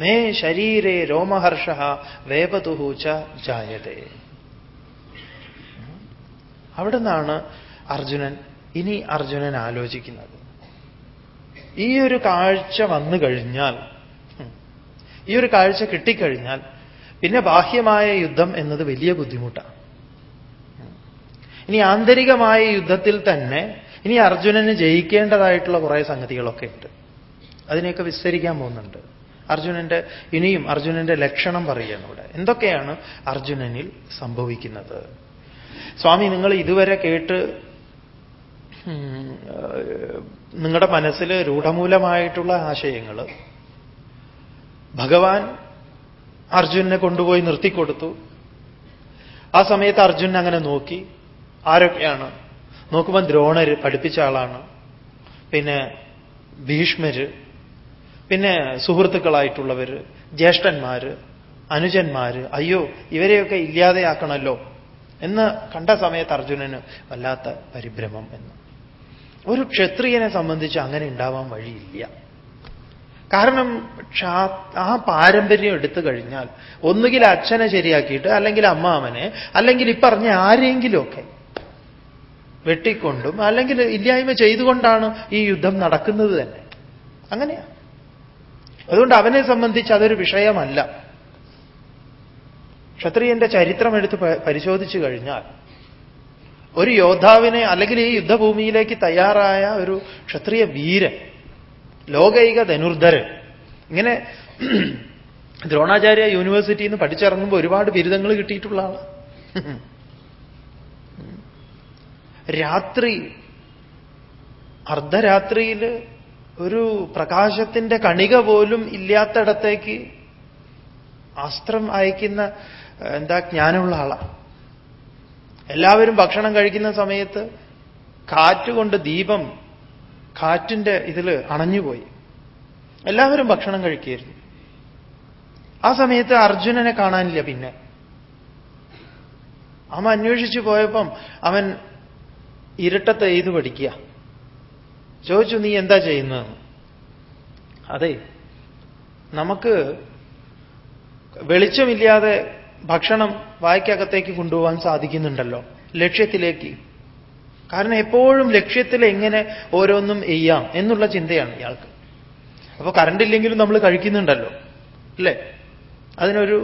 May ശരീരേ രോമഹർഷ വേപതുഹൂച്ച ജായതേ. അവിടെ നിന്നാണ് അർജുനൻ ഇനി അർജുനൻ ആലോചിക്കുന്നത്. ഈ ഒരു കാഴ്ച വന്നു കഴിഞ്ഞാൽ ഈ ഒരു കാഴ്ച കിട്ടിക്കഴിഞ്ഞാൽ പിന്നെ ബാഹ്യമായ യുദ്ധം എന്നത് വലിയ ബുദ്ധിമുട്ടാണ്. ഇനി ആന്തരികമായ യുദ്ധത്തിൽ തന്നെ ഇനി അർജുനന് ജയിക്കേണ്ടതായിട്ടുള്ള കുറേ സംഗതികളൊക്കെ ഉണ്ട്. അതിനെയൊക്കെ വിസ്തരിക്കാൻ പോകുന്നുണ്ട്. അർജുനന്റെ ഇനിയും അർജുനന്റെ ലക്ഷണം പറയുകയാണ് ഇവിടെ. എന്തൊക്കെയാണ് അർജുനനിൽ സംഭവിക്കുന്നത്? സ്വാമി നിങ്ങൾ ഇതുവരെ കേട്ട് നിങ്ങളുടെ മനസ്സിൽ രൂഢമൂലമായിട്ടുള്ള ആശയങ്ങൾ ഭഗവാൻ അർജുനെ കൊണ്ടുപോയി നിർത്തിക്കൊടുത്തു. ആ സമയത്ത് അർജുൻ അങ്ങനെ നോക്കി. ആരൊക്കെയാണ്? നോക്കുമ്പോൾ ദ്രോണര് പഠിപ്പിച്ച ആളാണ്. പിന്നെ ഭീഷ്മര്. പിന്നെ സുഹൃത്തുക്കളായിട്ടുള്ളവർ ജ്യേഷ്ഠന്മാര് അനുജന്മാര് അയ്യോ ഇവരെയൊക്കെ ഇല്ലാതെയാക്കണമല്ലോ എന്ന് കണ്ട സമയത്ത് അർജുനന് വല്ലാത്ത പരിഭ്രമം എന്ന് ഒരു ക്ഷത്രിയനെ സംബന്ധിച്ച് അങ്ങനെ ഉണ്ടാവാൻ വഴിയില്ല. കാരണം ആ പാരമ്പര്യം എടുത്തു കഴിഞ്ഞാൽ ഒന്നുകിൽ അച്ഛനെ ശരിയാക്കിയിട്ട് അല്ലെങ്കിൽ അമ്മാവനെ അല്ലെങ്കിൽ ഇപ്പറഞ്ഞ ആരെങ്കിലുമൊക്കെ വെട്ടിക്കൊണ്ടും അല്ലെങ്കിൽ ഇല്ലായ്മ ചെയ്തുകൊണ്ടാണ് ഈ യുദ്ധം നടക്കുന്നത് തന്നെ. അങ്ങനെയാ. അതുകൊണ്ട് അവനെ സംബന്ധിച്ച് അതൊരു വിഷയമല്ല. ക്ഷത്രിയന്റെ ചരിത്രം എടുത്ത് പരിശോധിച്ചു കഴിഞ്ഞാൽ ഒരു യോദ്ധാവിനെ അല്ലെങ്കിൽ ഈ യുദ്ധഭൂമിയിലേക്ക് തയ്യാറായ ഒരു ക്ഷത്രിയ വീരൻ ലോകൈക ധനുർധരൻ ഇങ്ങനെ ദ്രോണാചാര്യ യൂണിവേഴ്സിറ്റിയിൽ നിന്ന് പഠിച്ചിറങ്ങുമ്പോൾ ഒരുപാട് ബിരുദങ്ങൾ കിട്ടിയിട്ടുള്ള ആൾ. രാത്രി അർദ്ധരാത്രിയിൽ ഒരു പ്രകാശത്തിന്റെ കണിക പോലും ഇല്ലാത്തടത്തേക്ക് അസ്ത്രം അയക്കുന്ന എന്താ ജ്ഞാനമുള്ള ആളാണ് എല്ലാവരും ഭക്ഷണം കഴിക്കുന്ന സമയത്ത് കാറ്റുകൊണ്ട് ദീപം കാറ്റിന്റെ ഇതിൽ അണഞ്ഞുപോയി. എല്ലാവരും ഭക്ഷണം കഴിക്കുകയായിരുന്നു. ആ സമയത്ത് അർജുനനെ കാണാനില്ല പിന്നെ. അവൻ അന്വേഷിച്ചു പോയപ്പം അവൻ ഇരുട്ടത്ത് എഴുതു പഠിക്കുക. ചോദിച്ചു നീ എന്താ ചെയ്യുന്നത് അതെ നമുക്ക് വെളിച്ചമില്ലാതെ ഭക്ഷണം വായ്ക്കകത്തേക്ക് കൊണ്ടുപോകാൻ സാധിക്കുന്നുണ്ടല്ലോ ലക്ഷ്യത്തിലേക്ക്. കാരണം എപ്പോഴും ലക്ഷ്യത്തിൽ എങ്ങനെ ഓരോന്നും ചെയ്യാം എന്നുള്ള ചിന്തയാണ് ഇയാൾക്ക്. അപ്പോൾ കറണ്ട് ഇല്ലെങ്കിലും നമ്മൾ കഴിക്കുന്നുണ്ടല്ലോ അല്ലേ? അതിനൊരു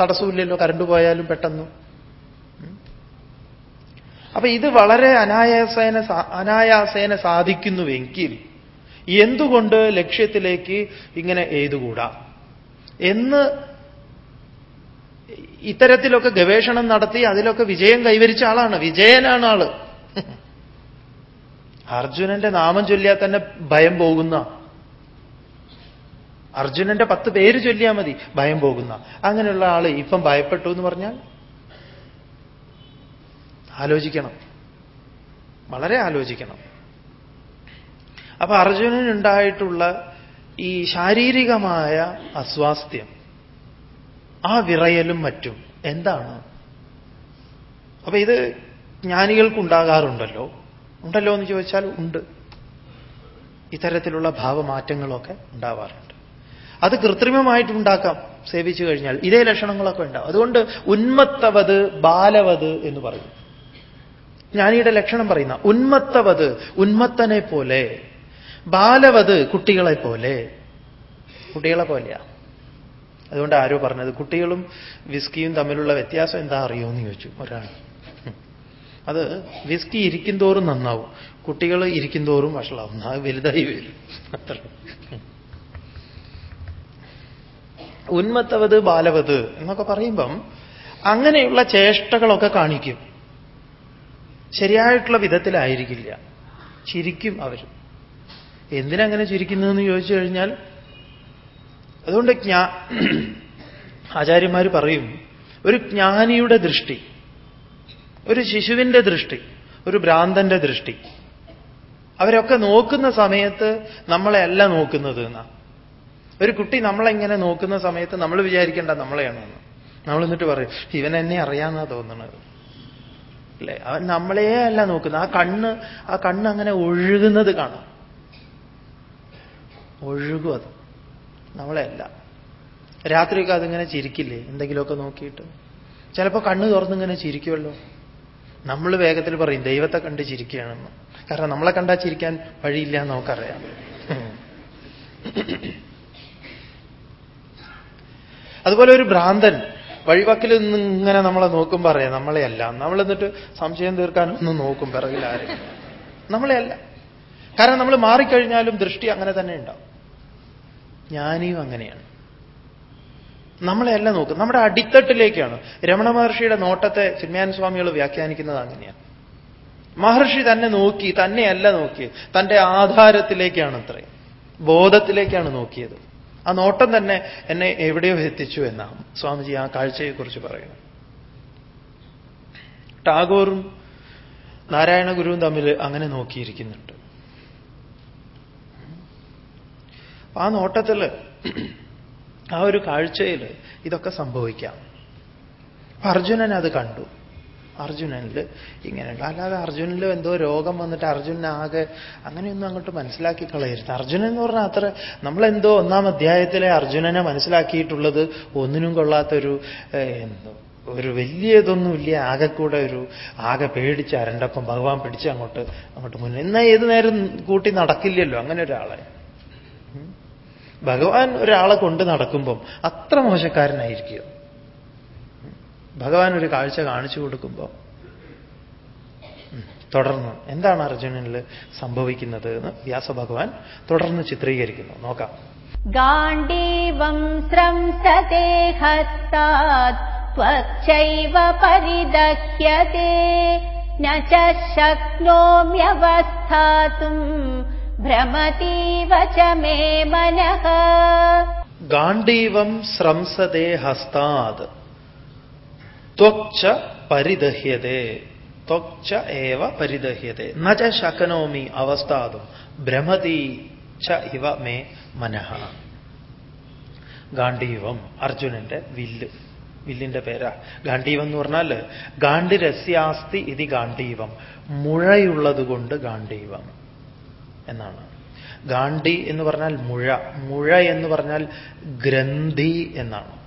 തടസ്സമില്ലല്ലോ കറണ്ട് പോയാലും പെട്ടെന്ന്. അപ്പൊ ഇത് വളരെ അനായാസേന അനായാസേന സാധിക്കുന്നുവെങ്കിൽ എന്തുകൊണ്ട് ലക്ഷ്യത്തിലേക്ക് ഇങ്ങനെ എഴുതുകൂടാ? എന്ന് ഇത്തരത്തിലൊക്കെ ഗവേഷണം നടത്തി അതിലൊക്കെ വിജയം കൈവരിച്ച ആളാണ്. വിജയനാണ് ആൾ. അർജുനന്റെ നാമം ചൊല്ലിയാൽ തന്നെ ഭയം പോകുന്ന. അർജുനന്റെ പത്ത് പേര് ചൊല്ലിയാൽ മതി ഭയം പോകുന്ന. അങ്ങനെയുള്ള ആൾ ഇപ്പം ഭയപ്പെട്ടു എന്ന് പറഞ്ഞാൽ ആലോചിക്കണം. വളരെ ആലോചിക്കണം. അപ്പൊ അർജുനനുണ്ടായിട്ടുള്ള ഈ ശാരീരികമായ അസ്വാസ്ഥ്യം ആ വിറയലും മറ്റും എന്താണ്? അപ്പൊ ഇത് ജ്ഞാനികൾക്കുണ്ടാകാറുണ്ടല്ലോ. ഉണ്ടല്ലോ എന്ന് ചോദിച്ചാൽ ഉണ്ട്. ഇത്തരത്തിലുള്ള ഭാവമാറ്റങ്ങളൊക്കെ ഉണ്ടാവാറുണ്ട്. അത് കൃത്രിമമായിട്ടുണ്ടാക്കാം സേവിച്ചു കഴിഞ്ഞാൽ. ഇതേ ലക്ഷണങ്ങളൊക്കെ ഉണ്ടാവും. അതുകൊണ്ട് ഉന്മത്തവത് ബാലവത് എന്ന് പറയും. ജ്ഞാനിയുടെ ലക്ഷണം പറയുന്ന ഉന്മത്തവത് ഉന്മത്തനെ പോലെ ബാലവത് കുട്ടികളെ പോലെ കുട്ടികളെ പോലെയാ അതുകൊണ്ട് ആരോ പറഞ്ഞത് കുട്ടികളും വിസ്കിയും തമ്മിലുള്ള വ്യത്യാസം എന്താ അറിയുമെന്ന് ചോദിച്ചു ഒരാൾ അത് വിസ്കി ഇരിക്കും തോറും നന്നാവും. കുട്ടികൾ ഇരിക്കും തോറും വഷളാവും. അത് വലുതായി വരും. അത്ര. ഉന്മത്തവത് ബാലവത് എന്നൊക്കെ പറയുമ്പം അങ്ങനെയുള്ള ചേഷ്ടകളൊക്കെ കാണിക്കും. ശരിയായിട്ടുള്ള വിധത്തിലായിരിക്കില്ല. ചിരിക്കും അവർ എന്തിനങ്ങനെ ചിരിക്കുന്നതെന്ന് ചോദിച്ചു കഴിഞ്ഞാൽ അതുകൊണ്ട് ജ്ഞാ ആചാര്യന്മാർ പറയും ഒരു ജ്ഞാനിയുടെ ദൃഷ്ടി ഒരു ശിശുവിന്റെ ദൃഷ്ടി ഒരു ഭ്രാന്തന്റെ ദൃഷ്ടി അവരൊക്കെ നോക്കുന്ന സമയത്ത് നമ്മളെ അല്ല നോക്കുന്നത് എന്നാ. ഒരു കുട്ടി നമ്മളെങ്ങനെ നോക്കുന്ന സമയത്ത് നമ്മൾ വിചാരിക്കേണ്ട നമ്മളെയാണെന്ന് നമ്മൾ എന്നിട്ട് പറയും ഇവൻ എന്നെ അറിയാമെന്നാണ് തോന്നുന്നത് അല്ലേ അവൻ നമ്മളെ അല്ല നോക്കുന്നത്. ആ കണ്ണ് ആ കണ്ണ് അങ്ങനെ ഒഴുകുന്നത് കാണാം. ഒഴുകും അത്. നമ്മളെയല്ല. രാത്രിയൊക്കെ അതിങ്ങനെ ചിരിക്കില്ലേ? എന്തെങ്കിലുമൊക്കെ നോക്കിയിട്ട്. ചിലപ്പോൾ കണ്ണ് തുറന്നിങ്ങനെ ചിരിക്കുമല്ലോ നമ്മൾ വേഗത്തിൽ പറയും ദൈവത്തെ കണ്ട് ചിരിക്കുകയാണെന്ന്. കാരണം നമ്മളെ കണ്ടാ ചിരിക്കാൻ വഴിയില്ല എന്ന് നമുക്കറിയാം. അതുപോലെ ഒരു ഭ്രാന്തൻ. വഴിവക്കിൽ നിന്ന് ഇങ്ങനെ നമ്മളെ നോക്കും പറയാം നമ്മളെയല്ല. നമ്മൾ എന്നിട്ട് സംശയം തീർക്കാൻ ഒന്ന് നോക്കും പിറകിൽ ആരും. നമ്മളെയല്ല. കാരണം നമ്മൾ മാറിക്കഴിഞ്ഞാലും ദൃഷ്ടി അങ്ങനെ തന്നെ ഉണ്ടാവും. ജ്ഞാനിയും അങ്ങനെയാണ്. നമ്മളെ അല്ല നോക്കും. നമ്മുടെ അടിത്തട്ടിലേക്കാണ്. രമണ മഹർഷിയുടെ നോട്ടത്തെ ചിന്മയാന സ്വാമികൾ വ്യാഖ്യാനിക്കുന്നത് അങ്ങനെയാണ്. മഹർഷി തന്നെ നോക്കി തന്നെയല്ല നോക്കി തന്റെ ആധാരത്തിലേക്കാണ് അത്രയും. ബോധത്തിലേക്കാണ് നോക്കിയത്. ആ നോട്ടം തന്നെ എന്നെ എവിടെയോ എത്തിച്ചു എന്നാണ്. സ്വാമിജി ആ കാഴ്ചയെക്കുറിച്ച് പറയുന്നത് ടാഗോറും നാരായണ ഗുരുവും തമ്മിൽ അങ്ങനെ നോക്കിയിരിക്കുന്നുണ്ട്. ആ നോട്ടത്തിൽ ആ ഒരു കാഴ്ചയിൽ ഇതൊക്കെ സംഭവിക്കാം. അർജുനൻ അത് കണ്ടു. അർജുനനിൽ ഇങ്ങനെയുണ്ട്. അല്ലാതെ അർജുനനിൽ എന്തോ രോഗം വന്നിട്ട് അർജുനനാകെ അങ്ങനെയൊന്നും അങ്ങോട്ട് മനസ്സിലാക്കി കളയരുത്. അർജുനൻ എന്ന് പറഞ്ഞാൽ അത്ര നമ്മളെന്തോ ഒന്നാം അധ്യായത്തിലെ അർജുനനെ മനസ്സിലാക്കിയിട്ടുള്ളത് ഒന്നിനും കൊള്ളാത്തൊരു എന്തോ ഒരു വലിയ ഇതൊന്നുമില്ല ആകെ കൂടെ ഒരു ആകെ പേടിച്ച് അരണ്ടപ്പം ഭഗവാൻ പിടിച്ച് അങ്ങോട്ട് അങ്ങോട്ട് മുന്നേ എന്നാൽ ഏത് നേരം കൂട്ടി നടക്കില്ലല്ലോ അങ്ങനെ ഒരാളെ ഭഗവാൻ ഒരാളെ കൊണ്ട് നടക്കുമ്പം അത്ര മോശക്കാരനായിരിക്കും ഭഗവാൻ ഒരു കാഴ്ച കാണിച്ചു കൊടുക്കുമ്പോൾ തുടർന്ന് എന്താണ് അർജുനനിൽ സംഭവിക്കുന്നത് എന്ന് വ്യാസഭഗവാൻ തുടർന്ന് ചിത്രീകരിക്കുന്നു നോക്കാം ഗാണ്ഡീവം സ്രംസത്തെ ഹസ്താത് त्वच्चैव परिदह्यते न च शक्नोम्यवस्थातुम् भ्रमतीव च मे मनः ഗാണ്ഡീവം സ്രംസതേ ഹസ്താത് ത്വക്ച പരിദഹ്യതേ. ത്വക്ച ഏവ പരിദഹ്യതേ. ന ച ശകനോമി അവസ്ഥാതും ഭ്രമതി ച ഇവ മേ മനഃ. ഗാണ്ഡീവം അർജുനന്റെ വില്ല്. വില്ലിന്റെ പേരാ. ഗാണ്ഡീവം എന്ന് പറഞ്ഞാൽ ഗാണ്ഡിരസ്യാസ്തി ഇതി ഗാണ്ഡീവം മുഴയുള്ളത് കൊണ്ട് ഗാണ്ഡീവം എന്നാണ്. ഗാണ്ഡി എന്ന് പറഞ്ഞാൽ മുഴ. മുഴ എന്ന് പറഞ്ഞാൽ ഗ്രന്ഥി എന്നാണ്.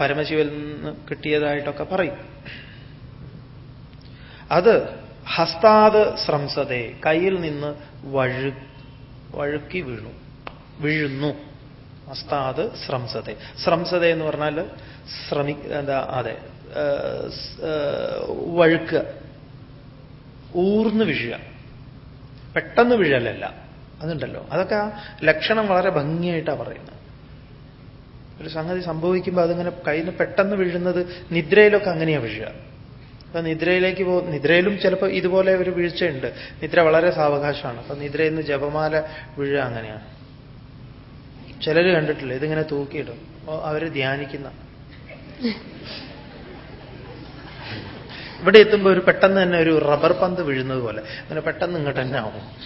പരമശിവൻ നിന്ന് കിട്ടിയതായിട്ടൊക്കെ പറയും. അത് ഹസ്താത് ശ്രംസതെ കയ്യിൽ നിന്ന് വഴു വഴുക്കി വീണു. വീഴുന്നു. ഹസ്താത് ശ്രംസതെ ശ്രംസത എന്ന് പറഞ്ഞാൽ ശ്രമി എന്താ അതെ വഴുക്ക്. ഊർന്ന് വീഴുക. പെട്ടെന്ന് വിഴലല്ല. അതുണ്ടല്ലോ. അതൊക്കെ ആ ലക്ഷണം വളരെ ഭംഗിയായിട്ടാണ് പറയുന്നത്. ഒരു സംഗതി സംഭവിക്കുമ്പോൾ അതിങ്ങനെ കയ്യിൽ നിന്ന് പെട്ടെന്ന് വീഴുന്നത് നിദ്രയിലൊക്കെ അങ്ങനെയാണ് വീഴുക. അപ്പൊ നിദ്രയിലേക്ക് പോ നിദ്രയിലും ചിലപ്പോൾ ഇതുപോലെ ഒരു വീഴ്ചയുണ്ട്. നിദ്ര വളരെ സാവകാശമാണ്. അപ്പൊ നിദ്രയിൽ നിന്ന് ജപമാല വീഴുക അങ്ങനെയാണ്. ചിലർ കണ്ടിട്ടില്ല? ഇതിങ്ങനെ തൂക്കിയിടും. അവർ ധ്യാനിക്കുന്ന. ഇവിടെ എത്തുമ്പോൾ ഒരു പെട്ടെന്ന് തന്നെ ഒരു റബ്ബർ പന്ത് വീഴുന്നത് പോലെ. അങ്ങനെ പെട്ടെന്ന് ഇങ്ങോട്ട് തന്നെ ആവും.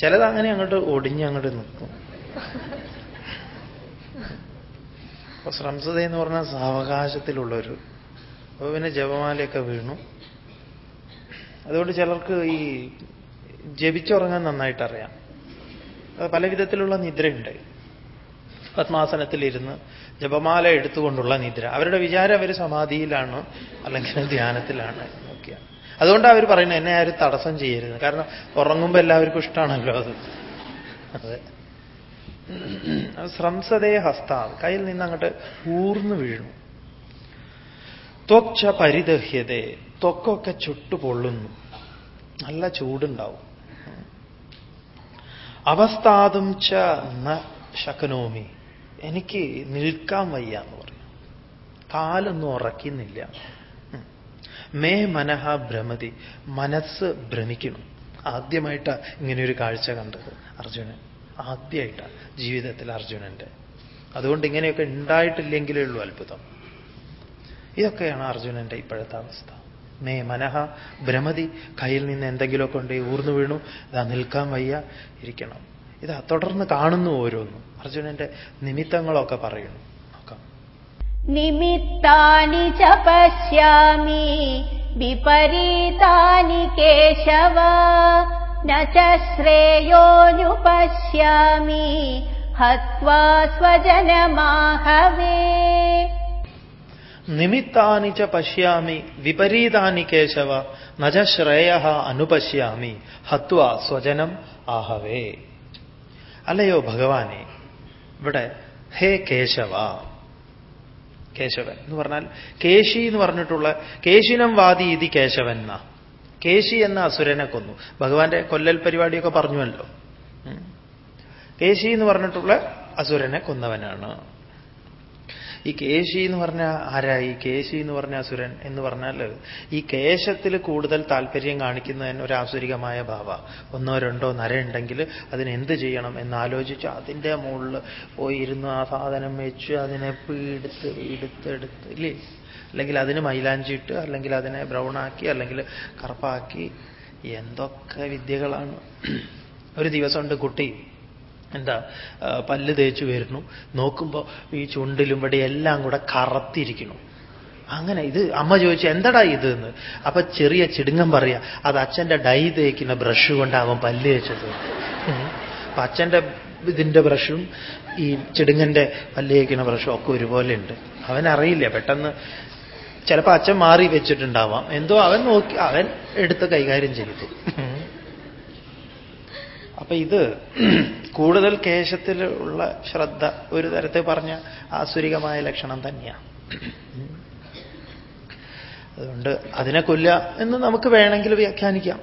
ചിലത് അങ്ങനെ അങ്ങോട്ട് ഒടിഞ്ഞ് അങ്ങോട്ട് നിൽക്കും അപ്പൊ ശ്രംസത എന്ന് പറഞ്ഞാൽ സാവകാശത്തിലുള്ളൊരു. അപ്പൊ പിന്നെ ജപമാലയൊക്കെ വീണു. അതുകൊണ്ട് ചിലർക്ക് ഈ ജപിച്ചുറങ്ങാൻ നന്നായിട്ട് അറിയാം പല വിധത്തിലുള്ള നിദ്രയുണ്ട്. പത്മാസനത്തിലിരുന്ന് ജപമാല എടുത്തുകൊണ്ടുള്ള നിദ്ര. അവരുടെ വിചാരം അവർ സമാധിയിലാണ് അല്ലെങ്കിൽ ധ്യാനത്തിലാണ് നോക്കിയാണ് അതുകൊണ്ടാണ് അവർ പറയുന്നത് എന്നെ ആരും തടസ്സം ചെയ്യരുത്. കാരണം ഉറങ്ങുമ്പോൾ എല്ലാവർക്കും ഇഷ്ടമാണല്ലോ അത്. അതെ. ശ്രംസതേ ഹസ്താവ് കയ്യിൽ നിന്ന് അങ്ങോട്ട് ഊർന്നു വീഴുന്നു. ത്വക്ച പരിദഹ്യതേ. ത്വക്കൊക്കെ ചുട്ടുപൊള്ളുന്നു. നല്ല ചൂടുണ്ടാവും. അവസ്ഥാതും ച ന ശക്നോമി. എനിക്ക് നിൽക്കാൻ വയ്യ എന്ന് പറയും കാലൊന്നും ഉറക്കുന്നില്ല. മേ മനഃ ഭ്രമതി. മനസ്സ് ഭ്രമിക്കണം ആദ്യമായിട്ടാണ് ഇങ്ങനെയൊരു കാഴ്ച കണ്ടത് അർജുനൻ. ആദ്യമായിട്ടാണ് ജീവിതത്തിൽ അർജുനന്റെ. അതുകൊണ്ട് ഇങ്ങനെയൊക്കെ ഉണ്ടായിട്ടില്ലെങ്കിലേ ഉള്ളൂ അത്ഭുതം. ഇതൊക്കെയാണ് അർജുനന്റെ ഇപ്പോഴത്തെ അവസ്ഥ. മേ മനഹ ഭ്രമതി കയ്യിൽ നിന്ന് എന്തെങ്കിലുമൊക്കെ ഉണ്ട് ഊർന്നു വീണു ഇതാ നിൽക്കാൻ വയ്യ ഇരിക്കണം. ഇതാ തുടർന്ന് കാണുന്നു ഓരോന്നും. അർജുനന്റെ നിമിത്തങ്ങളൊക്കെ പറയുന്നു. നോക്കാം. നിമിത്താനി ച പശ്യാമി വിപരീതാനി കേശവ न च श्रेयोऽनुपश्यामि हत्वा स्वजनमाहवे നിമിത്താനി ച പശ്യാമി വിപരീതാനി കേശവ നജ ശ്രേയ അനുപശ്യാമി ഹത്വ സ്വജനം ആഹവേ അല്ലയോ ഭഗവാനെ ഇവിടെ ഹേ കേശവ കേശവൻ എന്ന് പറഞ്ഞാൽ കേശി എന്ന് പറഞ്ഞിട്ടുള്ള കേശിനം വാദി ഇതി കേശവൻ എന്ന കേശി എന്ന അസുരനെ കൊന്നു. ഭഗവാന്റെ കൊല്ലൽ പരിപാടിയൊക്കെ പറഞ്ഞുവല്ലോ. കേശി എന്ന് പറഞ്ഞിട്ടുള്ള അസുരനെ കൊന്നവനാണ്. ഈ കേശി എന്ന് പറഞ്ഞ ആരാ? ഈ കേശി എന്ന് പറഞ്ഞ അസുരൻ എന്ന് പറഞ്ഞാൽ ഈ കേശത്തിൽ കൂടുതൽ താല്പര്യം കാണിക്കുന്നതിന് ഒരു ആസുരികമായ ഭാവ. ഒന്നോ രണ്ടോ നരയുണ്ടെങ്കിൽ അതിനെന്ത് ചെയ്യണം എന്നാലോചിച്ച് അതിന്റെ മുകളിൽ പോയി ഇരുന്ന് ആ സാധനം വെച്ച് അതിനെ പീടുത്ത് എടുത്ത് ഇല്ലേ? അല്ലെങ്കിൽ അതിന് മൈലാഞ്ചി ഇട്ട് അല്ലെങ്കിൽ അതിനെ ബ്രൗണാക്കി അല്ലെങ്കിൽ കറുപ്പാക്കി എന്തൊക്കെ വിദ്യകളാണ്. ഒരു ദിവസമുണ്ട് കുട്ടി എന്താ പല്ല് തേച്ച് വരുന്നു. നോക്കുമ്പോൾ ഈ ചുണ്ടിലും ഇവിടെ എല്ലാം കൂടെ കറത്തിരിക്കുന്നു. അങ്ങനെ ഇത് അമ്മ ചോദിച്ചു എന്തടാ ഇത്? എന്ന്. അപ്പൊ ചെറിയ ചിടുങ്ങം പറയാ അത് അച്ഛന്റെ ഡൈ തേക്കുന്ന ബ്രഷ് കൊണ്ടാവും പല്ല് തേച്ചത്. അപ്പൊ അച്ഛന്റെ ഇതിന്റെ ബ്രഷും ഈ ചിടുങ്ങന്റെ പല്ല് തേക്കുന്ന ബ്രഷും ഒക്കെ ഒരുപോലെ ഉണ്ട്. അവനറിയില്ല പെട്ടെന്ന് ചിലപ്പോൾ അച്ഛൻ മാറി വെച്ചിട്ടുണ്ടാവാം. എന്തോ അവൻ നോക്കി അവൻ എടുത്ത് കൈകാര്യം ചെയ്തു. അപ്പൊ ഇത് കൂടുതൽ കേശത്തിലുള്ള ശ്രദ്ധ ഒരു തരത്തെ പറഞ്ഞ ആസുരികമായ ലക്ഷണം തന്നെയാണ് അതുകൊണ്ട് അതിനെ കൊല്ല എന്ന് നമുക്ക് വേണമെങ്കിൽ വ്യാഖ്യാനിക്കാം.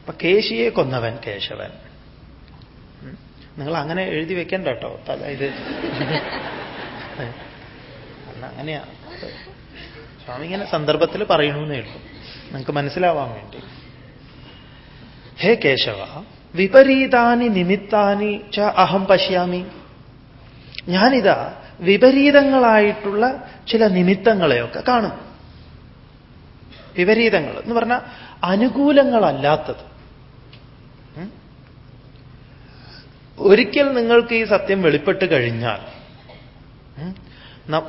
അപ്പൊ കേശിയെ കൊന്നവൻ കേശവൻ. നിങ്ങൾ അങ്ങനെ എഴുതി വെക്കണ്ട കേട്ടോ. തല ഇത്. അല്ല അങ്ങനെയാ. സ്വാമി ഇങ്ങനെ സന്ദർഭത്തിൽ പറയണമെന്നേ ഉള്ളൂ. നിങ്ങൾക്ക് മനസ്സിലാവാൻ വേണ്ടി. ഹേ കേശവ വിപരീതാനി നിമിത്താനി ച അഹം പശ്യാമി. ഞാനിതാ വിപരീതങ്ങളായിട്ടുള്ള ചില നിമിത്തങ്ങളെയൊക്കെ കാണും. വിപരീതങ്ങൾ എന്ന് പറഞ്ഞാൽ അനുകൂലങ്ങളല്ലാത്തത്. ഒരിക്കൽ നിങ്ങൾക്ക് ഈ സത്യം വെളിപ്പെട്ട് കഴിഞ്ഞാൽ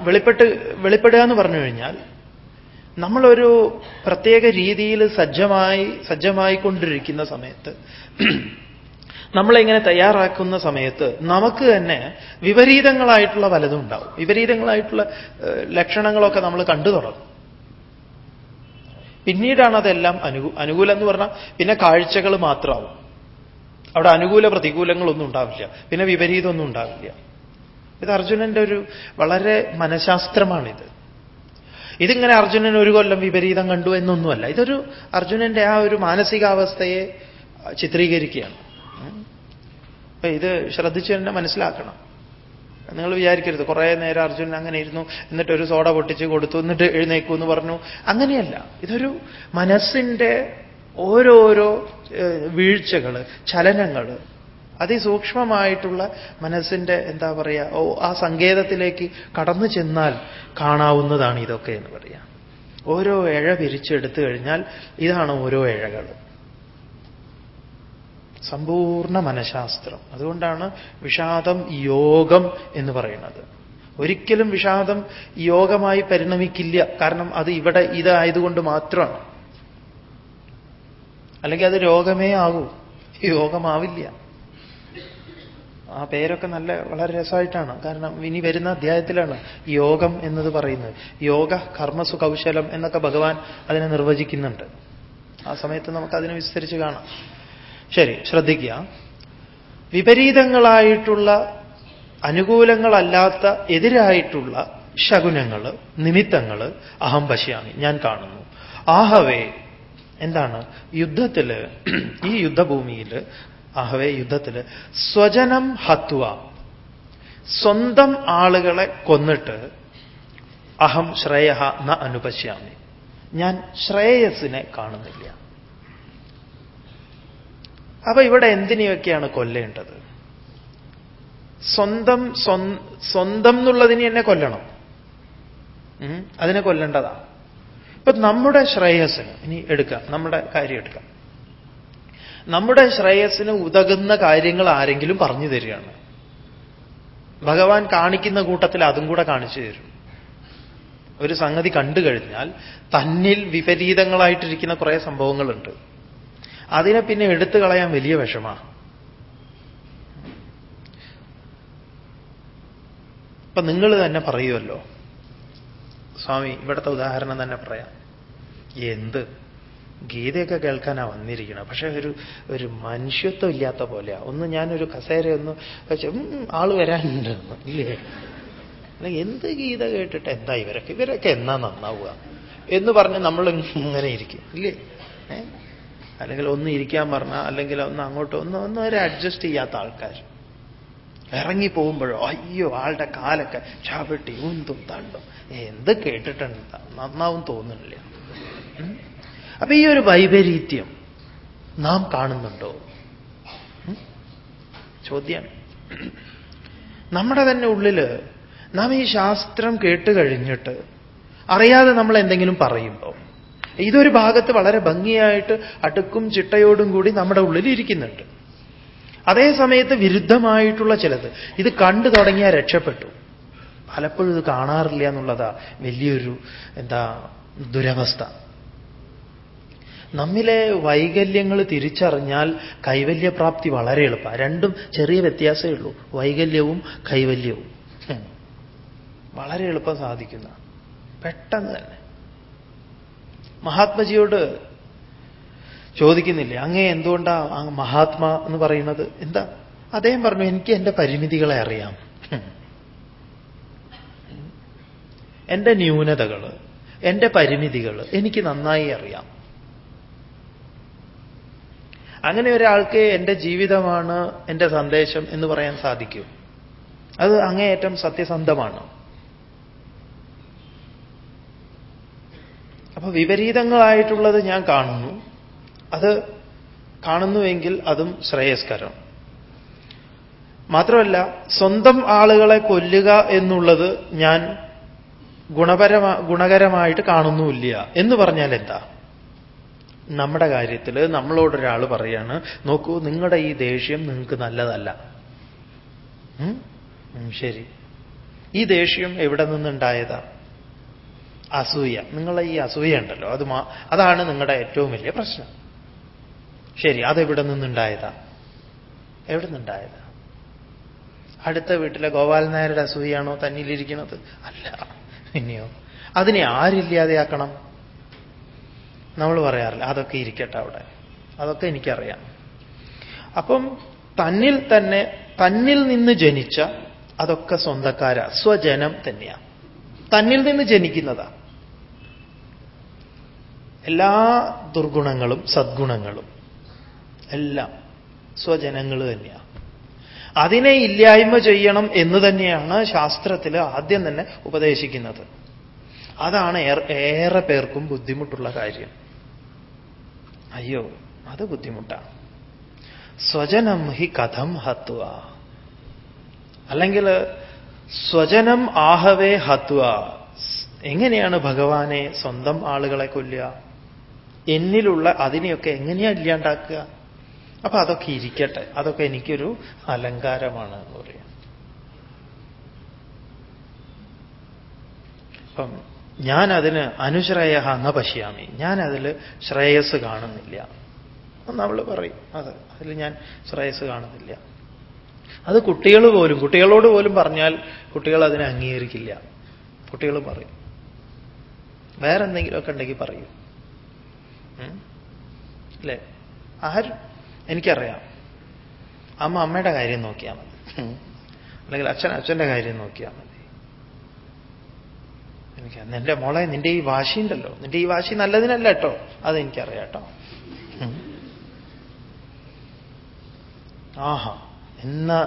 വെളിപ്പെട്ട് വെളിപ്പെടുക എന്ന് പറഞ്ഞു കഴിഞ്ഞാൽ നമ്മളൊരു പ്രത്യേക രീതിയിൽ സജ്ജമായി സജ്ജമായിക്കൊണ്ടിരിക്കുന്ന സമയത്ത് നമ്മളിങ്ങനെ തയ്യാറാക്കുന്ന സമയത്ത് നമുക്ക് തന്നെ വിപരീതങ്ങളായിട്ടുള്ള പലതും ഉണ്ടാവും. വിപരീതങ്ങളായിട്ടുള്ള ലക്ഷണങ്ങളൊക്കെ നമ്മൾ കണ്ടു തുടങ്ങും. പിന്നീടാണ് അതെല്ലാം അനുകൂ അനുകൂലം എന്ന് പറഞ്ഞാൽ പിന്നെ കാഴ്ചകൾ മാത്രമാവും. അവിടെ അനുകൂല പ്രതികൂലങ്ങളൊന്നും ഉണ്ടാവില്ല. പിന്നെ വിപരീതമൊന്നും ഉണ്ടാവില്ല. ഇത് അർജുനന്റെ ഒരു വളരെ മനഃശാസ്ത്രമാണിത്. ഇതിങ്ങനെ അർജുനൻ ഒരു കൊല്ലം വിപരീതം കണ്ടു എന്നൊന്നുമല്ല. ഇതൊരു അർജുനന്റെ ആ ഒരു മാനസികാവസ്ഥയെ ചിത്രീകരിക്കുകയാണ്. അപ്പൊ ഇത് ശ്രദ്ധിച്ചു തന്നെ മനസ്സിലാക്കണം. നിങ്ങൾ വിചാരിക്കരുത്. കുറേ നേരം അർജുനൻ അങ്ങനെ ഇരുന്നു എന്നിട്ട് ഒരു സോഡ പൊട്ടിച്ച് കൊടുത്തു എന്നിട്ട് എഴുന്നേക്കൂ എന്ന് പറഞ്ഞു. അങ്ങനെയല്ല. ഇതൊരു മനസ്സിന്റെ ഓരോരോ വീഴ്ചകൾ ചലനങ്ങൾ അതിസൂക്ഷ്മമായിട്ടുള്ള മനസ്സിന്റെ എന്താ പറയുക ഓ ആ സങ്കേതത്തിലേക്ക് കടന്നു ചെന്നാൽ കാണാവുന്നതാണ് ഇതൊക്കെ എന്ന് പറയാം. ഓരോ ഇഴ പിരിച്ചെടുത്തു കഴിഞ്ഞാൽ ഇതാണ് ഓരോ ഇഴകൾ. സമ്പൂർണ മനഃശാസ്ത്രം. അതുകൊണ്ടാണ് വിഷാദം യോഗം എന്ന് പറയുന്നത്. ഒരിക്കലും വിഷാദം യോഗമായി പരിണമിക്കില്ല. കാരണം അത് ഇവിടെ ഇതായതുകൊണ്ട് മാത്രമാണ്. അല്ലെങ്കിൽ അത് രോഗമേ ആകൂ. യോഗമാവില്ല. ആ പേരൊക്കെ നല്ല വളരെ രസമായിട്ടാണ്. കാരണം ഇനി വരുന്ന അധ്യായത്തിലാണ് യോഗം എന്നത് പറയുന്നത്. യോഗ കർമ്മസു കൗശലം എന്നൊക്കെ ഭഗവാൻ അതിനെ നിർവചിക്കുന്നുണ്ട്. ആ സമയത്ത് നമുക്ക് അതിനെ വിസ്തരിച്ച് കാണാം. ശരി ശ്രദ്ധിക്കുക. വിപരീതങ്ങളായിട്ടുള്ള അനുകൂലങ്ങളല്ലാത്ത എതിരായിട്ടുള്ള ശകുനങ്ങൾ നിമിത്തങ്ങൾ അഹം പശ്യാമി. ഞാൻ കാണുന്നു. ആഹവേ എന്താണ്? യുദ്ധത്തിൽ ഈ യുദ്ധഭൂമിയിൽ ആഹവേ യുദ്ധത്തിൽ സ്വജനം ഹത്വ. സ്വന്തം ആളുകളെ കൊന്നിട്ട് അഹം ശ്രേയ ന അനുപശ്യാമി. ഞാൻ ശ്രേയസിനെ കാണുന്നില്ല. അപ്പൊ ഇവിടെ എന്തിനെയൊക്കെയാണ് കൊല്ലേണ്ടത്? സ്വന്തം സ്വന്തം എന്നുള്ളതിനെ എന്നെ കൊല്ലണം. അതിനെ കൊല്ലേണ്ടതാണ് ഇപ്പൊ നമ്മുടെ ശ്രേയസ്സിന് ഇനി എടുക്കാം നമ്മുടെ കാര്യം എടുക്കാം. നമ്മുടെ ശ്രേയസ്സിന് ഉതകുന്ന കാര്യങ്ങൾ ആരെങ്കിലും പറഞ്ഞു തരികയാണ്. ഭഗവാൻ കാണിക്കുന്ന കൂട്ടത്തിൽ അതും കൂടെ കാണിച്ചു തരും. ഒരു സംഗതി കണ്ടു കഴിഞ്ഞാൽ തന്നിൽ വിപരീതങ്ങളായിട്ടിരിക്കുന്ന കുറേ സംഭവങ്ങളുണ്ട്. അതിനെ പിന്നെ എടുത്തു കളയാൻ വലിയ വിഷമാണ് ഇപ്പൊ നിങ്ങൾ തന്നെ പറയുമല്ലോ സ്വാമി ഇവിടുത്തെ ഉദാഹരണം തന്നെ പറയാം. എന്ത്? ഗീതയൊക്കെ കേൾക്കാനാ വന്നിരിക്കണം പക്ഷെ ഒരു ഒരു മനുഷ്യത്വം ഇല്ലാത്ത പോലെയാണ് ഒന്ന് ഞാനൊരു കസേര ഒന്ന് വെച്ച് ആൾ വരാനുണ്ട് എന്ന്. ഇല്ലേ എന്ത് ഗീത കേട്ടിട്ട് എന്താ ഇവരൊക്കെ? ഇവരൊക്കെ എന്നാ നന്നാവുക? എന്ന് പറഞ്ഞ് നമ്മൾ ഇങ്ങനെ ഇരിക്കും. ഇല്ലേ? അല്ലെങ്കിൽ ഒന്ന് ഇരിക്കാൻ പറഞ്ഞാൽ അല്ലെങ്കിൽ ഒന്ന് അങ്ങോട്ട് ഒന്ന് ഒന്ന് ഒരു അഡ്ജസ്റ്റ് ചെയ്യാത്ത ആൾക്കാർ ഇറങ്ങി പോകുമ്പോഴോ അയ്യോ ആളുടെ കാലൊക്കെ ചാവട്ടി ഉന്തും തണ്ടും. എന്ത് കേട്ടിട്ടുണ്ട് നന്നാവും തോന്നുന്നില്ല? അപ്പൊ ഈ ഒരു വൈപരീത്യം നാം കാണുന്നുണ്ടോ? ചോദ്യം നമ്മുടെ തന്നെ ഉള്ളിൽ നാം ഈ ശാസ്ത്രം കേട്ട് കഴിഞ്ഞിട്ട് അറിയാതെ നമ്മൾ എന്തെങ്കിലും പറയുമ്പോൾ ഇതൊരു ഭാഗത്ത് വളരെ ഭംഗിയായിട്ട് അടുക്കും ചിട്ടയോടും കൂടി നമ്മുടെ ഉള്ളിൽ ഇരിക്കുന്നുണ്ട്. അതേ സമയത്ത് വിരുദ്ധമായിട്ടുള്ള ചിലത്. ഇത് കണ്ടു തുടങ്ങിയാൽ രക്ഷപ്പെട്ടു. പലപ്പോഴും ഇത് കാണാറില്ല എന്നുള്ളതാ വലിയൊരു എന്താ ദുരവസ്ഥ. നമ്മിലെ വൈകല്യങ്ങൾ തിരിച്ചറിഞ്ഞാൽ കൈവല്യപ്രാപ്തി വളരെ എളുപ്പമാണ്. രണ്ടും ചെറിയ വ്യത്യാസമേ ഉള്ളൂ. വൈകല്യവും കൈവല്യവും. വളരെ എളുപ്പം സാധിക്കുന്ന പെട്ടെന്ന് തന്നെ. മഹാത്മജിയോട് ചോദിക്കുന്നില്ലേ അങ്ങേ എന്തുകൊണ്ടാ മഹാത്മാ എന്ന് പറയുന്നത്? എന്താ? അദ്ദേഹം പറഞ്ഞു എനിക്ക് എന്റെ പരിമിതികളെ അറിയാം. എന്റെ ന്യൂനതകൾ എന്റെ പരിമിതികൾ എനിക്ക് നന്നായി അറിയാം. അങ്ങനെ ഒരാൾക്ക് എന്റെ ജീവിതമാണ് എന്റെ സന്ദേശം എന്ന് പറയാൻ സാധിക്കും. അത് അങ്ങേയറ്റം സത്യസന്ധമാണ്. അപ്പൊ വിപരീതങ്ങളായിട്ടുള്ളത് ഞാൻ കാണുന്നു. അത് കാണുന്നുവെങ്കിൽ അതും ശ്രേയസ്കരം. മാത്രമല്ല സ്വന്തം ആളുകളെ കൊല്ലുക എന്നുള്ളത് ഞാൻ ഗുണപരമാ ഗുണകരമായിട്ട് കാണുന്നുമില്ല. എന്ന് പറഞ്ഞാൽ എന്താ നമ്മുടെ കാര്യത്തിൽ നമ്മളോടൊരാൾ പറയാണ് നോക്കൂ നിങ്ങളുടെ ഈ ദേഷ്യം നിങ്ങൾക്ക് നല്ലതല്ല. ശരി. ഈ ദേഷ്യം എവിടെ നിന്നുണ്ടായതാ? അസൂയ. നിങ്ങളെ ഈ അസൂയ ഉണ്ടല്ലോ. അത് അതാണ് നിങ്ങളുടെ ഏറ്റവും വലിയ പ്രശ്നം. ശരി അതെവിടെ നിന്നുണ്ടായതാ? എവിടെ നിന്നുണ്ടായതാ? അടുത്ത വീട്ടിലെ ഗോപാൽ നായരുടെ അസൂയാണോ തന്നിലിരിക്കുന്നത്? അല്ല ഇനിയോ അതിനെ ആരില്ലാതെയാക്കണം? നമ്മൾ പറയാറില്ല. അതൊക്കെ ഇരിക്കട്ടെ അവിടെ. അതൊക്കെ എനിക്കറിയാം. അപ്പം തന്നിൽ തന്നെ തന്നിൽ നിന്ന് ജനിച്ച അതൊക്കെ സ്വന്തക്കാര. സ്വജനം തന്നെയാണ് തന്നിൽ നിന്ന് ജനിക്കുന്നതാ. എല്ലാ ദുർഗുണങ്ങളും സദ്ഗുണങ്ങളും എല്ലാം സ്വജനങ്ങൾ തന്നെയാണ് അതിനെ ഇല്ലായ്മ ചെയ്യണം എന്ന് തന്നെയാണ് ശാസ്ത്രത്തിൽ ആദ്യം തന്നെ ഉപദേശിക്കുന്നത്. അതാണ് ഏറെ പേർക്കും ബുദ്ധിമുട്ടുള്ള കാര്യം. അയ്യോ അത് ബുദ്ധിമുട്ടാണ്. സ്വജനം ഹി കഥം ഹത്വ. അല്ലെങ്കിൽ സ്വജനം ആഹവേ ഹത്വ. എങ്ങനെയാണ് ഭഗവാനെ സ്വന്തം ആളുകളെ കൊല്ലുക? എന്നിലുള്ള അതിനെയൊക്കെ എങ്ങനെയാ ഇല്ലാണ്ടാക്കുക? അപ്പൊ അതൊക്കെ ഇരിക്കട്ടെ. അതൊക്കെ എനിക്കൊരു അലങ്കാരമാണ് എന്ന് പറയാം. അപ്പം ഞാൻ അതിന് അനുശ്രേയ എന്ന പശ്യാമി. ഞാൻ അതിൽ ശ്രേയസ് കാണുന്നില്ല. അവൾ പറയും അത് അതിൽ ഞാൻ ശ്രേയസ് കാണുന്നില്ല. അത് കുട്ടികൾ പോലും കുട്ടികളോട് പോലും പറഞ്ഞാൽ കുട്ടികൾ അതിനെ അംഗീകരിക്കില്ല. കുട്ടികൾ പറയും. വേറെ എന്തെങ്കിലുമൊക്കെ ഉണ്ടെങ്കിൽ പറയും? അല്ലേ? ആരും? എനിക്കറിയാം. അമ്മ അമ്മയുടെ കാര്യം നോക്കിയാൽ മതി. അല്ലെങ്കിൽ അച്ഛൻ അച്ഛന്റെ കാര്യം നോക്കിയാൽ മതി. എനിക്ക് നിന്റെ മോളെ നിന്റെ ഈ വാശി ഉണ്ടല്ലോ. നിന്റെ ഈ വാശി നല്ലതിനല്ല കേട്ടോ. അതെനിക്കറിയാം കേട്ടോ. ആഹാ. എന്നാ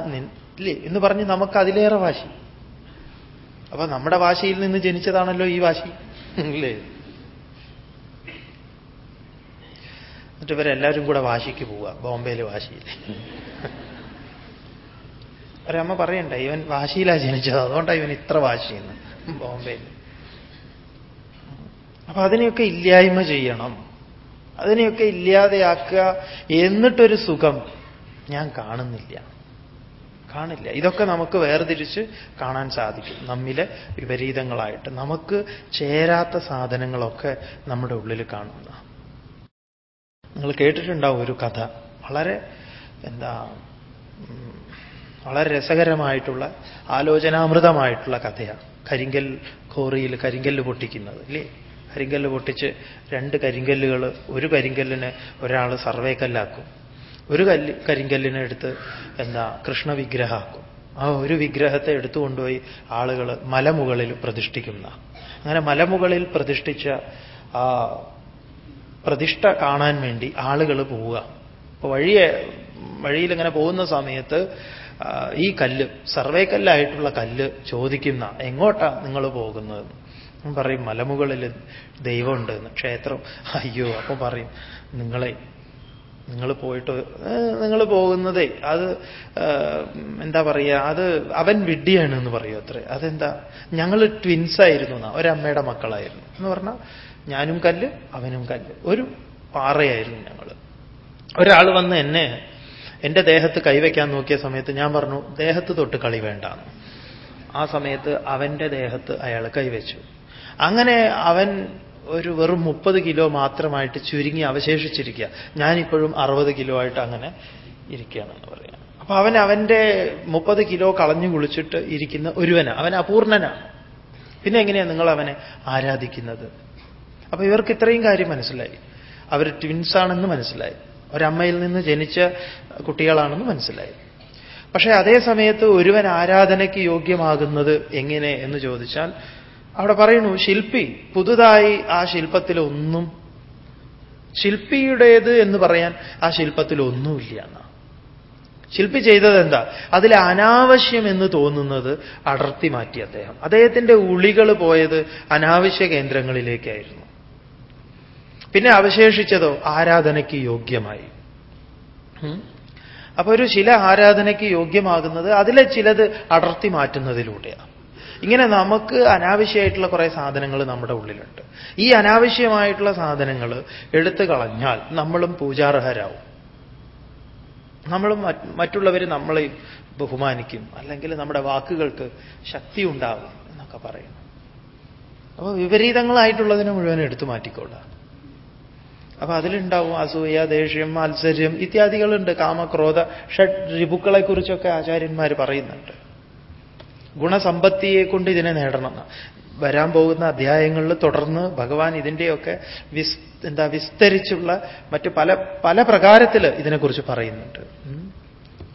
ഇല്ലേ? എന്ന് പറഞ്ഞ് നമുക്ക് അതിലേറെ വാശി. അപ്പൊ നമ്മുടെ വാശിയിൽ നിന്ന് ജനിച്ചതാണല്ലോ ഈ വാശി. ഇല്ലേ? എന്നിട്ട് ഇവരെല്ലാവരും കൂടെ വാശിക്ക് പോവുക ബോംബെയിൽ വാശിയിൽ. ഒരമ്മ പറയണ്ട ഇവൻ വാശിയിലാണ് ജനിച്ചത്. അതുകൊണ്ടാണ് ഇവൻ ഇത്ര വാശിയെന്ന്. ബോംബെയിൽ. അപ്പൊ അതിനെയൊക്കെ ഇല്ലായ്മ ചെയ്യണം. അതിനെയൊക്കെ ഇല്ലാതെയാക്കുക എന്നിട്ടൊരു സുഖം ഞാൻ കാണുന്നില്ല. കാണില്ല. ഇതൊക്കെ നമുക്ക് വേർതിരിച്ച് കാണാൻ സാധിക്കും. നമ്മിലെ വിപരീതങ്ങളായിട്ട്. നമുക്ക് ചേരാത്ത സാധനങ്ങളൊക്കെ നമ്മുടെ ഉള്ളിൽ കാണുന്ന. നിങ്ങൾ കേട്ടിട്ടുണ്ടാവും ഒരു കഥ. വളരെ എന്താ വളരെ രസകരമായിട്ടുള്ള ആലോചനാമൃതമായിട്ടുള്ള കഥയാണ്. കരിങ്കൽ കോറിയിൽ കരിങ്കല്ല് പൊട്ടിക്കുന്നത് അല്ലേ കരിങ്കല്ല് പൊട്ടിച്ച് രണ്ട് കരിങ്കല്ലുകൾ ഒരു കരിങ്കല്ലിനെ ഒരാൾ സർവേ കല്ലാക്കും. ഒരു കല്ല് കരിങ്കല്ലിനെ എടുത്ത് എന്താ കൃഷ്ണവിഗ്രഹമാക്കും ആ ഒരു വിഗ്രഹത്തെ എടുത്തു കൊണ്ടുപോയി ആളുകൾ മലമുകളിൽ പ്രതിഷ്ഠിക്കുന്ന. അങ്ങനെ മലമുകളിൽ പ്രതിഷ്ഠിച്ച ആ പ്രതിഷ്ഠ കാണാൻ വേണ്ടി ആളുകൾ പോവുക. അപ്പൊ വഴിയെ വഴിയിൽ ഇങ്ങനെ പോകുന്ന സമയത്ത് ഈ കല്ല് സർവേ കല്ലായിട്ടുള്ള കല്ല് ചോദിക്കുന്ന എങ്ങോട്ടാണ് നിങ്ങൾ പോകുന്നത്? പറയും മലമുകളിൽ ദൈവമുണ്ട് ക്ഷേത്രം. അയ്യോ അപ്പൊ പറയും നിങ്ങളെ നിങ്ങൾ പോയിട്ട് നിങ്ങൾ പോകുന്നതേ അത് എന്താ പറയുക അത് അവൻ വിഡ്ഢിയാണ് എന്ന് പറയൂ അത്രേ. അതെന്താ ഞങ്ങൾ ട്വിൻസ് ആയിരുന്നു എന്നാ ഒരമ്മയുടെ മക്കളായിരുന്നു. എന്ന് പറഞ്ഞാൽ ഞാനും കല്ല് അവനും കല്ല്. ഒരു പാറയായിരുന്നു ഞങ്ങൾ ഒരാൾ വന്ന് എന്നെ എന്റെ ദേഹത്ത് കൈവയ്ക്കാൻ നോക്കിയ സമയത്ത് ഞാൻ പറഞ്ഞു ദേഹത്ത് തൊട്ട് കളി വേണ്ടാന്ന്. ആ സമയത്ത് അവന്റെ ദേഹത്ത് അയാൾ കൈവച്ചു. അങ്ങനെ അവൻ ഒരു വെറും മുപ്പത് കിലോ മാത്രമായിട്ട് ചുരുങ്ങി അവശേഷിച്ചിരിക്കുക. ഞാനിപ്പോഴും അറുപത് കിലോ ആയിട്ട് അങ്ങനെ ഇരിക്കുകയാണെന്ന് പറയാം. അപ്പൊ അവൻ അവന്റെ മുപ്പത് കിലോ കളഞ്ഞു കുളിച്ചിട്ട് ഇരിക്കുന്ന ഒരുവന. അവൻ അപൂർണനാണ് പിന്നെ എങ്ങനെയാണ് നിങ്ങൾ അവനെ ആരാധിക്കുന്നത്? അപ്പൊ ഇവർക്ക് ഇത്രയും കാര്യം മനസ്സിലായി. അവർ ട്വിൻസ് ആണെന്ന് മനസ്സിലായി. ഒരമ്മയിൽ നിന്ന് ജനിച്ച കുട്ടികളാണെന്ന് മനസ്സിലായി. പക്ഷേ അതേ സമയത്ത് ഒരുവൻ ആരാധനയ്ക്ക് യോഗ്യമാകുന്നത് എങ്ങനെ എന്ന് ചോദിച്ചാൽ അവിടെ പറയുന്നു ശില്പി പുതുതായി ആ ശില്പത്തിലൊന്നും ശില്പിയുടേത് എന്ന് പറയാൻ ആ ശില്പത്തിലൊന്നുമില്ല എന്നാ. ശില്പി ചെയ്തത് എന്താ അതിൽ അനാവശ്യം എന്ന് തോന്നുന്നത് അടർത്തി മാറ്റി അദ്ദേഹം. അദ്ദേഹത്തിന്റെ ഉളികൾ പോയത് അനാവശ്യ കേന്ദ്രങ്ങളിലേക്കായിരുന്നു. പിന്നെ അവശേഷിച്ചതോ ആരാധനയ്ക്ക് യോഗ്യമായി. അപ്പൊ ഒരു ശില ആരാധനയ്ക്ക് യോഗ്യമാകുന്നത് അതിലെ ചിലത് അടർത്തി മാറ്റുന്നതിലൂടെയാണ് ഇങ്ങനെ നമുക്ക് അനാവശ്യമായിട്ടുള്ള കുറേ സാധനങ്ങൾ നമ്മുടെ ഉള്ളിലുണ്ട്. ഈ അനാവശ്യമായിട്ടുള്ള സാധനങ്ങൾ എടുത്തു കളഞ്ഞാൽ നമ്മളും പൂജാർഹരാവും. നമ്മളും മറ്റുള്ളവർ നമ്മളെ ബഹുമാനിക്കും. അല്ലെങ്കിൽ നമ്മുടെ വാക്കുകൾക്ക് ശക്തി ഉണ്ടാകും എന്നൊക്കെ പറയുന്നു അപ്പോൾ വിപരീതങ്ങളായിട്ടുള്ളതിനെ മുഴുവൻ എടുത്തു മാറ്റിക്കൊള്ളുക. അപ്പൊ അതിലുണ്ടാവും അസൂയ ദേഷ്യം മാത്സര്യം ഇത്യാദികളുണ്ട്. കാമക്രോധ ഷഡ് രിപുക്കളെ കുറിച്ചൊക്കെ ആചാര്യന്മാർ പറയുന്നുണ്ട്. ഗുണസമ്പത്തിയെ കൊണ്ട് ഇതിനെ നേടണം. വരാൻ പോകുന്ന അധ്യായങ്ങളിൽ തുടർന്ന് ഭഗവാൻ ഇതിന്റെയൊക്കെ വിസ് എന്താ വിസ്തരിച്ചുള്ള മറ്റു പല പല പ്രകാരത്തിൽ ഇതിനെക്കുറിച്ച് പറയുന്നുണ്ട്.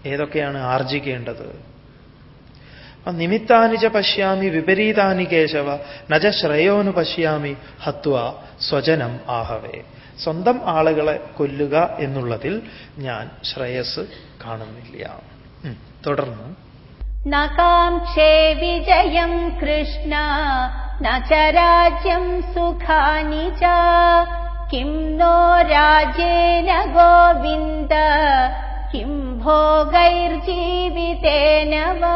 ഏതൊക്കെയാണ് ആർജിക്കേണ്ടത്? നിമിത്താനിച്ച പശ്യാമി വിപരീതാനി കേശവ നജ ശ്രേയോനു പശ്യാമി ഹത്വ സ്വജനം ആഹവേ. സ്വന്തം ആളുകളെ കൊല്ലുക എന്നുള്ളതിൽ ഞാൻ ശ്രേയസ് കാണുന്നില്ല. തുടർന്ന് നകാംക്ഷേ വിജയം കൃഷ്ണ ന ച രാജ്യം സുഖാനി ച കിം നോ രാജ്യേന ഗോവിന്ദ കിം ഭോഗൈർജീവിതേന വാ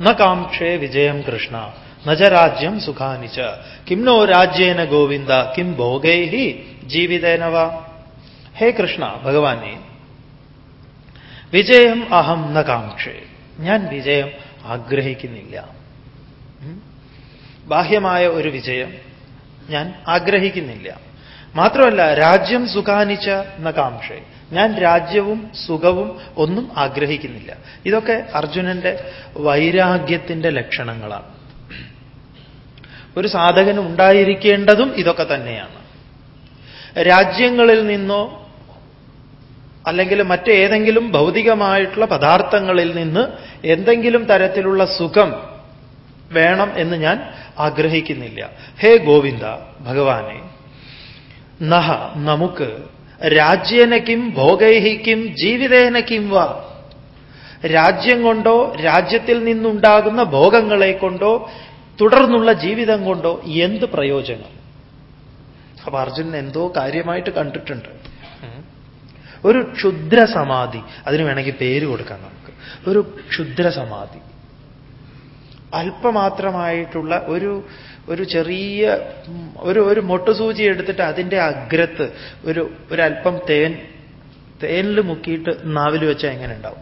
ന കാംക്ഷേ വിജയം കൃഷ്ണ च രാജ്യം സുഖാനി ച കിം നോ രാജ്യേന ഗോവിന്ദ കിം ഭോഗൈ ജീവിതേന വാ ഹേ കൃഷ്ണ ഭഗവാനെ വിജയം അഹം ന കാംക്ഷേ ഞാൻ വിജയം ആഗ്രഹിക്കുന്നില്ല. ബാഹ്യമായ ഒരു വിജയം ഞാൻ ആഗ്രഹിക്കുന്നില്ല. മാത്രമല്ല രാജ്യം സുഖാനിച്ച എന്ന കാംക്ഷേ ഞാൻ രാജ്യവും സുഖവും ഒന്നും ആഗ്രഹിക്കുന്നില്ല. ഇതൊക്കെ അർജുനന്റെ വൈരാഗ്യത്തിന്റെ ലക്ഷണങ്ങളാണ്. ഒരു സാധകന് ഉണ്ടായിരിക്കേണ്ടതും ഇതൊക്കെ തന്നെയാണ്. രാജ്യങ്ങളിൽ നിന്നോ അല്ലെങ്കിൽ മറ്റേതെങ്കിലും ഭൗതികമായിട്ടുള്ള പദാർത്ഥങ്ങളിൽ നിന്ന് എന്തെങ്കിലും തരത്തിലുള്ള സുഖം വേണം എന്ന് ഞാൻ ആഗ്രഹിക്കുന്നില്ല. ഹേ ഗോവിന്ദ ഭഗവാനെ നഹ നമുക്ക് രാജ്യേനക്കും ഭോഗൈഹിക്കും ജീവിതേനക്കും വാ. രാജ്യം കൊണ്ടോ രാജ്യത്തിൽ നിന്നുണ്ടാകുന്ന ഭോഗങ്ങളെ കൊണ്ടോ തുടർന്നുള്ള ജീവിതം കൊണ്ടോ എന്ത് പ്രയോജനം? അപ്പൊ അർജുനൻ എന്തോ കാര്യമായിട്ട് കണ്ടിട്ടുണ്ട്. ഒരു ക്ഷുദ്ര സമാധി അതിന് വേണമെങ്കിൽ പേര് കൊടുക്കാം നമുക്ക്. ഒരു ക്ഷുദ്ര സമാധി അല്പമാത്രമായിട്ടുള്ള ഒരു ഒരു ചെറിയ ഒരു ഒരു മൊട്ടുസൂചി എടുത്തിട്ട് അതിന്റെ അഗ്രത്ത് ഒരു ഒരല്പം തേൻ തേനിൽ മുക്കിയിട്ട് നാവിൽ വെച്ചാൽ എങ്ങനെ ഉണ്ടാവും?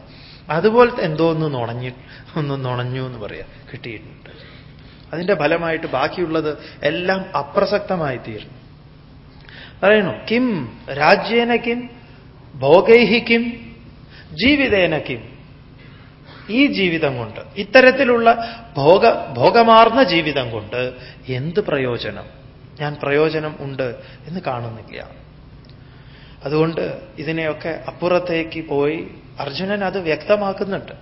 അതുപോലെ എന്തോ ഒന്ന് നുണഞ്ഞു ഒന്ന് നുണഞ്ഞു എന്ന് പറയാം. കിട്ടിയിട്ടുണ്ട്. അതിന്റെ ഫലമായിട്ട് ബാക്കിയുള്ളത് എല്ലാം അപ്രസക്തമായി തീർന്നു പറയണു കിം? രാജ്യേന കിം? ഭോഗൈഹി കിം? ഈ ജീവിതം കൊണ്ട് ഇത്തരത്തിലുള്ള ഭോഗ ഭോഗമാർന്ന ജീവിതം കൊണ്ട് എന്ത് പ്രയോജനം? ഞാൻ പ്രയോജനം ഉണ്ട് എന്ന് കാണുന്നില്ല. അതുകൊണ്ട് ഇതിനെയൊക്കെ അപ്പുറത്തേക്ക് പോയി അർജുനൻ അത് വ്യക്തമാക്കുന്നുണ്ട്.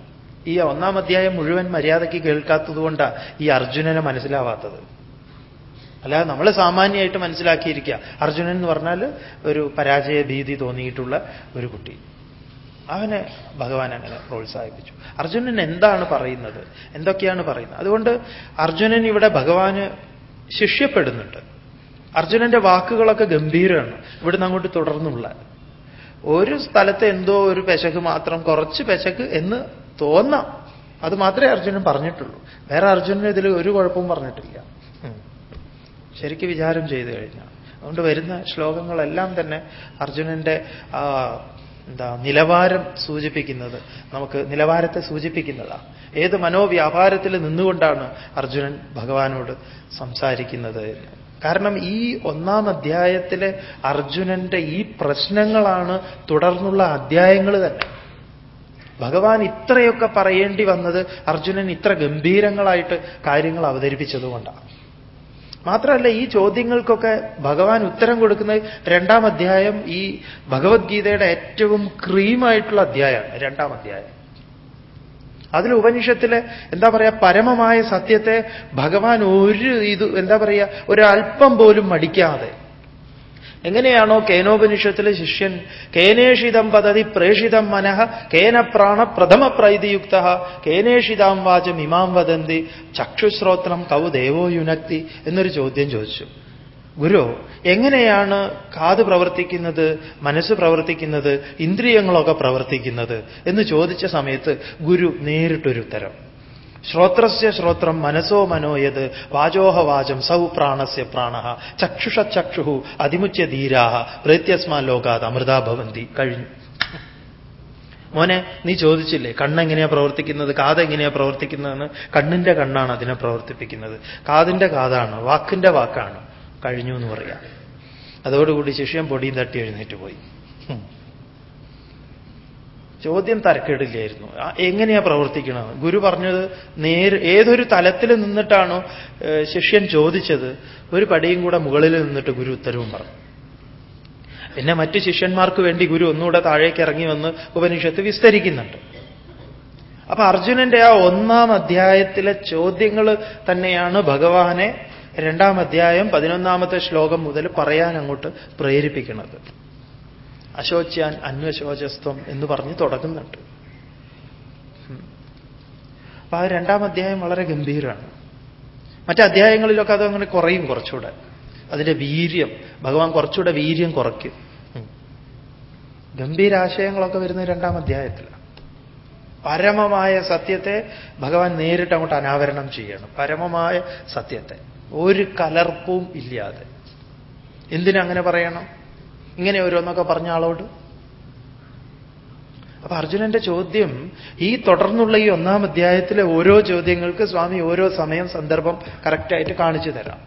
ഈ ഒന്നാം അധ്യായം മുഴുവൻ മര്യാദയ്ക്ക് കേൾക്കാത്തതുകൊണ്ടാണ് ഈ അർജുനന് മനസ്സിലാവാത്തത്. അല്ലാതെ നമ്മൾ സാമാന്യമായിട്ട് മനസ്സിലാക്കിയിരിക്കുക. അർജുനൻ എന്ന് പറഞ്ഞാൽ ഒരു പരാജയ ഭീതി തോന്നിയിട്ടുള്ള ഒരു കുട്ടി. അവനെ ഭഗവാൻ അങ്ങനെ പ്രോത്സാഹിപ്പിച്ചു. അർജുനൻ എന്താണ് പറയുന്നത്? എന്തൊക്കെയാണ് പറയുന്നത്? അതുകൊണ്ട് അർജുനൻ ഇവിടെ ഭഗവാന് ശിഷ്യപ്പെടുന്നുണ്ട്. അർജുനന്റെ വാക്കുകളൊക്കെ ഗംഭീരമാണ് ഇവിടുന്ന് അങ്ങോട്ട് തുടർന്നുള്ള. ഒരു സ്ഥലത്ത് എന്തോ ഒരു പെശക് മാത്രം കുറച്ച് പെശക് എന്ന് തോന്നാം. അത് മാത്രമേ അർജുനൻ പറഞ്ഞിട്ടുള്ളൂ. വേറെ അർജുനൻ ഇതിൽ ഒരു കുഴപ്പവും പറഞ്ഞിട്ടില്ല. ശരിക്കും വിചാരം ചെയ്തു കഴിഞ്ഞാൽ അതുകൊണ്ട് വരുന്ന ശ്ലോകങ്ങളെല്ലാം തന്നെ അർജുനന്റെ ആ എന്താ നിലവാരം സൂചിപ്പിക്കുന്നത് നമുക്ക് നിലവാരത്തെ സൂചിപ്പിക്കുന്നതാണ് ഏത് മനോവ്യാപാരത്തിൽ നിന്നുകൊണ്ടാണ് അർജുനൻ ഭഗവാനോട് സംസാരിക്കുന്നത് കാരണം ഈ ഒന്നാം അധ്യായത്തിലെ അർജുനന്റെ ഈ പ്രശ്നങ്ങളാണ് തുടർന്നുള്ള അധ്യായങ്ങൾ തന്നെ. ഭഗവാൻ ഇത്രയൊക്കെ പറയേണ്ടി വന്നത് അർജുനൻ ഇത്ര ഗംഭീരങ്ങളായിട്ട് കാര്യങ്ങൾ അവതരിപ്പിച്ചതുകൊണ്ടാണ്. മാത്രമല്ല ഈ ചോദ്യങ്ങൾക്കൊക്കെ ഭഗവാൻ ഉത്തരം കൊടുക്കുന്നത് രണ്ടാം അധ്യായം ഈ ഭഗവത്ഗീതയുടെ ഏറ്റവും ക്രീമായിട്ടുള്ള അധ്യായമാണ്. രണ്ടാം അധ്യായം. അതിൽ ഉപനിഷത്തിലെ എന്താ പറയുക പരമമായ സത്യത്തെ ഭഗവാൻ ഒരു ഇത് എന്താ പറയുക ഒരല്പം പോലും മടിക്കാതെ എങ്ങനെയാണോ കേനോപനിഷത്തിലെ ശിഷ്യൻ കേനേഷിതം പദ്ധതി പ്രേഷിതം മനഃ കേന പ്രാണ പ്രഥമ പ്രൈതിയുക്ത കേനേഷിതാം വാചം ഇമാം വദന്തി ചക്ഷുശ്രോത്രം കൗ ദേവോ യുനക്തി എന്നൊരു ചോദ്യം ചോദിച്ചു. ഗുരു എങ്ങനെയാണ് കാത് പ്രവർത്തിക്കുന്നത് മനസ്സ് പ്രവർത്തിക്കുന്നത് ഇന്ദ്രിയങ്ങളൊക്കെ പ്രവർത്തിക്കുന്നത് എന്ന് ചോദിച്ച സമയത്ത് ഗുരു നേരിട്ടൊരു ഉത്തരം. ശ്രോത്രസ്യ ശ്രോത്രം മനസ്സോ മനോയത് വാചോഹ വാചം സൗ പ്രാണസ്യ പ്രാണ. ചക്ഷുഷ ചക്ഷു അതിമുച്യ ധീരാഹ. പ്രത്യസ്മാ ലോകാത് അമൃതാ ഭവന്തി. കഴിഞ്ഞു. മോനെ നീ ചോദിച്ചില്ലേ കണ്ണെങ്ങനെയാ പ്രവർത്തിക്കുന്നത് കാതെങ്ങനെയാ പ്രവർത്തിക്കുന്നതെന്ന്? കണ്ണിന്റെ കണ്ണാണ് അതിനെ പ്രവർത്തിപ്പിക്കുന്നത്. കാതിന്റെ കാതാണ് വാക്കിന്റെ വാക്കാണ്. കഴിഞ്ഞു എന്ന് പറയാം. അതോടുകൂടി ശിഷ്യം പൊടിയും തട്ടി എഴുന്നേറ്റ് പോയി. ചോദ്യം തരക്കേടില്ലായിരുന്നു. എങ്ങനെയാ പ്രവർത്തിക്കുന്നത് ഗുരു പറഞ്ഞത് നേര് ഏതൊരു തലത്തിൽ നിന്നിട്ടാണോ ശിഷ്യൻ ചോദിച്ചത് ഒരു പടിയും കൂടെ മുകളിൽ നിന്നിട്ട് ഗുരു ഉത്തരവും പറഞ്ഞു. പിന്നെ മറ്റ് ശിഷ്യന്മാർക്ക് വേണ്ടി ഗുരു ഒന്നുകൂടെ താഴേക്ക് ഇറങ്ങി വന്ന് ഉപനിഷത്ത് വിസ്തരിക്കുന്നുണ്ട്. അപ്പൊ അർജുനന്റെ ആ ഒന്നാം അധ്യായത്തിലെ ചോദ്യങ്ങൾ തന്നെയാണ് ഭഗവാനെ രണ്ടാം അധ്യായം പതിനൊന്നാമത്തെ ശ്ലോകം മുതൽ പറയാൻ അങ്ങോട്ട് പ്രേരിപ്പിക്കുന്നത്. അശോച്യാൻ അന്വശോചസ്ത്വം എന്ന് പറഞ്ഞ് തുടങ്ങുന്നുണ്ട്. അപ്പൊ ആ രണ്ടാം അധ്യായം വളരെ ഗംഭീരമാണ്. മറ്റു അധ്യായങ്ങളിലൊക്കെ അത് അങ്ങനെ കുറയും കുറച്ചുകൂടെ. അതിന്റെ വീര്യം ഭഗവാൻ കുറച്ചുകൂടെ വീര്യം കുറയ്ക്കും. ഗംഭീരാശയങ്ങളൊക്കെ വരുന്ന രണ്ടാം അധ്യായത്തിലാണ് പരമമായ സത്യത്തെ ഭഗവാൻ നേരിട്ട് അങ്ങോട്ട് അനാവരണം ചെയ്യണം. പരമമായ സത്യത്തെ. ഒരു കലർപ്പും ഇല്ലാതെ. എന്തിനങ്ങനെ പറയണം? ഇങ്ങനെ ഓരോന്നൊക്കെ പറഞ്ഞ ആളോട്. അപ്പൊ അർജുനന്റെ ചോദ്യം ഈ തുടർന്നുള്ള ഈ ഒന്നാം അധ്യായത്തിലെ ഓരോ ചോദ്യങ്ങൾക്ക് സ്വാമി ഓരോ സമയം സന്ദർഭം കറക്റ്റായിട്ട് കാണിച്ചു തരാം.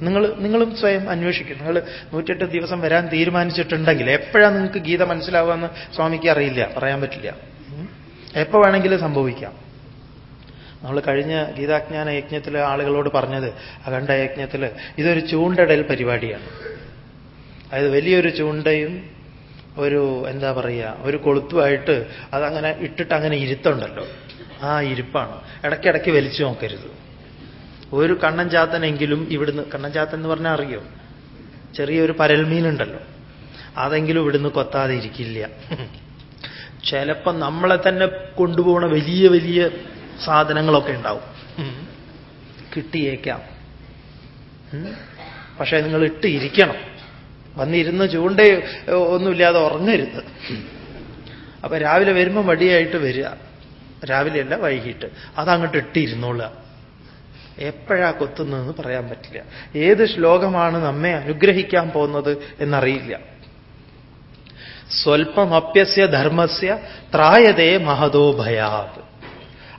നിങ്ങൾ നിങ്ങളും സ്വയം അന്വേഷിക്കും. നിങ്ങൾ നൂറ്റെട്ട് ദിവസം വരാൻ തീരുമാനിച്ചിട്ടുണ്ടെങ്കിൽ എപ്പോഴാണ് നിങ്ങൾക്ക് ഗീത മനസ്സിലാവുമെന്ന് സ്വാമിക്ക് അറിയില്ല പറയാൻ പറ്റില്ല. എപ്പോ വേണമെങ്കിലും സംഭവിക്കാം. നമ്മൾ കഴിഞ്ഞ ഗീതാജ്ഞാന യജ്ഞത്തിലെ ആളുകളോട് പറഞ്ഞത് അഖണ്ഡ യജ്ഞത്തിൽ ഇതൊരു ചൂണ്ടടൽ പരിപാടിയാണ്. അതായത് വലിയൊരു ചൂണ്ടയും ഒരു എന്താ പറയുക ഒരു കൊളുത്തുമായിട്ട് അതങ്ങനെ ഇട്ടിട്ട് അങ്ങനെ ഇരുത്തുണ്ടല്ലോ. ആ ഇരിപ്പാണ്. ഇടയ്ക്കിടയ്ക്ക് വലിച്ചു നോക്കരുത്. ഒരു കണ്ണൻ ചാത്തനെങ്കിലും ഇവിടുന്ന് കണ്ണൻ ചാത്തൻ എന്ന് പറഞ്ഞാൽ അറിയോ? ചെറിയൊരു പരൽമീനുണ്ടല്ലോ. അതെങ്കിലും ഇവിടുന്ന് കൊത്താതെ ഇരിക്കില്ല. ചിലപ്പം നമ്മളെ തന്നെ കൊണ്ടുപോകുന്ന വലിയ വലിയ സാധനങ്ങളൊക്കെ ഉണ്ടാവും. കിട്ടിയേക്കാം. പക്ഷേ നിങ്ങൾ ഇട്ട് ഇരിക്കണം. വന്നിരുന്ന് ചൂണ്ട ഒന്നുമില്ലാതെ ഉറങ്ങരുത്. അപ്പൊ രാവിലെ വരുമ്പോൾ മടിയായിട്ട് വരിക. രാവിലെയല്ല വൈകിട്ട്. അതങ്ങോട്ട് ഇട്ടിരുന്നോളുക. എപ്പോഴാ കൊത്തുന്നതെന്ന് പറയാൻ പറ്റില്ല. ഏത് ശ്ലോകമാണ് നമ്മെ അനുഗ്രഹിക്കാൻ പോകുന്നത് എന്നറിയില്ല. സ്വൽപ്പമപ്യസ്യ ധർമ്മസ്യ ത്രായതേ മഹതോ ഭയാത്.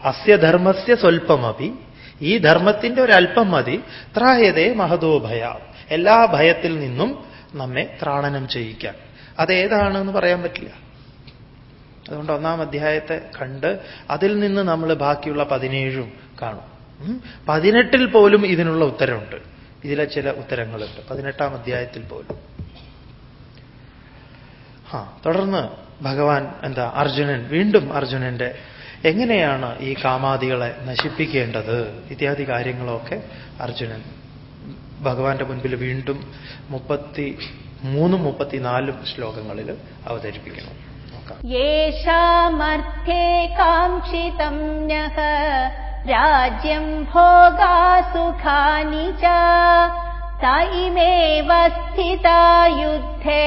അസ്യ ധർമ്മസ്യ സ്വൽപ്പമപി ഈ ധർമ്മത്തിന്റെ ഒരല്പം മതി. ത്രായതേ മഹതോ ഭയാത്. എല്ലാ ഭയത്തിൽ നിന്നും നമ്മെ ത്രാണനം ചെയ്യിക്കാൻ. അതേതാണെന്ന് പറയാൻ പറ്റില്ല. അതുകൊണ്ട് ഒന്നാം അധ്യായത്തെ കണ്ട് അതിൽ നിന്ന് നമ്മൾ ബാക്കിയുള്ള പതിനേഴും കാണും. പതിനെട്ടിൽ പോലും ഇതിനുള്ള ഉത്തരമുണ്ട്. ഇതിലെ ചില ഉത്തരങ്ങളുണ്ട്. പതിനെട്ടാം അധ്യായത്തിൽ പോലും. ആ തുടർന്ന് ഭഗവാൻ എന്താ അർജുനൻ വീണ്ടും അർജുനന്റെ എങ്ങനെയാണ് ഈ കാമാദികളെ നശിപ്പിക്കേണ്ടത്? ഇത്യാദി കാര്യങ്ങളൊക്കെ അർജുനൻ ഭഗവാന്റെ മുൻപിൽ വീണ്ടും മുപ്പത്തി മൂന്നും മുപ്പത്തിനാലും ശ്ലോകങ്ങളിൽ അവതരിപ്പിക്കണം യേഷാമർത്ഥേ കാക്ഷിതം രാജ്യം ഭോഗാസുഖാനി ചൈമേവ സ്ഥിതാ യുദ്ധേ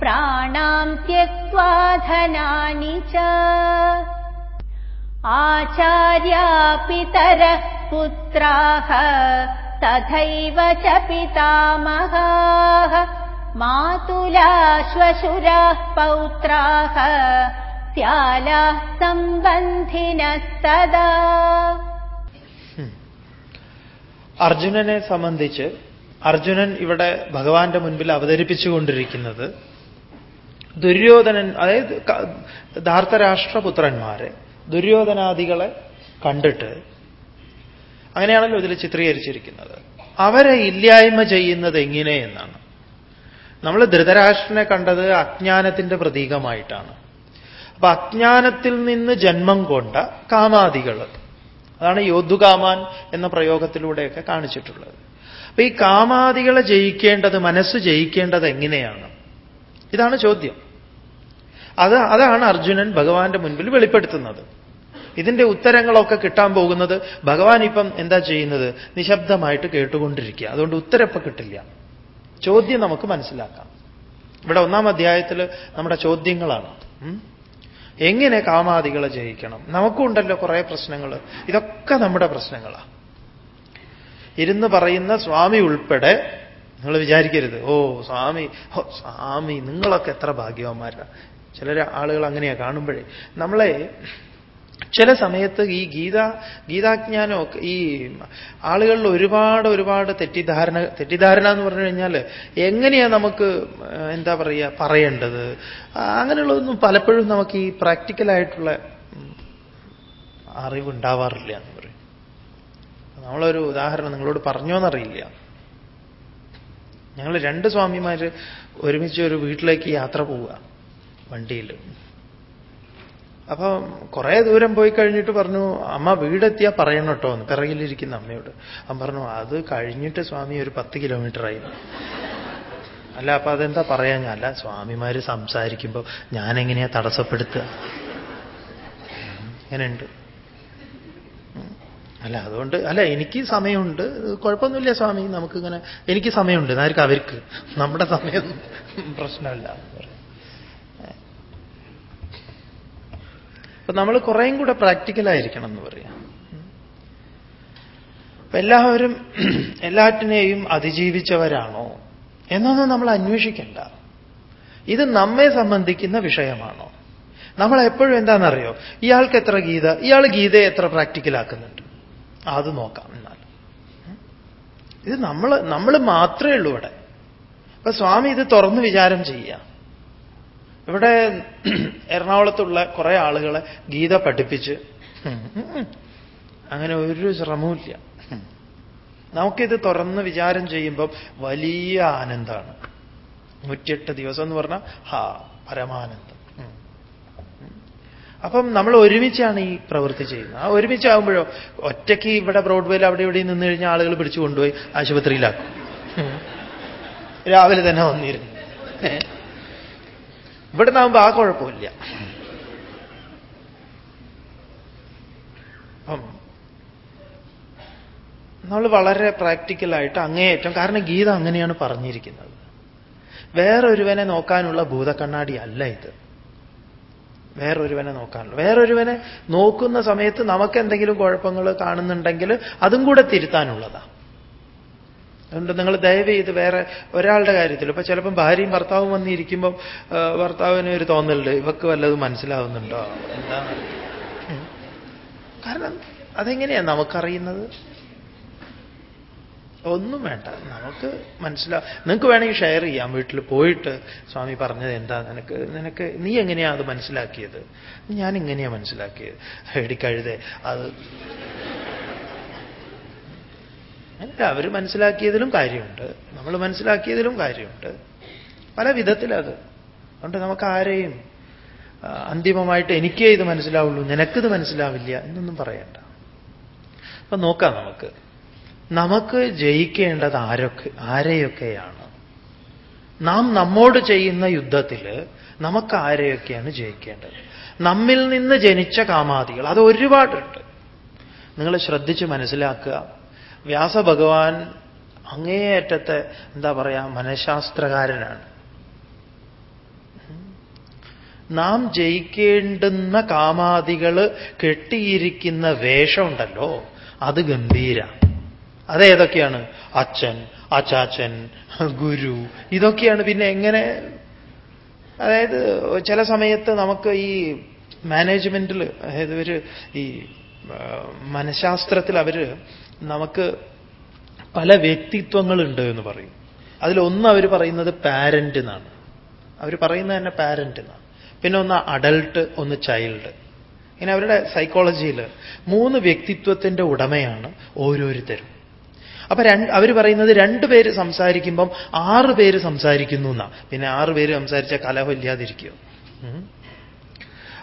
പ്രാണാം ത്യക്വാധനാനി ച. ആചാര്യ പിതര പുത്രാഹ त्यक्त्वा धनानि च आचार्या पितरः पुत्राः तथैव च पितामहाः मातुला श्वशुराः पौत्राः स्यालाः सम्बन्धिनस्तदा അർജുനനെ സംബന്ധിച്ച് അർജുനൻ ഇവിടെ ഭഗവാന്റെ മുൻപിൽ അവതരിപ്പിച്ചുകൊണ്ടിരിക്കുന്നത് ദുര്യോധനൻ അതായത് ക- ധാർത്തരാഷ്ട്രപുത്രന്മാരെ ദുര്യോധനാദികളെ കണ്ടിട്ട് അങ്ങനെയാണല്ലോ ഇതിൽ ചിത്രീകരിച്ചിരിക്കുന്നത്. അവരെ ഇല്ലായ്മ ചെയ്യുന്നത് എങ്ങനെ എന്നാണ്. നമ്മൾ ധൃതരാഷ്ട്രനെ കണ്ടത് അജ്ഞാനത്തിന്റെ പ്രതീകമായിട്ടാണ്. അപ്പൊ അജ്ഞാനത്തിൽ നിന്ന് ജന്മം കൊണ്ട കാമാദികൾ. അതാണ് യോദ്ധുകാമാൻ എന്ന പ്രയോഗത്തിലൂടെയൊക്കെ കാണിച്ചിട്ടുള്ളത്. അപ്പൊ ഈ കാമാദികളെ ജയിക്കേണ്ടത് മനസ്സ് ജയിക്കേണ്ടത് എങ്ങനെയാണ്? ഇതാണ് ചോദ്യം. അത് അതാണ് അർജുനൻ ഭഗവാന്റെ മുൻപിൽ വെളിപ്പെടുത്തുന്നത്. ഇതിന്റെ ഉത്തരങ്ങളൊക്കെ കിട്ടാൻ പോകുന്നത് ഭഗവാൻ ഇപ്പം എന്താ ചെയ്യുന്നത്? നിശബ്ദമായിട്ട് കേട്ടുകൊണ്ടിരിക്കുക. അതുകൊണ്ട് ഉത്തരപ്പം കിട്ടില്ല. ചോദ്യം നമുക്ക് മനസ്സിലാക്കാം. ഇവിടെ ഒന്നാം അധ്യായത്തിൽ നമ്മുടെ ചോദ്യങ്ങളാണ്. എങ്ങനെ കാമാദികളെ ജയിക്കണം? നമുക്കുണ്ടല്ലോ കുറേ പ്രശ്നങ്ങൾ ഇതൊക്കെ നമ്മുടെ പ്രശ്നങ്ങളാണ് ഇരുന്ന് പറയുന്ന സ്വാമി ഉൾപ്പെടെ നിങ്ങൾ വിചാരിക്കരുത്. ഓ സ്വാമി ഓ സ്വാമി നിങ്ങളൊക്കെ എത്ര ഭാഗ്യവന്മാരാണ് ചില ആളുകൾ അങ്ങനെയാണ് കാണുമ്പോഴേ. നമ്മളെ ചില സമയത്ത് ഈ ഗീത ഗീതാജ്ഞാനമൊക്കെ ഈ ആളുകളിൽ ഒരുപാട് ഒരുപാട് തെറ്റിദ്ധാരണ തെറ്റിദ്ധാരണ എന്ന് പറഞ്ഞു കഴിഞ്ഞാൽ എങ്ങനെയാണ് നമുക്ക് എന്താ പറയുക പറയേണ്ടത്? അങ്ങനെയുള്ളതൊന്നും പലപ്പോഴും നമുക്ക് ഈ പ്രാക്ടിക്കലായിട്ടുള്ള അറിവുണ്ടാവാറില്ല എന്ന് പറയും. നമ്മളൊരു ഉദാഹരണം നിങ്ങളോട് പറഞ്ഞോന്നറിയില്ല. ഞങ്ങൾ രണ്ട് സ്വാമിമാർ ഒരുമിച്ച് ഒരു വീട്ടിലേക്ക് യാത്ര പോവുക വണ്ടിയിൽ അപ്പൊ കുറേ ദൂരം പോയി കഴിഞ്ഞിട്ട് പറഞ്ഞു അമ്മ വീടെത്തിയാ പറയണം കേട്ടോ എന്ന്. പിറകിലിരിക്കുന്ന അമ്മയോട്. അവൻ പറഞ്ഞു അത് കഴിഞ്ഞിട്ട് സ്വാമി ഒരു പത്ത് കിലോമീറ്റർ ആയി അല്ല അപ്പൊ അതെന്താ പറയാ? അല്ല സ്വാമിമാര് സംസാരിക്കുമ്പോൾ ഞാനെങ്ങനെയാ തടസ്സപ്പെടുത്തുക? അങ്ങനെയുണ്ട് അല്ല അതുകൊണ്ട് അല്ല എനിക്ക് സമയമുണ്ട്. കുഴപ്പമൊന്നുമില്ല സ്വാമി നമുക്കിങ്ങനെ എനിക്ക് സമയമുണ്ട്. ആർക്ക് അവർക്ക്. നമ്മുടെ സമയം പ്രശ്നമല്ല. അപ്പൊ നമ്മൾ കുറേയും കൂടെ പ്രാക്ടിക്കലായിരിക്കണം എന്ന് പറയാം. അപ്പൊ എല്ലാവരും എല്ലാറ്റിനെയും അതിജീവിച്ചവരാണോ എന്നൊന്നും നമ്മൾ അന്വേഷിക്കണ്ട. ഇത് നമ്മെ സംബന്ധിക്കുന്ന വിഷയമാണോ? നമ്മൾ എപ്പോഴും എന്താണെന്നറിയോ? ഇയാൾക്ക് എത്ര ഗീത ഇയാൾ ഗീതയെ എത്ര പ്രാക്ടിക്കലാക്കുന്നുണ്ട് അത് നോക്കാം എന്നാൽ. ഇത് നമ്മൾ നമ്മൾ മാത്രമേ ഉള്ളൂ ഇവിടെ. അപ്പൊ സ്വാമി ഇത് തുറന്ന് വിചാരം ചെയ്യാം ഇവിടെ എറണാകുളത്തുള്ള കുറെ ആളുകളെ ഗീത പഠിപ്പിച്ച് അങ്ങനെ ഒരു ശ്രമവുമില്ല. നമുക്കിത് തുറന്ന് വിചാരം ചെയ്യുമ്പം വലിയ ആനന്ദമാണ്. നൂറ്റിയെട്ട് ദിവസം എന്ന് പറഞ്ഞാൽ ഹാ പരമാനന്ദം. അപ്പം നമ്മൾ ഒരുമിച്ചാണ് ഈ പ്രവൃത്തി ചെയ്യുന്നത്. ആ ഒരുമിച്ചാകുമ്പോഴോ ഒറ്റയ്ക്ക് ഇവിടെ ബ്രോഡ്വേയിൽ അവിടെ ഇവിടെ നിന്ന് കഴിഞ്ഞാൽ ആളുകൾ പിടിച്ചു കൊണ്ടുപോയി ആശുപത്രിയിലാക്കും. രാവിലെ തന്നെ വന്നിരുന്നു? ഇവിടെ നിന്നാകുമ്പോൾ ആ കുഴപ്പമില്ല. അപ്പം നമ്മൾ വളരെ പ്രാക്ടിക്കലായിട്ട് അങ്ങേയറ്റം കാരണം ഗീത അങ്ങനെയാണ് പറഞ്ഞിരിക്കുന്നത്. വേറൊരുവനെ നോക്കാനുള്ള ഭൂതക്കണ്ണാടി അല്ല ഇത്. വേറൊരുവനെ നോക്കാനുള്ള വേറൊരുവനെ നോക്കുന്ന സമയത്ത് നമുക്ക് എന്തെങ്കിലും കുഴപ്പങ്ങൾ കാണുന്നുണ്ടെങ്കിൽ അതും കൂടെ തിരുത്താനുള്ളതാ. അതുകൊണ്ട് നിങ്ങൾ ദയവ് ചെയ്ത് വേറെ ഒരാളുടെ കാര്യത്തിൽ ഇപ്പൊ ചിലപ്പം ഭാര്യയും ഭർത്താവും വന്നിരിക്കുമ്പോൾ ഭർത്താവിന് ഒരു തോന്നലുണ്ട്. ഇവക്ക് വല്ലതും മനസ്സിലാവുന്നുണ്ടോ? എന്താ കാരണം അതെങ്ങനെയാ നമുക്കറിയുന്നത്? ഒന്നും വേണ്ട. നമുക്ക് മനസ്സിലാ നിങ്ങൾക്ക് വേണമെങ്കിൽ ഷെയർ ചെയ്യാം. വീട്ടിൽ പോയിട്ട് സ്വാമി പറഞ്ഞത് എന്താ? നിനക്ക് നിനക്ക് നീ എങ്ങനെയാ അത് മനസ്സിലാക്കിയത്? ഞാൻ എങ്ങനെയാ മനസ്സിലാക്കിയത് എടിക്കഴുതേ അത് അല്ല അവർ മനസ്സിലാക്കിയതിലും കാര്യമുണ്ട്. നമ്മൾ മനസ്സിലാക്കിയതിലും കാര്യമുണ്ട്. പല വിധത്തിലത്. അതുകൊണ്ട് നമുക്ക് ആരെയും അന്തിമമായിട്ട് എനിക്കേ ഇത് മനസ്സിലാവുള്ളൂ നിനക്കിത് മനസ്സിലാവില്ല എന്നൊന്നും പറയണ്ട. അപ്പൊ നോക്കാം നമുക്ക്. നമുക്ക് ജയിക്കേണ്ടത് ആരൊക്കെ ആരെയൊക്കെയാണ്? നാം നമ്മോട് ചെയ്യുന്ന യുദ്ധത്തിൽ നമുക്ക് ആരെയൊക്കെയാണ് ജയിക്കേണ്ടത്? നമ്മിൽ നിന്ന് ജനിച്ച കാമാദികൾ അത് ഒരുപാടുണ്ട്. നിങ്ങൾ ശ്രദ്ധിച്ച് മനസ്സിലാക്കുക. വ്യാസഭഗവാൻ അങ്ങേയറ്റത്തെ എന്താ പറയാ മനഃശാസ്ത്രകാരനാണ്. നാം ജയിക്കേണ്ടുന്ന കാമാദികൾ കെട്ടിയിരിക്കുന്ന വേഷമുണ്ടല്ലോ അത് ഗംഭീര. അതേതൊക്കെയാണ്? അച്ഛൻ അച്ചാച്ചൻ ഗുരു ഇതൊക്കെയാണ് പിന്നെ എങ്ങനെ? അതായത് ചില സമയത്ത് നമുക്ക് ഈ മാനേജ്മെന്റിൽ അതായത് ഒരു ഈ മനഃശാസ്ത്രത്തിൽ അവർ നമുക്ക് പല വ്യക്തിത്വങ്ങളുണ്ട് എന്ന് പറയും. അതിലൊന്ന് അവർ പറയുന്നത് പാരന്റ് എന്നാണ്. അവർ പറയുന്നത് തന്നെ പാരന്റ് എന്നാണ്. പിന്നെ ഒന്ന് അഡൽട്ട് ഒന്ന് ചൈൽഡ് ഇനി അവരുടെ സൈക്കോളജിയിൽ മൂന്ന് വ്യക്തിത്വത്തിന്റെ ഉടമയാണ് ഓരോരുത്തരും. അപ്പൊ രണ്ട് അവർ പറയുന്നത് രണ്ടുപേര് സംസാരിക്കുമ്പം ആറ് പേര് സംസാരിക്കുന്നു എന്നാ. പിന്നെ ആറ് പേര് സംസാരിച്ച കലഹം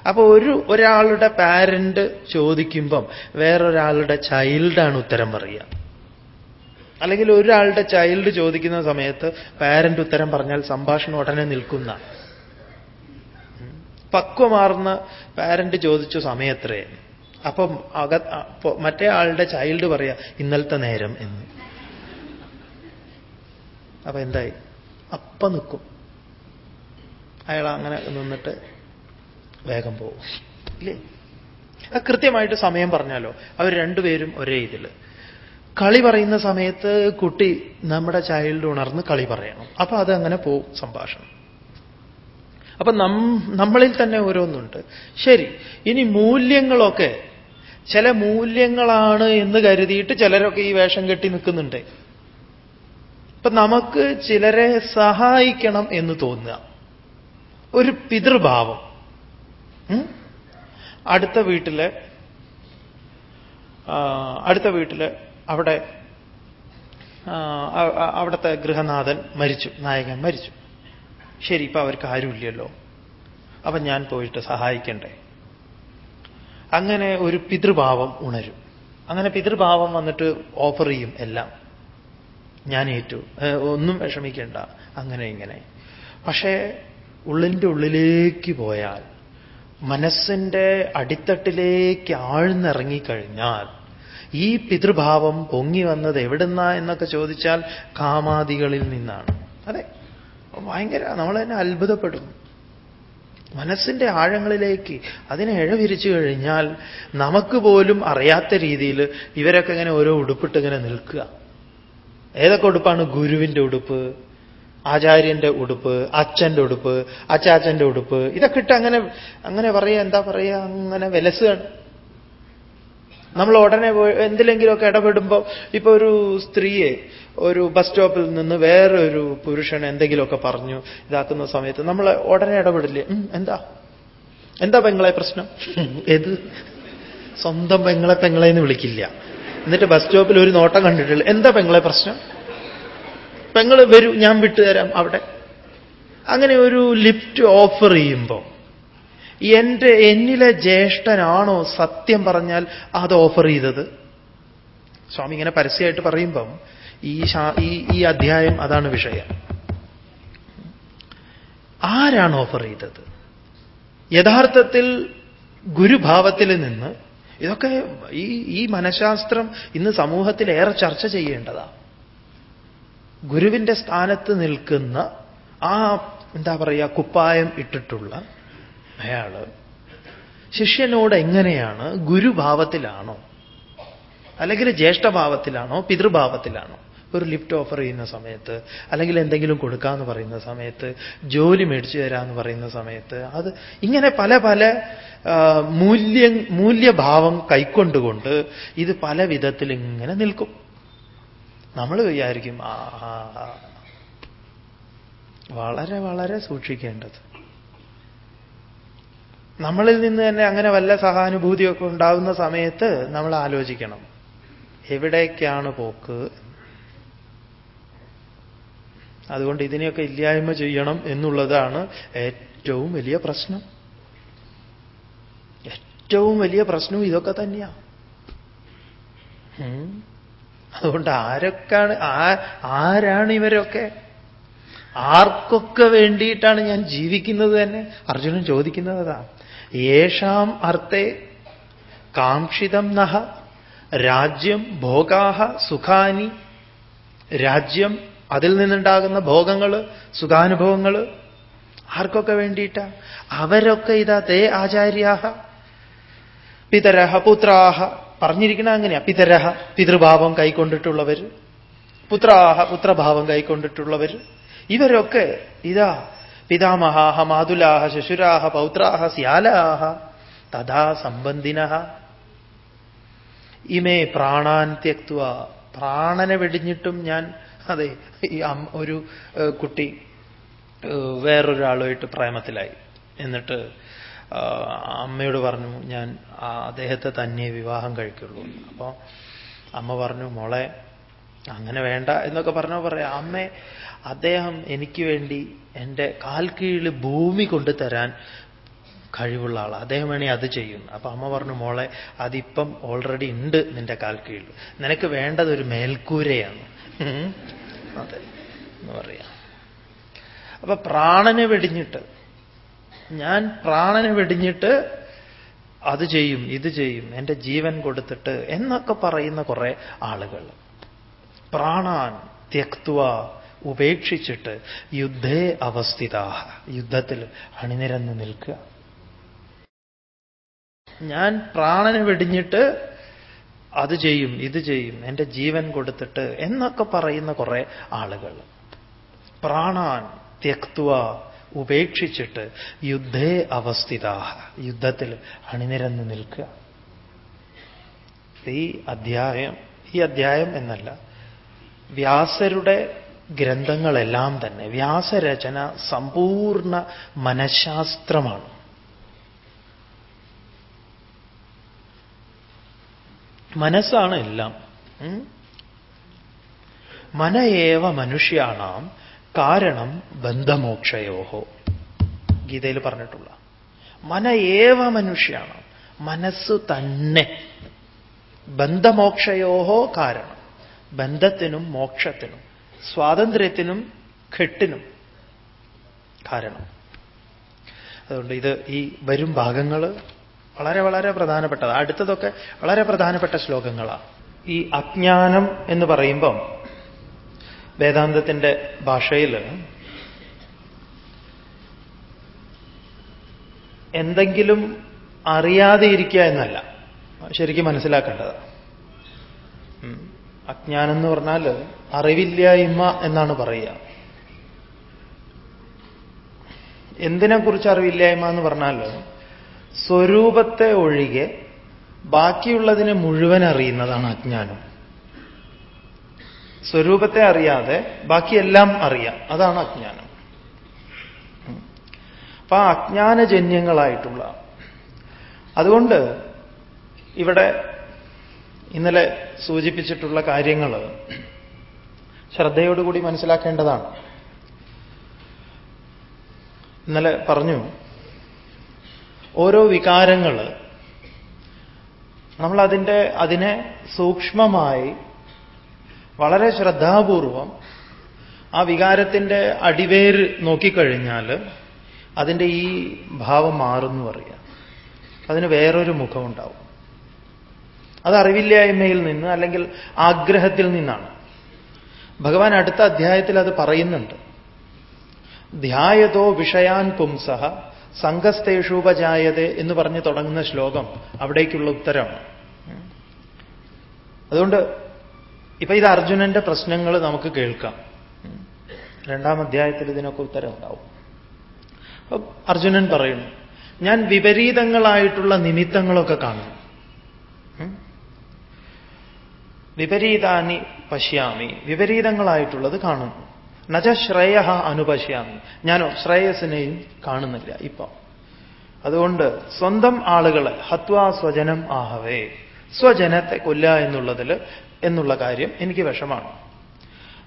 ഇല്ലാതിരിക്കുമോ ഉം. അപ്പൊ ഒരു ഒരാളുടെ പാരന്റ് ചോദിക്കുമ്പം വേറൊരാളുടെ ചൈൽഡാണ് ഉത്തരം പറയുക. അല്ലെങ്കിൽ ഒരാളുടെ ചൈൽഡ് ചോദിക്കുന്ന സമയത്ത് പാരന്റ് ഉത്തരം പറഞ്ഞാൽ സംഭാഷണം ഉടനെ നിൽക്കുന്ന. പക്വമാർന്ന പാരന്റ് ചോദിച്ച സമയത്രേ. അപ്പം അക മറ്റേ ആളുടെ ചൈൽഡ് പറയാ ഇന്നലത്തെ നേരം എന്ന്. അപ്പൊ എന്തായി? അപ്പ നിൽക്കും അയാൾ അങ്ങനെ നിന്നിട്ട് വേഗം പോകും ഇല്ലേ? അത് കൃത്യമായിട്ട് സമയം പറഞ്ഞാലോ? അവർ രണ്ടുപേരും ഒരേ ഇതിൽ. കളി പറയുന്ന സമയത്ത് കുട്ടി നമ്മുടെ ചൈൽഡ് ഉണർന്ന് കളി പറയണം. അപ്പൊ അതങ്ങനെ പോവും സംഭാഷണം. അപ്പൊ നമ്മളിൽ തന്നെ ഓരോന്നുണ്ട്. ശരി ഇനി മൂല്യങ്ങളൊക്കെ. ചില മൂല്യങ്ങളാണ് എന്ന് കരുതിയിട്ട് ചിലരൊക്കെ ഈ വേഷം കെട്ടി നിൽക്കുന്നുണ്ട്. ഇപ്പൊ നമുക്ക് ചിലരെ സഹായിക്കണം എന്ന് തോന്നുക. ഒരു പിതൃഭാവം? അടുത്ത വീട്ടിലെ അടുത്ത വീട്ടിൽ അവിടെ അവിടുത്തെ ഗൃഹനാഥൻ മരിച്ചു നായകൻ മരിച്ചു. ശരി ഇപ്പൊ അവർക്ക് ആരുമില്ലല്ലോ. അപ്പൊ ഞാൻ പോയിട്ട് സഹായിക്കണ്ടേ? അങ്ങനെ ഒരു പിതൃഭാവം ഉണരും. അങ്ങനെ പിതൃഭാവം വന്നിട്ട് ഓഫർ ചെയ്യും എല്ലാം. ഞാൻ ഏറ്റു. ഒന്നും വിഷമിക്കേണ്ട. അങ്ങനെ ഇങ്ങനെ. പക്ഷേ ഉള്ളിന്റെ ഉള്ളിലേക്ക് പോയാൽ മനസ്സിന്റെ അടിത്തട്ടിലേക്ക് ആഴ്ന്നിറങ്ങിക്കഴിഞ്ഞാൽ ഈ പിതൃഭാവം പൊങ്ങി വന്നത് എവിടുന്ന എന്നൊക്കെ ചോദിച്ചാൽ കാമാദികളിൽ നിന്നാണ്. അതെ. ഭയങ്കര നമ്മൾ തന്നെ അത്ഭുതപ്പെടും. മനസ്സിന്റെ ആഴങ്ങളിലേക്ക് അതിനെ ഇഴവിരിച്ചു കഴിഞ്ഞാൽ നമുക്ക് പോലും അറിയാത്ത രീതിയിൽ ഇവരൊക്കെ ഇങ്ങനെ ഓരോ ഉടുപ്പിട്ട് ഇങ്ങനെ നിൽക്കുക. ഏതൊക്കെ ഉടുപ്പാണ് ഗുരുവിന്റെ ഉടുപ്പ്? ആചാര്യന്റെ ഉടുപ്പ് അച്ഛന്റെ ഉടുപ്പ് അച്ചാച്ചന്റെ ഉടുപ്പ് ഇതൊക്കെ ഇട്ട് അങ്ങനെ അങ്ങനെ പറയുക എന്താ പറയുക അങ്ങനെ വിലസുകയാണ്. നമ്മൾ ഉടനെ എന്തിലെങ്കിലുമൊക്കെ ഇടപെടുമ്പോൾ ഇപ്പൊ ഒരു സ്ത്രീയെ ഒരു ബസ് സ്റ്റോപ്പിൽ നിന്ന് വേറെ ഒരു പുരുഷൻ എന്തെങ്കിലുമൊക്കെ പറഞ്ഞു ഇതാക്കുന്ന സമയത്ത് നമ്മൾ ഉടനെ ഇടപെടില്ലേ? എന്താ? എന്താ പെങ്ങളെ പ്രശ്നം? ഏത്? സ്വന്തം പെങ്ങളെ പെങ്ങളെ എന്ന് വിളിക്കില്ല. എന്നിട്ട് ബസ് സ്റ്റോപ്പിൽ ഒരു നോട്ടം കണ്ടിട്ടില്ല? എന്താ പെങ്ങളെ പ്രശ്നം? പെങ്ങൾ വരൂ ഞാൻ വിട്ടുതരാം അവിടെ. അങ്ങനെ ഒരു ലിഫ്റ്റ് ഓഫർ ചെയ്യുമ്പോൾ എന്റെ എന്നിലെ ജ്യേഷ്ഠനാണോ സത്യം പറഞ്ഞാൽ അത് ഓഫർ ചെയ്തത്? സ്വാമി ഇങ്ങനെ പരസ്യമായിട്ട് പറയുമ്പം ഈ ഈ അധ്യായം അതാണ് വിഷയം. ആരാണ് ഓഫർ ചെയ്തത്? യഥാർത്ഥത്തിൽ ഗുരുഭാവത്തിൽ നിന്ന് ഇതൊക്കെ ഈ ഈ മനഃശാസ്ത്രം ഇന്ന് സമൂഹത്തിൽ ഏറെ ചർച്ച ചെയ്യേണ്ടതാ. ഗുരുവിന്റെ സ്ഥാനത്ത് നിൽക്കുന്ന ആ എന്താ പറയുക കുപ്പായം ഇട്ടിട്ടുള്ള അയാൾ ശിഷ്യനോട് എങ്ങനെയാണ് ഗുരുഭാവത്തിലാണോ അല്ലെങ്കിൽ ജ്യേഷ്ഠഭാവത്തിലാണോ പിതൃഭാവത്തിലാണോ ഒരു ലിഫ്റ്റ് ഓഫർ ചെയ്യുന്ന സമയത്ത് അല്ലെങ്കിൽ എന്തെങ്കിലും കൊടുക്കാമെന്ന് പറയുന്ന സമയത്ത് ജോലി മേടിച്ചു തരാമെന്ന് പറയുന്ന സമയത്ത് അത് ഇങ്ങനെ പല പല മൂല്യ മൂല്യഭാവം കൈക്കൊണ്ടുകൊണ്ട് ഇത് പല വിധത്തിൽ ഇങ്ങനെ നിൽക്കും. നമ്മൾ വിചാരിക്കും ആ വളരെ വളരെ സൂക്ഷിക്കേണ്ടത്. നമ്മളിൽ നിന്ന് തന്നെ അങ്ങനെ വല്ല സഹാനുഭൂതിയൊക്കെ ഉണ്ടാവുന്ന സമയത്ത് നമ്മൾ ആലോചിക്കണം. എവിടേക്കാണ് പോക്ക്? അതുകൊണ്ട് ഇതിനെയൊക്കെ ഇല്ലായ്മ ചെയ്യണം എന്നുള്ളതാണ് ഏറ്റവും വലിയ പ്രശ്നം. ഏറ്റവും വലിയ പ്രശ്നവും ഇതൊക്കെ തന്നെയാണ് അതുകൊണ്ട് ആരൊക്കെയാണ് ആരാണ് ഇവരൊക്കെ? ആർക്കൊക്കെ വേണ്ടിയിട്ടാണ് ഞാൻ ജീവിക്കുന്നത് തന്നെ? അർജുനൻ ചോദിക്കുന്നത് അതാ. യേഷാം അർത്ഥേ കാക്ഷിതം നഹ രാജ്യം ഭോഗാഹ സുഖാനി. രാജ്യം അതിൽ നിന്നുണ്ടാകുന്ന ഭോഗങ്ങൾ സുഖാനുഭവങ്ങൾ ആർക്കൊക്കെ വേണ്ടിയിട്ടാ? അവരൊക്കെ ഇതാ തേ ആചാര്യാഹ. പിതരഹ പുത്രാഹ. പറഞ്ഞിരിക്കണ അങ്ങനെയാ. പിതരഹ പിതൃഭാവം കൈക്കൊണ്ടിട്ടുള്ളവർ പുത്രാഹ പുത്രഭാവം കൈക്കൊണ്ടിട്ടുള്ളവർ ഇവരൊക്കെ ഇതാ പിതാമഹാഹ മാതുലാഹ ശശുരാഹ പൗത്രാഹ സ്യാലാഹ തഥാ സംബന്ധിന ഇമേ പ്രാണാൻ ത്യക്വ പ്രാണനെ വെടിഞ്ഞിട്ടും ഞാൻ അതെ ഒരു കുട്ടി വേറൊരാളുമായിട്ട് പ്രേമത്തിലായി. എന്നിട്ട് അമ്മയോട് പറഞ്ഞു ഞാൻ അദ്ദേഹത്തെ തന്നെ വിവാഹം കഴിക്കുള്ളൂ. അപ്പോൾ അമ്മ പറഞ്ഞു മോളെ അങ്ങനെ വേണ്ട എന്നൊക്കെ പറഞ്ഞാൽ പറയാം അമ്മേ അദ്ദേഹം എനിക്ക് വേണ്ടി എന്റെ കാൽ കീഴിൽ ഭൂമി കൊണ്ടു തരാൻ കഴിവുള്ള ആൾ അദ്ദേഹം വേണേ അത് ചെയ്യും. അപ്പൊ അമ്മ പറഞ്ഞു മോളെ അതിപ്പം ഓൾറെഡി ഉണ്ട് നിന്റെ കാൽ കീഴിൽ. നിനക്ക് വേണ്ടത് ഒരു മേൽക്കൂരയാണ്. അതെ എന്ന് പറയാം. അപ്പൊ പ്രാണനെ വെടിഞ്ഞിട്ട് ഞാൻ പ്രാണന് വെടിഞ്ഞിട്ട് അത് ചെയ്യും ഇത് ചെയ്യും എന്റെ ജീവൻ കൊടുത്തിട്ട് എന്നൊക്കെ പറയുന്ന കുറെ ആളുകൾ. പ്രാണാൻ തെക്വ ഉപേക്ഷിച്ചിട്ട് യുദ്ധേ അവസ്ഥിത യുദ്ധത്തിൽ അണിനിരന്ന് നിൽക്കുക. ഞാൻ പ്രാണന് വെടിഞ്ഞിട്ട് അത് ചെയ്യും ഇത് ചെയ്യും എന്റെ ജീവൻ കൊടുത്തിട്ട് എന്നൊക്കെ പറയുന്ന കുറെ ആളുകൾ. പ്രാണാൻ ത്യക്തുവ ഉപേക്ഷിച്ചിട്ട് യുദ്ധേ അവസ്ഥിത യുദ്ധത്തിൽ അണിനിരന്ന് നിൽക്കുക. ഈ അധ്യായം ഈ അധ്യായം എന്നല്ല. വ്യാസരുടെ ഗ്രന്ഥങ്ങളെല്ലാം തന്നെ വ്യാസരചന സമ്പൂർണ മനഃശാസ്ത്രമാണ്. മനസ്സാണ് എല്ലാം. മനയേവ മനുഷ്യാണാം കാരണം ബന്ധമോക്ഷയോഹോ. ഗീതയിൽ പറഞ്ഞിട്ടുള്ള. മന ഏവ മനുഷ്യാണ്. മനസ്സ് തന്നെ. ബന്ധമോക്ഷയോഹോ കാരണം. ബന്ധത്തിനും മോക്ഷത്തിനും സ്വാതന്ത്ര്യത്തിനും കെട്ടിനും കാരണം. അതുകൊണ്ട് ഇത് ഈ വരും ഭാഗങ്ങൾ വളരെ വളരെ പ്രധാനപ്പെട്ടത് അടുത്തതൊക്കെ വളരെ പ്രധാനപ്പെട്ട ശ്ലോകങ്ങളാണ്. ഈ അജ്ഞാനം എന്ന് പറയുമ്പം വേദാന്തത്തിന്റെ ഭാഷയിൽ എന്തെങ്കിലും അറിയാതെ ഇരിക്കുക എന്നല്ല. ശരിക്കും മനസ്സിലാക്കേണ്ടത്. അജ്ഞാനം എന്ന് പറഞ്ഞാൽ അറിവില്ലായ്മ എന്നാണ് പറയുക. എന്തിനെക്കുറിച്ച് അറിവില്ലായ്മ എന്ന് പറഞ്ഞാൽ സ്വരൂപത്തെ ഒഴികെ ബാക്കിയുള്ളതിനെ മുഴുവൻ അറിയുന്നതാണ് അജ്ഞാനം. സ്വരൂപത്തെ അറിയാതെ ബാക്കിയെല്ലാം അറിയാം. അതാണ് അജ്ഞാനം. അപ്പൊ ആ അജ്ഞാനജന്യങ്ങളായിട്ടുള്ള അതുകൊണ്ട് ഇവിടെ ഇന്നലെ സൂചിപ്പിച്ചിട്ടുള്ള കാര്യങ്ങൾ ശ്രദ്ധയോടുകൂടി മനസ്സിലാക്കേണ്ടതാണ്. ഇന്നലെ പറഞ്ഞു ഓരോ വികാരങ്ങൾ നമ്മളതിന്റെ അതിനെ സൂക്ഷ്മമായി വളരെ ശ്രദ്ധാപൂർവം ആ വികാരത്തിന്റെ അടിവേര് നോക്കിക്കഴിഞ്ഞാൽ അതിന്റെ ഈ ഭാവം മാറുന്നു അറിയാം അതിന് വേറൊരു മുഖമുണ്ടാവും. അത് അറിവില്ലായ്മയിൽ നിന്ന് അല്ലെങ്കിൽ ആഗ്രഹത്തിൽ നിന്നാണ്. ഭഗവാൻ അടുത്ത അധ്യായത്തിൽ അത് പറയുന്നുണ്ട്. ധ്യായതോ വിഷയാൻ പുംസഹ സംഘസ്തേഷൂപജായത എന്ന് പറഞ്ഞ് തുടങ്ങുന്ന ശ്ലോകം അവിടേക്കുള്ള ഉത്തരമാണ്. അതുകൊണ്ട് ഇപ്പൊ ഇത് അർജുനന്റെ പ്രശ്നങ്ങൾ നമുക്ക് കേൾക്കാം. രണ്ടാം അധ്യായത്തിൽ ഇതിനൊക്കെ ഉത്തരം ഉണ്ടാവും. അർജുനൻ പറയുന്നു ഞാൻ വിപരീതങ്ങളായിട്ടുള്ള നിമിത്തങ്ങളൊക്കെ കാണുന്നു. വിപരീതാനി പശ്യാമി വിപരീതങ്ങളായിട്ടുള്ളത് കാണുന്നു. നജ ശ്രേയ അനുപശ്യാമി. ഞാനോ ശ്രേയസിനെയും കാണുന്നില്ല ഇപ്പൊ. അതുകൊണ്ട് സ്വന്തം ആളുകളെ ഹത്വാ സ്വജനം ആഹവേ. സ്വജനത്തെ കൊല്ല എന്നുള്ളതിൽ എന്നുള്ള കാര്യം എനിക്ക് വിഷമാണ്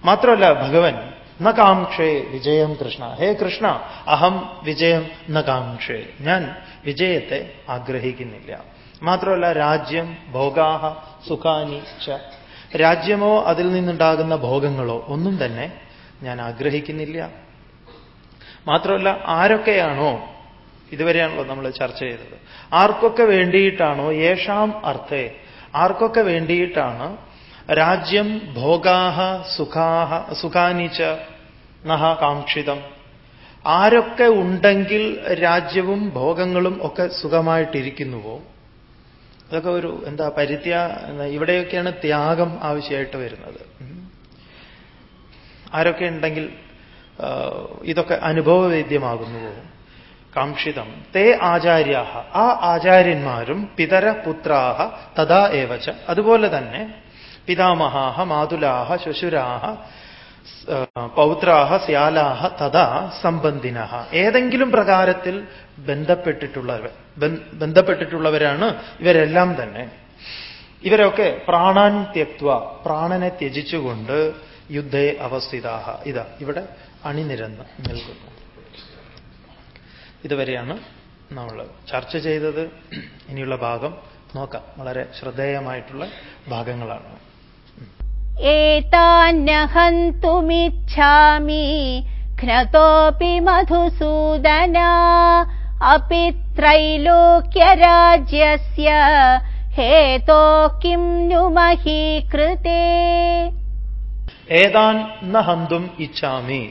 മാത്രമല്ല ഭഗവൻ ന കാക്ഷേ വിജയം കൃഷ്ണ. ഹേ കൃഷ്ണ അഹം വിജയം ന കാക്ഷേ ഞാൻ വിജയത്തെ ആഗ്രഹിക്കുന്നില്ല. മാത്രമല്ല രാജ്യം ഭോഗാഹ സുഖാനി ച. രാജ്യമോ അതിൽ നിന്നുണ്ടാകുന്ന ഭോഗങ്ങളോ ഒന്നും തന്നെ ഞാൻ ആഗ്രഹിക്കുന്നില്ല. മാത്രമല്ല ആരൊക്കെയാണോ ഇതുവരെയാണല്ലോ നമ്മൾ ചർച്ച ചെയ്തത് ആർക്കൊക്കെ വേണ്ടിയിട്ടാണോ യേഷാം അർത്ഥേ ആർക്കൊക്കെ വേണ്ടിയിട്ടാണ് രാജ്യം ഭോഗാഹ സുഖാഹ സുഖാനിച്ച നഹ കാക്ഷിതം. ആരൊക്കെ ഉണ്ടെങ്കിൽ രാജ്യവും ഭോഗങ്ങളും ഒക്കെ സുഖമായിട്ടിരിക്കുന്നുവോ? അതൊക്കെ ഒരു എന്താ പരിത്യ ഇവിടെയൊക്കെയാണ് ത്യാഗം ആവശ്യമായിട്ട് വരുന്നത്. ആരൊക്കെ ഉണ്ടെങ്കിൽ ഇതൊക്കെ അനുഭവവേദ്യമാകുന്നുവോ? കാക്ഷിതം. തേ ആചാര്യാഹ. ആ ആചാര്യന്മാരും പിതര പുത്രാഹ തഥാ ഏവച്ച അതുപോലെ തന്നെ പിതാമഹാഹ മാതുലാഹ ശ്വശുരാഹ പൗത്രാഹ സ്യാലാഹ തഥാ സംബന്ധിനഹ. ഏതെങ്കിലും പ്രകാരത്തിൽ ബന്ധപ്പെട്ടിട്ടുള്ളവർ ബന്ധപ്പെട്ടിട്ടുള്ളവരാണ് ഇവരെല്ലാം തന്നെ. ഇവരൊക്കെ പ്രാണാൻ ത്യക്വ പ്രാണനെ ത്യജിച്ചുകൊണ്ട് യുദ്ധേ അവസ്ഥിതാഹ. ഇതാ ഇവിടെ അണിനിരന്ന് നിൽക്കുന്നു. ഇതുവരെയാണ് നമ്മൾ ചർച്ച ചെയ്തത്. ഇനിയുള്ള ഭാഗം നോക്കാം. വളരെ ശ്രദ്ധേയമായിട്ടുള്ള ഭാഗങ്ങളാണ്. ഏതാന്നഹന്തുമിച്ഛാമി ഘ്നതോപി മധുസൂദന അപി ത്രൈലോക്യരാജ്യസ്യ ഹേതോ കിം नु മഹീകൃതേ ഏതാൻ ന ഇച്ഛാമി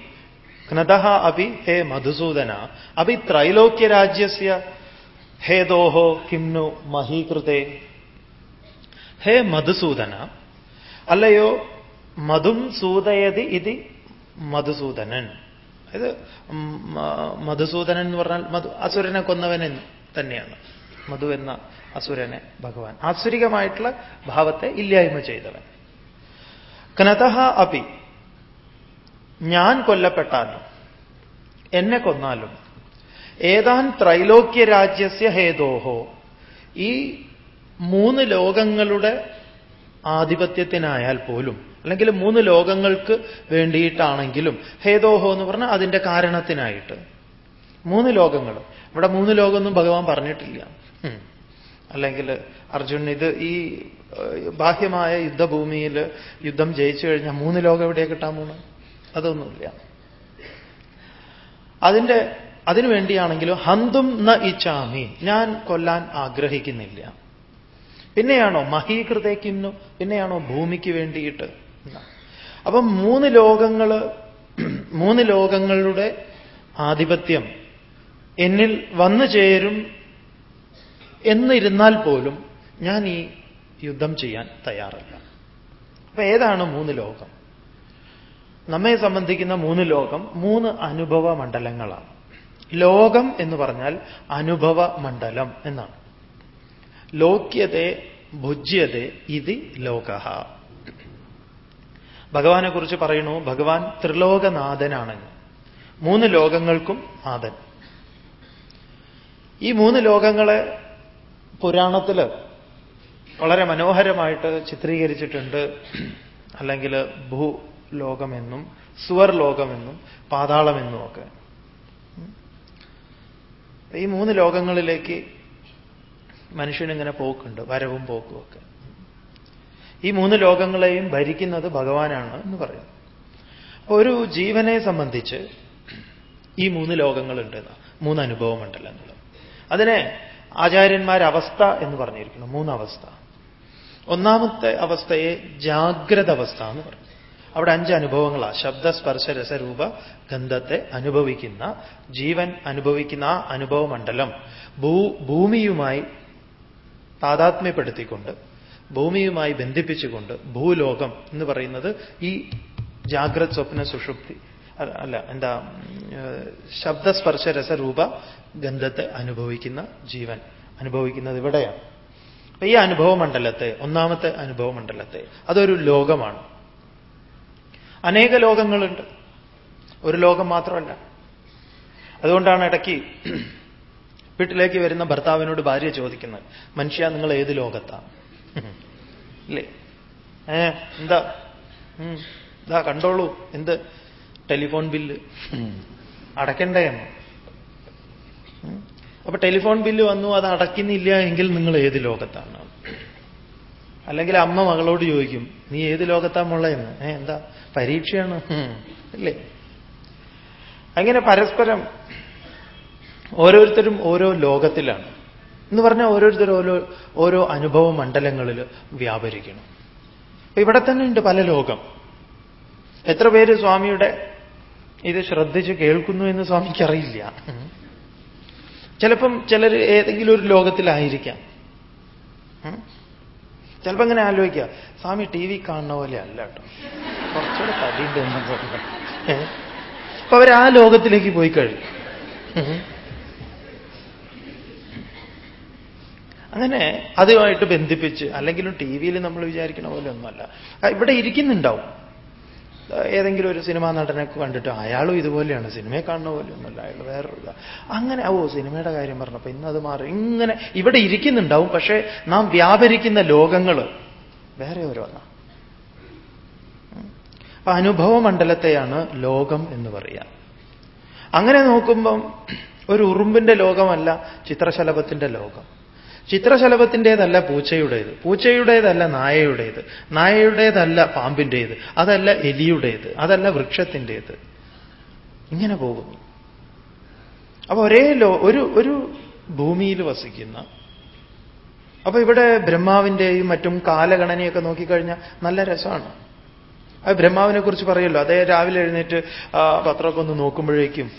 ഘ്നത അപി ഹേ മധുസൂദന അപി ത്രൈലോക്യരാജ്യസ്യ ഹേതോഹോ കിംനു മഹീകൃതേ ഹേ മധുസൂദന അല്ലയോ? മധും സൂതയതി ഇത് മധുസൂദനൻ. അതായത് മധുസൂദനൻ എന്ന് പറഞ്ഞാൽ മധു അസുരനെ കൊന്നവൻ തന്നെയാണ്. മധു എന്ന അസുരനെ ഭഗവാൻ. ആസുരികമായിട്ടുള്ള ഭാവത്തെ ഇല്ലായ്മ ചെയ്തവൻ. കനതഹ അപി ഞാൻ കൊല്ലപ്പെട്ടാലും എന്നെ കൊന്നാലും ഏതാൻ ത്രൈലോക്യ രാജ്യസ്യ ഹേതോഹോ ഈ മൂന്ന് ലോകങ്ങളുടെ ആധിപത്യത്തിനായാൽ പോലും അല്ലെങ്കിൽ മൂന്ന് ലോകങ്ങൾക്ക് വേണ്ടിയിട്ടാണെങ്കിലും ഹേതോഹോ എന്ന് പറഞ്ഞാൽ അതിന്റെ കാരണത്തിനായിട്ട്. മൂന്ന് ലോകങ്ങൾ. ഇവിടെ മൂന്ന് ലോകമൊന്നും ഭഗവാൻ പറഞ്ഞിട്ടില്ല. അല്ലെങ്കിൽ അർജുൻ ഇത് ഈ ബാഹ്യമായ യുദ്ധഭൂമിയിൽ യുദ്ധം ജയിച്ചു കഴിഞ്ഞാൽ മൂന്ന് ലോകം എവിടെ കിട്ടാൻ പോണു? അതൊന്നുമില്ല. അതിന്റെ അതിനുവേണ്ടിയാണെങ്കിലും ഹന്തും ന ഇച്ഛാമി ഞാൻ കൊല്ലാൻ ആഗ്രഹിക്കുന്നില്ല. പിന്നെയാണോ മഹീകൃതയ്ക്കുന്നു പിന്നെയാണോ ഭൂമിക്ക് വേണ്ടിയിട്ട്? അപ്പം മൂന്ന് ലോകങ്ങൾ മൂന്ന് ലോകങ്ങളുടെ ആധിപത്യം എന്നിൽ വന്നു ചേരും എന്നിരുന്നാൽ പോലും ഞാൻ ഈ യുദ്ധം ചെയ്യാൻ തയ്യാറല്ല. അപ്പൊ ഏതാണ് മൂന്ന് ലോകം? നമ്മെ സംബന്ധിക്കുന്ന മൂന്ന് ലോകം മൂന്ന് അനുഭവ മണ്ഡലങ്ങളാണ്. ലോകം എന്ന് പറഞ്ഞാൽ അനുഭവ മണ്ഡലം എന്നാണ്. ലോക്യത്തെ ഭുജ്യതേ ഇത് ലോക ഭഗവാനെ കുറിച്ച് പറയുന്നു ഭഗവാൻ ത്രിലോകനാഥനാണെന്ന്. മൂന്ന് ലോകങ്ങൾക്കും നാഥൻ. ഈ മൂന്ന് ലോകങ്ങളെ പുരാണത്തിൽ വളരെ മനോഹരമായിട്ട് ചിത്രീകരിച്ചിട്ടുണ്ട്. അല്ലെങ്കിൽ ഭൂലോകമെന്നും സുവർ ലോകമെന്നും പാതാളമെന്നും ഒക്കെ ഈ മൂന്ന് ലോകങ്ങളിലേക്ക് മനുഷ്യനിങ്ങനെ പോക്കുണ്ട് വരവും പോക്കും ഒക്കെ. ഈ മൂന്ന് ലോകങ്ങളെയും ഭരിക്കുന്നത് ഭഗവാനാണ് എന്ന് പറയുന്നു ഒരു ജീവനെ സംബന്ധിച്ച് ഈ മൂന്ന് ലോകങ്ങളുണ്ട് മൂന്ന് അനുഭവ മണ്ഡലങ്ങൾ അതിനെ ആചാര്യന്മാർ അവസ്ഥ എന്ന് പറഞ്ഞിരിക്കുന്നു മൂന്നവസ്ഥ ഒന്നാമത്തെ അവസ്ഥയെ ജാഗ്രത അവസ്ഥ എന്ന് പറയും. അവിടെ അഞ്ച് അനുഭവങ്ങളാണ് ശബ്ദ സ്പർശ രസരൂപ ഗന്ധത്തെ അനുഭവിക്കുന്ന ജീവൻ അനുഭവിക്കുന്ന ആ അനുഭവമണ്ഡലം ഭൂ ഭൂമിയുമായി താതാത്മ്യപ്പെടുത്തിക്കൊണ്ട് ഭൂമിയുമായി ബന്ധിപ്പിച്ചുകൊണ്ട് ഭൂലോകം എന്ന് പറയുന്നത് ഈ ജാഗ്രത് സ്വപ്ന സുഷുപ്തി അല്ല എന്താ ശബ്ദസ്പർശ രസരൂപ ഗന്ധത്തെ അനുഭവിക്കുന്ന ജീവൻ അനുഭവിക്കുന്നത് ഇവിടെയാണ്. അപ്പൊ ഈ അനുഭവ മണ്ഡലത്തെ ഒന്നാമത്തെ അനുഭവ മണ്ഡലത്തെ അതൊരു ലോകമാണ്. അനേക ലോകങ്ങളുണ്ട്. ഒരു ലോകം മാത്രമല്ല. അതുകൊണ്ടാണ് ഇടയ്ക്ക് വീട്ടിലേക്ക് വരുന്ന ഭർത്താവിനോട് ഭാര്യ ചോദിക്കുന്നത് മനുഷ്യ നിങ്ങൾ ഏത് ലോകത്താ? ഇല്ലേ? ഏ എന്താ? ഇതാ കണ്ടോളൂ എന്ത്? Telephone bill. അടയ്ക്കണ്ടേ? എന്ന് അപ്പൊ ടെലിഫോൺ ബില്ല് വന്നു അത് അടയ്ക്കുന്നില്ല എങ്കിൽ നിങ്ങൾ ഏത് ലോകത്താണ് അല്ലെങ്കിൽ അമ്മ മകളോട് ചോദിക്കും നീ ഏത് ലോകത്താ മുള്ളയെന്ന് ഏ എന്താ? പരീക്ഷയാണ്. അല്ലേ അങ്ങനെ പരസ്പരം ഓരോരുത്തരും ഓരോ ലോകത്തിലാണ്. എന്ന് പറഞ്ഞാൽ ഓരോരുത്തർ ഓരോ ഓരോ അനുഭവ മണ്ഡലങ്ങളിൽ വ്യാപരിക്കണം. ഇവിടെ തന്നെ ഉണ്ട് പല ലോകം. എത്ര പേര് സ്വാമിയുടെ ഇത് ശ്രദ്ധിച്ച് കേൾക്കുന്നു എന്ന് സ്വാമിക്ക് അറിയില്ല. ചിലപ്പം ചിലർ ഏതെങ്കിലും ഒരു ലോകത്തിലായിരിക്കാം. ചിലപ്പോൾ ഇങ്ങനെ ആലോചിക്കുക സ്വാമി ടി വി കാണുന്ന പോലെ അല്ല കേട്ടോ. കുറച്ചുകൂടെ തടിയുണ്ട് എന്ന് തോന്നുന്നു. അപ്പൊ അവർ ആ ലോകത്തിലേക്ക് പോയി കഴിഞ്ഞു അങ്ങനെ അതുമായിട്ട് ബന്ധിപ്പിച്ച് അല്ലെങ്കിലും ടി വിയിൽ നമ്മൾ വിചാരിക്കണ പോലെ ഒന്നുമല്ല. ഇവിടെ ഇരിക്കുന്നുണ്ടാവും. ഏതെങ്കിലും ഒരു സിനിമാ നടനെ കണ്ടിട്ട് അയാളും ഇതുപോലെയാണ് സിനിമയെ കാണുന്ന പോലെ ഒന്നുമല്ല അയാൾ വേറൊരു അങ്ങനെ ഓ സിനിമയുടെ കാര്യം പറഞ്ഞപ്പോ ഇന്നത് മാറി. ഇങ്ങനെ ഇവിടെ ഇരിക്കുന്നുണ്ടാവും പക്ഷേ നാം വ്യാപരിക്കുന്ന ലോകങ്ങൾ വേറെ ഓരോന്നാണ് അപ്പൊ അനുഭവ മണ്ഡലത്തെയാണ് ലോകം എന്ന് പറയുക അങ്ങനെ നോക്കുമ്പം ഒരു ഉറുമ്പിന്റെ ലോകമല്ല ചിത്രശലഭത്തിന്റെ ലോകം. ചിത്രശലഭത്തിന്റെതല്ല പൂച്ചയുടേത്. പൂച്ചയുടേതല്ല നായയുടേത്. നായയുടേതല്ല പാമ്പിന്റേത്. അതല്ല എലിയുടേത്. അതല്ല വൃക്ഷത്തിന്റേത്. ഇങ്ങനെ പോകുന്നു. അപ്പൊ ഒരേ ലോ ഒരു ഒരു ഭൂമിയിൽ വസിക്കുന്ന അപ്പൊ ഇവിടെ ബ്രഹ്മാവിന്റെയും മറ്റും കാലഗണനയൊക്കെ നോക്കിക്കഴിഞ്ഞാൽ നല്ല രസമാണ് അത് ബ്രഹ്മാവിനെ കുറിച്ച് പറയല്ലോ അതേ രാവിലെ എഴുന്നേറ്റ് പത്രമൊക്കെ ഒന്ന് നോക്കുമ്പോഴേക്കും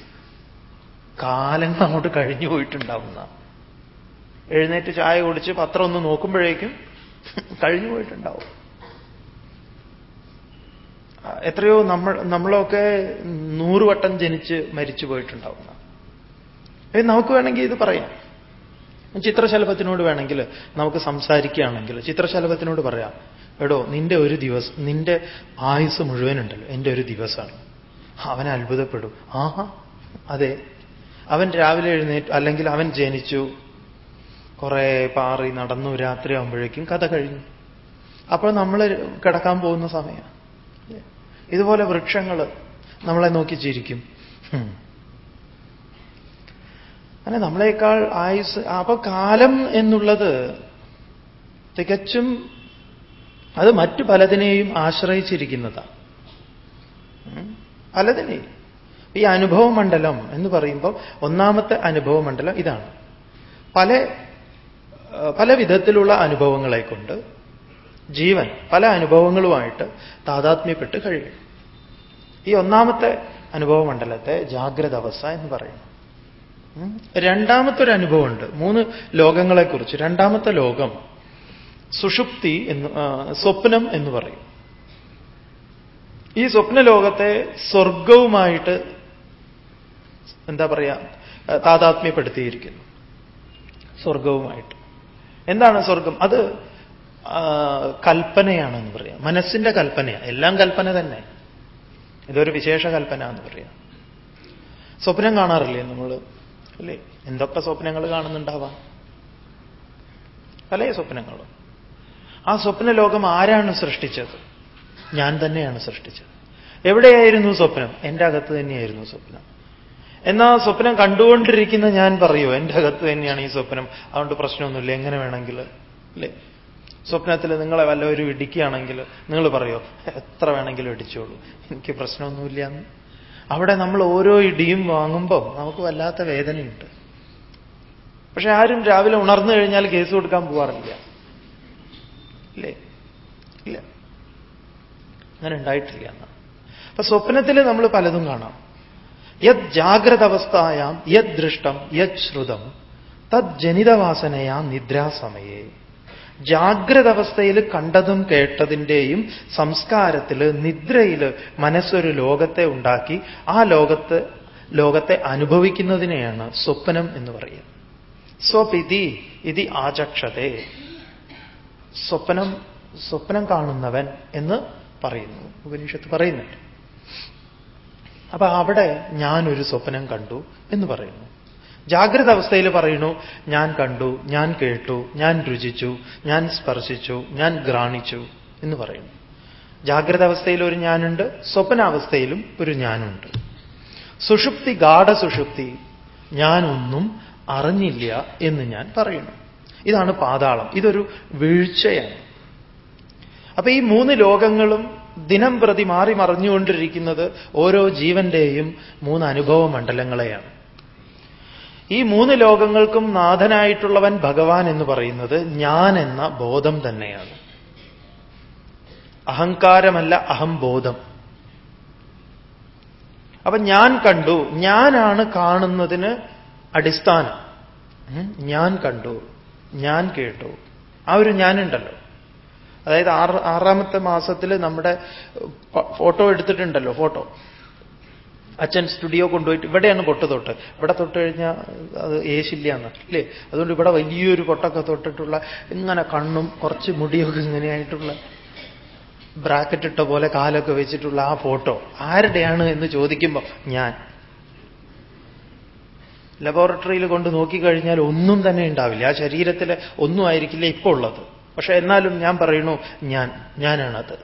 കാലങ്ങൾ അങ്ങോട്ട് കഴിഞ്ഞു പോയിട്ടുണ്ടാവുന്ന എഴുന്നേറ്റ് ചായ കുടിച്ച് പത്രം ഒന്ന് നോക്കുമ്പോഴേക്കും കഴിഞ്ഞു പോയിട്ടുണ്ടാവും. എത്രയോ നമ്മൾ നമ്മളൊക്കെ നൂറുവട്ടം ജനിച്ച് മരിച്ചു പോയിട്ടുണ്ടാവുന്ന നമുക്ക് വേണമെങ്കിൽ ഇത് പറയാം. ചിത്രശലഭത്തിനോട് വേണമെങ്കിൽ നമുക്ക് സംസാരിക്കുകയാണെങ്കിൽ ചിത്രശലഭത്തിനോട് പറയാം എടോ നിന്റെ ഒരു ദിവസം നിന്റെ ആയുസ് മുഴുവനുണ്ടല്ലോ എന്റെ ഒരു ദിവസമാണ്. അവൻ അത്ഭുതപ്പെടും. ആഹാ അതെ. അവൻ രാവിലെ എഴുന്നേറ്റ് അല്ലെങ്കിൽ അവൻ ജനിച്ചു കുറെ പാറി നടന്നു രാത്രി ആകുമ്പോഴേക്കും കഥ കഴിഞ്ഞു. അപ്പോൾ നമ്മൾ കിടക്കാൻ പോകുന്ന സമയം. ഇതുപോലെ വൃക്ഷങ്ങൾ നമ്മളെ നോക്കി ചിരിക്കും. അങ്ങനെ നമ്മളെക്കാൾ ആയുസ് അപ്പൊ കാലം എന്നുള്ളത് തികച്ചും അത് മറ്റു പലതിനെയും ആശ്രയിച്ചിരിക്കുന്നതാണ് പലതിനെയും ഈ അനുഭവ മണ്ഡലം എന്ന് പറയുമ്പോൾ ഒന്നാമത്തെ അനുഭവ മണ്ഡലം ഇതാണ്. പല പല വിധത്തിലുള്ള അനുഭവങ്ങളെ കൊണ്ട് ജീവൻ പല അനുഭവങ്ങളുമായിട്ട് താതാത്മ്യപ്പെട്ട് കഴിയും. ഈ ഒന്നാമത്തെ അനുഭവ മണ്ഡലത്തെ ജാഗ്രത അവസ്ഥ എന്ന് പറയുന്നു. രണ്ടാമത്തെ ഒരു അനുഭവമുണ്ട് മൂന്ന് ലോകങ്ങളെക്കുറിച്ച്. രണ്ടാമത്തെ ലോകം സുഷുപ്തി എന്ന് സ്വപ്നം എന്ന് പറയും. ഈ സ്വപ്ന ലോകത്തെ സ്വർഗവുമായിട്ട് എന്താ പറയുക താതാത്മ്യപ്പെടുത്തിയിരിക്കുന്നു. സ്വർഗവുമായിട്ട്. എന്താണ് സ്വർഗം അത് കൽപ്പനയാണെന്ന് പറയാം. മനസ്സിന്റെ കൽപ്പനയാണ് എല്ലാം കൽപ്പന തന്നെ. ഇതൊരു വിശേഷ കൽപ്പന എന്ന് പറയാം. സ്വപ്നം കാണാറില്ലേ നമ്മൾ? അല്ലേ? എന്തൊക്കെ സ്വപ്നങ്ങൾ കാണുന്നുണ്ടാവാം? പല സ്വപ്നങ്ങളും. ആ സ്വപ്ന ലോകം ആരാണ് സൃഷ്ടിച്ചത്? ഞാൻ തന്നെയാണ് സൃഷ്ടിച്ചത്. എവിടെയായിരുന്നു സ്വപ്നം? എന്റെ അകത്ത് തന്നെയായിരുന്നു സ്വപ്നം. എന്നാ സ്വപ്നം കണ്ടുകൊണ്ടിരിക്കുന്ന ഞാൻ പറയൂ എന്റെ അകത്ത് തന്നെയാണ് ഈ സ്വപ്നം. അതുകൊണ്ട് പ്രശ്നമൊന്നുമില്ല എങ്ങനെ വേണമെങ്കിൽ. അല്ലേ? സ്വപ്നത്തിൽ നിങ്ങളെ വല്ലവരും ഇടിക്കുകയാണെങ്കിൽ നിങ്ങൾ പറയോ എത്ര വേണമെങ്കിലും ഇടിച്ചോളൂ. എനിക്ക് പ്രശ്നമൊന്നുമില്ല എന്ന് അവിടെ നമ്മൾ ഓരോ ഇടിയും വാങ്ങുമ്പോൾ നമുക്ക് വല്ലാത്ത വേദനയുണ്ട്. പക്ഷെ ആരും രാവിലെ ഉണർന്നു കഴിഞ്ഞാൽ കേസ് കൊടുക്കാൻ പോവാറില്ല. അല്ലേ ഇല്ല. അങ്ങനെ ഉണ്ടായിട്ടില്ല എന്നാ അപ്പൊ സ്വപ്നത്തിൽ നമ്മൾ പലതും കാണാം. യത് ജാഗ്രത അവസ്ഥായാം യത് ദൃഷ്ടം യത് ശ്രുതം തത് ജനിതവാസനയാം നിദ്രാസമയേ. ജാഗ്രത അവസ്ഥയിൽ കണ്ടതും കേട്ടതിന്റെയും സംസ്കാരത്തിൽ നിദ്രയിൽ മനസ്സൊരു ലോകത്തെ ഉണ്ടാക്കി ആ ലോകത്ത് ലോകത്തെ അനുഭവിക്കുന്നതിനെയാണ് സ്വപ്നം എന്ന് പറയുന്നത്. സ്വപിതി ഇതി ആചക്ഷതേ. സ്വപ്നം സ്വപ്നം കാണുന്നവൻ എന്ന് പറയുന്നു. ഉപനിഷത്ത് പറയുന്നുണ്ട്. അപ്പൊ അവിടെ ഞാനൊരു സ്വപ്നം കണ്ടു എന്ന് പറയുന്നു. ജാഗ്രത അവസ്ഥയിൽ പറയുന്നു ഞാൻ കണ്ടു ഞാൻ കേട്ടു ഞാൻ രുചിച്ചു ഞാൻ സ്പർശിച്ചു ഞാൻ ഗ്രാണിച്ചു എന്ന് പറയുന്നു. ജാഗ്രത അവസ്ഥയിൽ ഒരു ഞാനുണ്ട് സ്വപ്നാവസ്ഥയിലും ഒരു ഞാനുണ്ട്. സുഷുപ്തി ഗാഠസുഷുപ്തി ഞാനൊന്നും അറിഞ്ഞില്ല എന്ന് ഞാൻ പറയുന്നു. ഇതാണ് പാതാളം. ഇതൊരു വീഴ്ചയാണ്. അപ്പൊ ഈ മൂന്ന് ലോകങ്ങളും ദിനം പ്രതി മാറി മറിഞ്ഞുകൊണ്ടിരിക്കുന്നത് ഓരോ ജീവന്റെയും മൂന്ന് അനുഭവ മണ്ഡലങ്ങളെയാണ്. ഈ മൂന്ന് ലോകങ്ങൾക്കും നാഥനായിട്ടുള്ളവൻ ഭഗവാൻ എന്ന് പറയുന്നത് ഞാൻ എന്ന ബോധം തന്നെയാണ്. അഹങ്കാരമല്ല അഹംബോധം അപ്പൊ ഞാൻ കണ്ടു ഞാനാണ് കാണുന്നതിന് അടിസ്ഥാനം. ഞാൻ കണ്ടു ഞാൻ കേട്ടു. ആ ഒരു ഞാനുണ്ടല്ലോ. അതായത് ആറ് ആറാമത്തെ മാസത്തിൽ നമ്മുടെ ഫോട്ടോ എടുത്തിട്ടുണ്ടല്ലോ ഫോട്ടോ. അച്ഛൻ സ്റ്റുഡിയോ കൊണ്ടുപോയിട്ട് ഇവിടെയാണ് പൊട്ട് തൊട്ട് ഇവിടെ തൊട്ട് കഴിഞ്ഞാൽ അത് ഏശില്ല എന്ന് അല്ലേ? അതുകൊണ്ട് ഇവിടെ വലിയൊരു പൊട്ടൊക്കെ തൊട്ടിട്ടുള്ള ഇങ്ങനെ കണ്ണും കുറച്ച് മുടിയൊക്കെ ഇങ്ങനെയായിട്ടുള്ള ബ്രാക്കറ്റ് ഇട്ട പോലെ കാലൊക്കെ വെച്ചിട്ടുള്ള ആ ഫോട്ടോ. ആരുടെയാണ് എന്ന് ചോദിക്കുമ്പോൾ ഞാൻ. ലബോറട്ടറിയിൽ കൊണ്ട് നോക്കിക്കഴിഞ്ഞാൽ ഒന്നും തന്നെ ഉണ്ടാവില്ല. ആ ശരീരത്തിൽ ഒന്നും ആയിരിക്കില്ല ഇപ്പോൾ ഉള്ളത്. പക്ഷെ എന്നാലും ഞാൻ പറയുന്നു ഞാൻ ഞാനാണത്.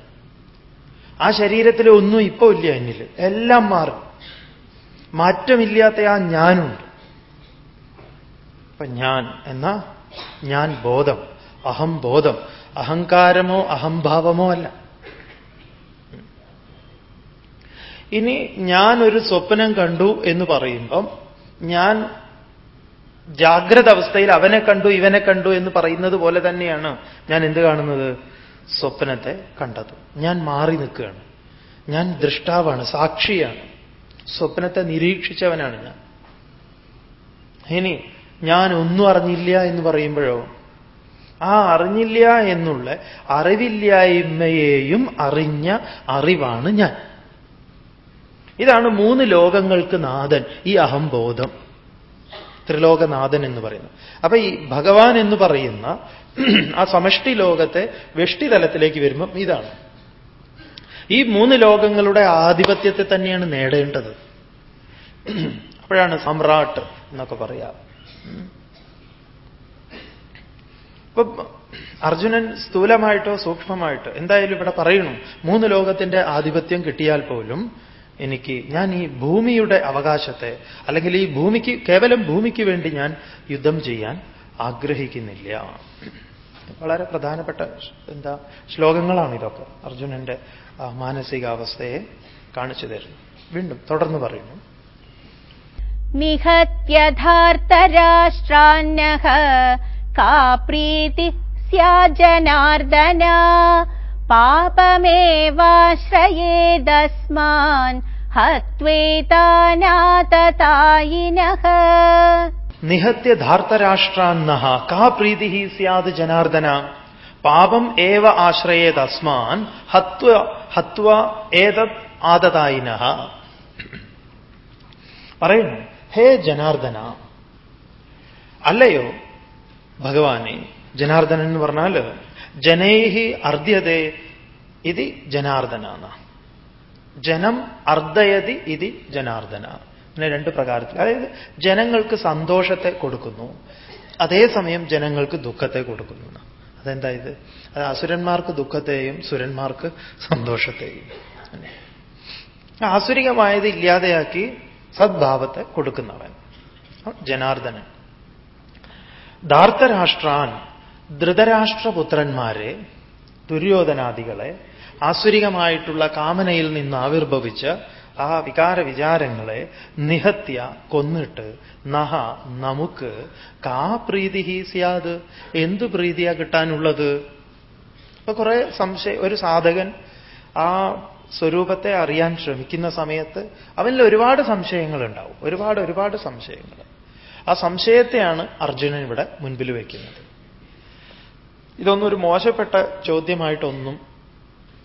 ആ ശരീരത്തിൽ ഒന്നും ഇപ്പോ ഇല്ല എന്നിൽ എല്ലാം മാറും. മാറ്റമില്ലാത്ത ആ ഞാനുണ്ട്. അപ്പൊ ഞാൻ എന്ന? ഞാൻ ബോധം. അഹം ബോധം. അഹങ്കാരമോ അഹംഭാവമോ അല്ല. ഇനി ഞാൻ ഒരു സ്വപ്നം കണ്ടു എന്ന് പറയുമ്പം ഞാൻ ജാഗ്രത അവസ്ഥയിൽ അവനെ കണ്ടു ഇവനെ കണ്ടു എന്ന് പറയുന്നത് പോലെ തന്നെയാണ് ഞാൻ എന്ത് കാണുന്നത്? സ്വപ്നത്തെ കണ്ടത്. ഞാൻ മാറി നിൽക്കുകയാണ്. ഞാൻ ദൃഷ്ടാവാണ് സാക്ഷിയാണ്. സ്വപ്നത്തെ നിരീക്ഷിച്ചവനാണ് ഞാൻ. ഇനി ഞാൻ ഒന്നും അറിഞ്ഞില്ല എന്ന് പറയുമ്പോഴോ? ആ അറിഞ്ഞില്ല എന്നുള്ള അറിവില്ലായ്മയെയും അറിഞ്ഞ അറിവാണ് ഞാൻ. ഇതാണ് മൂന്ന് ലോകങ്ങൾക്ക് നാഥൻ ഈ അഹംബോധം. ത്രിലോകനാഥൻ എന്ന് പറയുന്നത് അപ്പൊ ഈ ഭഗവാൻ എന്ന് പറയുന്ന ആ സമഷ്ടി ലോകത്തെ വെഷ്ടിതലത്തിലേക്ക് വരുമ്പം ഇതാണ്. ഈ മൂന്ന് ലോകങ്ങളുടെ ആധിപത്യത്തെ തന്നെയാണ് നേടേണ്ടത്. അപ്പോഴാണ് സമ്രാട്ട് എന്നൊക്കെ പറയാം. ഇപ്പൊ അർജുനൻ സ്ഥൂലമായിട്ടോ സൂക്ഷ്മമായിട്ടോ എന്തായാലും ഇവിടെ പറയണു. മൂന്ന് ലോകത്തിന്റെ ആധിപത്യം കിട്ടിയാൽ പോലും എനിക്ക് ഞാൻ ഈ ഭൂമിയുടെ അവകാശത്തെ അല്ലെങ്കിൽ ഈ ഭൂമിക്ക് കേവലം ഭൂമിക്ക് വേണ്ടി ഞാൻ യുദ്ധം ചെയ്യാൻ ആഗ്രഹിക്കുന്നില്ല. വളരെ പ്രധാനപ്പെട്ട എന്താ ശ്ലോകങ്ങളാണ് ഇതൊക്കെ. അർജുനന്റെ മാനസികാവസ്ഥയെ കാണിച്ചു തരുന്നു. വീണ്ടും തുടർന്ന് പറയുന്നു. നിഹത്യഥാർത്ഥരാഷ്ട്രാന്നഃ കാ പാപമേവാശ്രയേദസ്മാൻ ഹത്വേതാനാതതായിനഃ നിഹത്യ ധാർത്തരാഷ്ട്രാന്നഃ കാ പ്രീതി സ്യാത് ജനാർദ്ദന. പാപം ഏവ ആശ്രയേതസ്മാൻ ഹത്വ ഹത്വ ഏതത് ആദതായിനഹ പറയുന്നു ഹേ ജനാർദ്ദന. അല്ലയോ ഭഗവാനെ ജനാർദ്ദനൻ എന്ന് പറഞ്ഞാൽ ജനൈഹി അർദ്ധ്യതേ ഇത് ജനാർദ്ദന ജനം അർദ്ധയതി ഇത് ജനാർദ്ദന. അങ്ങനെ രണ്ട് പ്രകാരത്തിൽ. അതായത് ജനങ്ങൾക്ക് സന്തോഷത്തെ കൊടുക്കുന്നു. അതേസമയം ജനങ്ങൾക്ക് ദുഃഖത്തെ കൊടുക്കുന്നു അതെന്താ ഇത് അത് അസുരന്മാർക്ക് ദുഃഖത്തെയും സുരന്മാർക്ക് സന്തോഷത്തെയും. ആസുരികമായത് ഇല്ലാതെയാക്കി സദ്ഭാവത്തെ കൊടുക്കുന്നവൻ. ജനാർദ്ദനൻ. ധാർത്തരാഷ്ട്രാൻ ധൃതരാഷ്ട്രപുത്രന്മാരെ ദുര്യോധനാദികളെ ആസുരികമായിട്ടുള്ള കാമനയിൽ നിന്ന് ആവിർഭവിച്ച ആ വികാര വിചാരങ്ങളെ നിഹത്യ കൊന്നിട്ട് നഹ നമുക്ക് കാ പ്രീതി സ്യാത് എന്തു പ്രീതിയാ കിട്ടാനുള്ളത്? അപ്പൊ കുറെ സംശയം ഒരു സാധകൻ ആ സ്വരൂപത്തെ അറിയാൻ ശ്രമിക്കുന്ന സമയത്ത് അവനിൽ ഒരുപാട് സംശയങ്ങൾ ഉണ്ടാവും ഒരുപാട് ഒരുപാട് സംശയങ്ങൾ. ആ സംശയത്തെയാണ് അർജുനൻ ഇവിടെ മുൻപിൽ വയ്ക്കുന്നത് ഇതൊന്നും ഒരു മോശപ്പെട്ട ചോദ്യമായിട്ടൊന്നും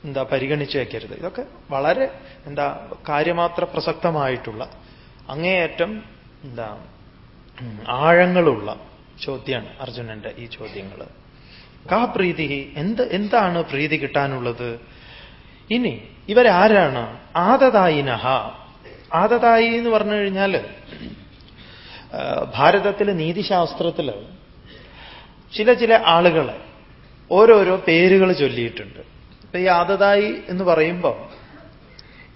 എന്താ പരിഗണിച്ചു വയ്ക്കരുത് ഇതൊക്കെ വളരെ എന്താ കാര്യമാത്ര പ്രസക്തമായിട്ടുള്ള അങ്ങേയറ്റം എന്താ ആഴങ്ങളുള്ള ചോദ്യമാണ് അർജുനന്റെ ഈ ചോദ്യങ്ങൾ കാ പ്രീതി? എന്ത് എന്താണ് പ്രീതി കിട്ടാനുള്ളത്? ഇനി ഇവരാരാണ്? ആദതായിനഹ. ആദതായി എന്ന് പറഞ്ഞു കഴിഞ്ഞാൽ ഭാരതത്തിലെ നീതിശാസ്ത്രത്തിൽ ചില ചില ആളുകളെ ഓരോരോ പേരുകൾ ചൊല്ലിയിട്ടുണ്ട്. ഇപ്പൊ ഈ ആദതായി എന്ന് പറയുമ്പോൾ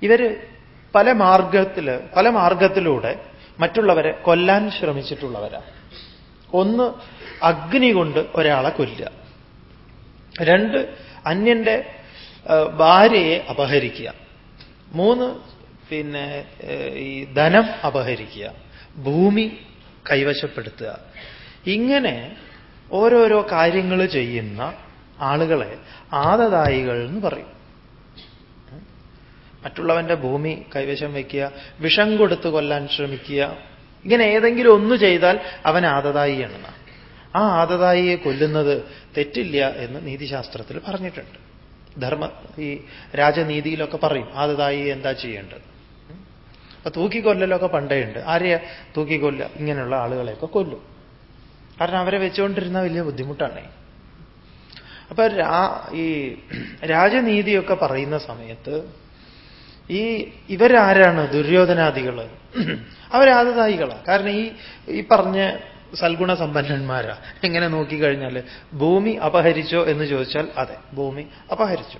ഇവർ പല മാർഗത്തിൽ പല മാർഗത്തിലൂടെ മറ്റുള്ളവരെ കൊല്ലാൻ ശ്രമിച്ചിട്ടുള്ളവരാണ് ഒന്ന് അഗ്നി കൊണ്ട് ഒരാളെ കൊല്ലുക. രണ്ട് അന്യന്റെ ഭാര്യയെ അപഹരിക്കുക. മൂന്ന് പിന്നെ ഈ ധനം അപഹരിക്കുക. ഭൂമി കൈവശപ്പെടുത്തുക. ഇങ്ങനെ ഓരോരോ കാര്യങ്ങൾ ചെയ്യുന്ന ആളുകളെ ആദതായികൾ എന്ന് പറയും. മറ്റുള്ളവന്റെ ഭൂമി കൈവശം വയ്ക്കുക വിഷം കൊടുത്ത് കൊല്ലാൻ ശ്രമിക്കുക ഇങ്ങനെ ഏതെങ്കിലും ഒന്ന് ചെയ്താൽ അവൻ ആദതായിയാണ് ആ ആദതായിയെ കൊല്ലുന്നത് തെറ്റില്ല എന്ന് നീതിശാസ്ത്രത്തിൽ പറഞ്ഞിട്ടുണ്ട്. ധർമ്മ ഈ രാജനീതിയിലൊക്കെ പറയും ആദതായി എന്താ ചെയ്യേണ്ടത്? അപ്പൊ തൂക്കിക്കൊല്ലലൊക്കെ പണ്ടേ ഉണ്ട്. ആരെയാ തൂക്കിക്കൊല്ല ഇങ്ങനെയുള്ള ആളുകളെയൊക്കെ കൊല്ലും. കാരണം അവരെ വെച്ചുകൊണ്ടിരുന്ന വലിയ ബുദ്ധിമുട്ടാണ്. അപ്പൊ ഈ രാജനീതിയൊക്കെ പറയുന്ന സമയത്ത് ഈ ഇവരാരാണ് ദുര്യോധനാദികൾ അവരാദതായികളാണ് കാരണം ഈ ഈ പറഞ്ഞ സൽഗുണ സമ്പന്നന്മാരാ എങ്ങനെ നോക്കിക്കഴിഞ്ഞാൽ ഭൂമി അപഹരിച്ചോ എന്ന് ചോദിച്ചാൽ അതെ ഭൂമി അപഹരിച്ചു.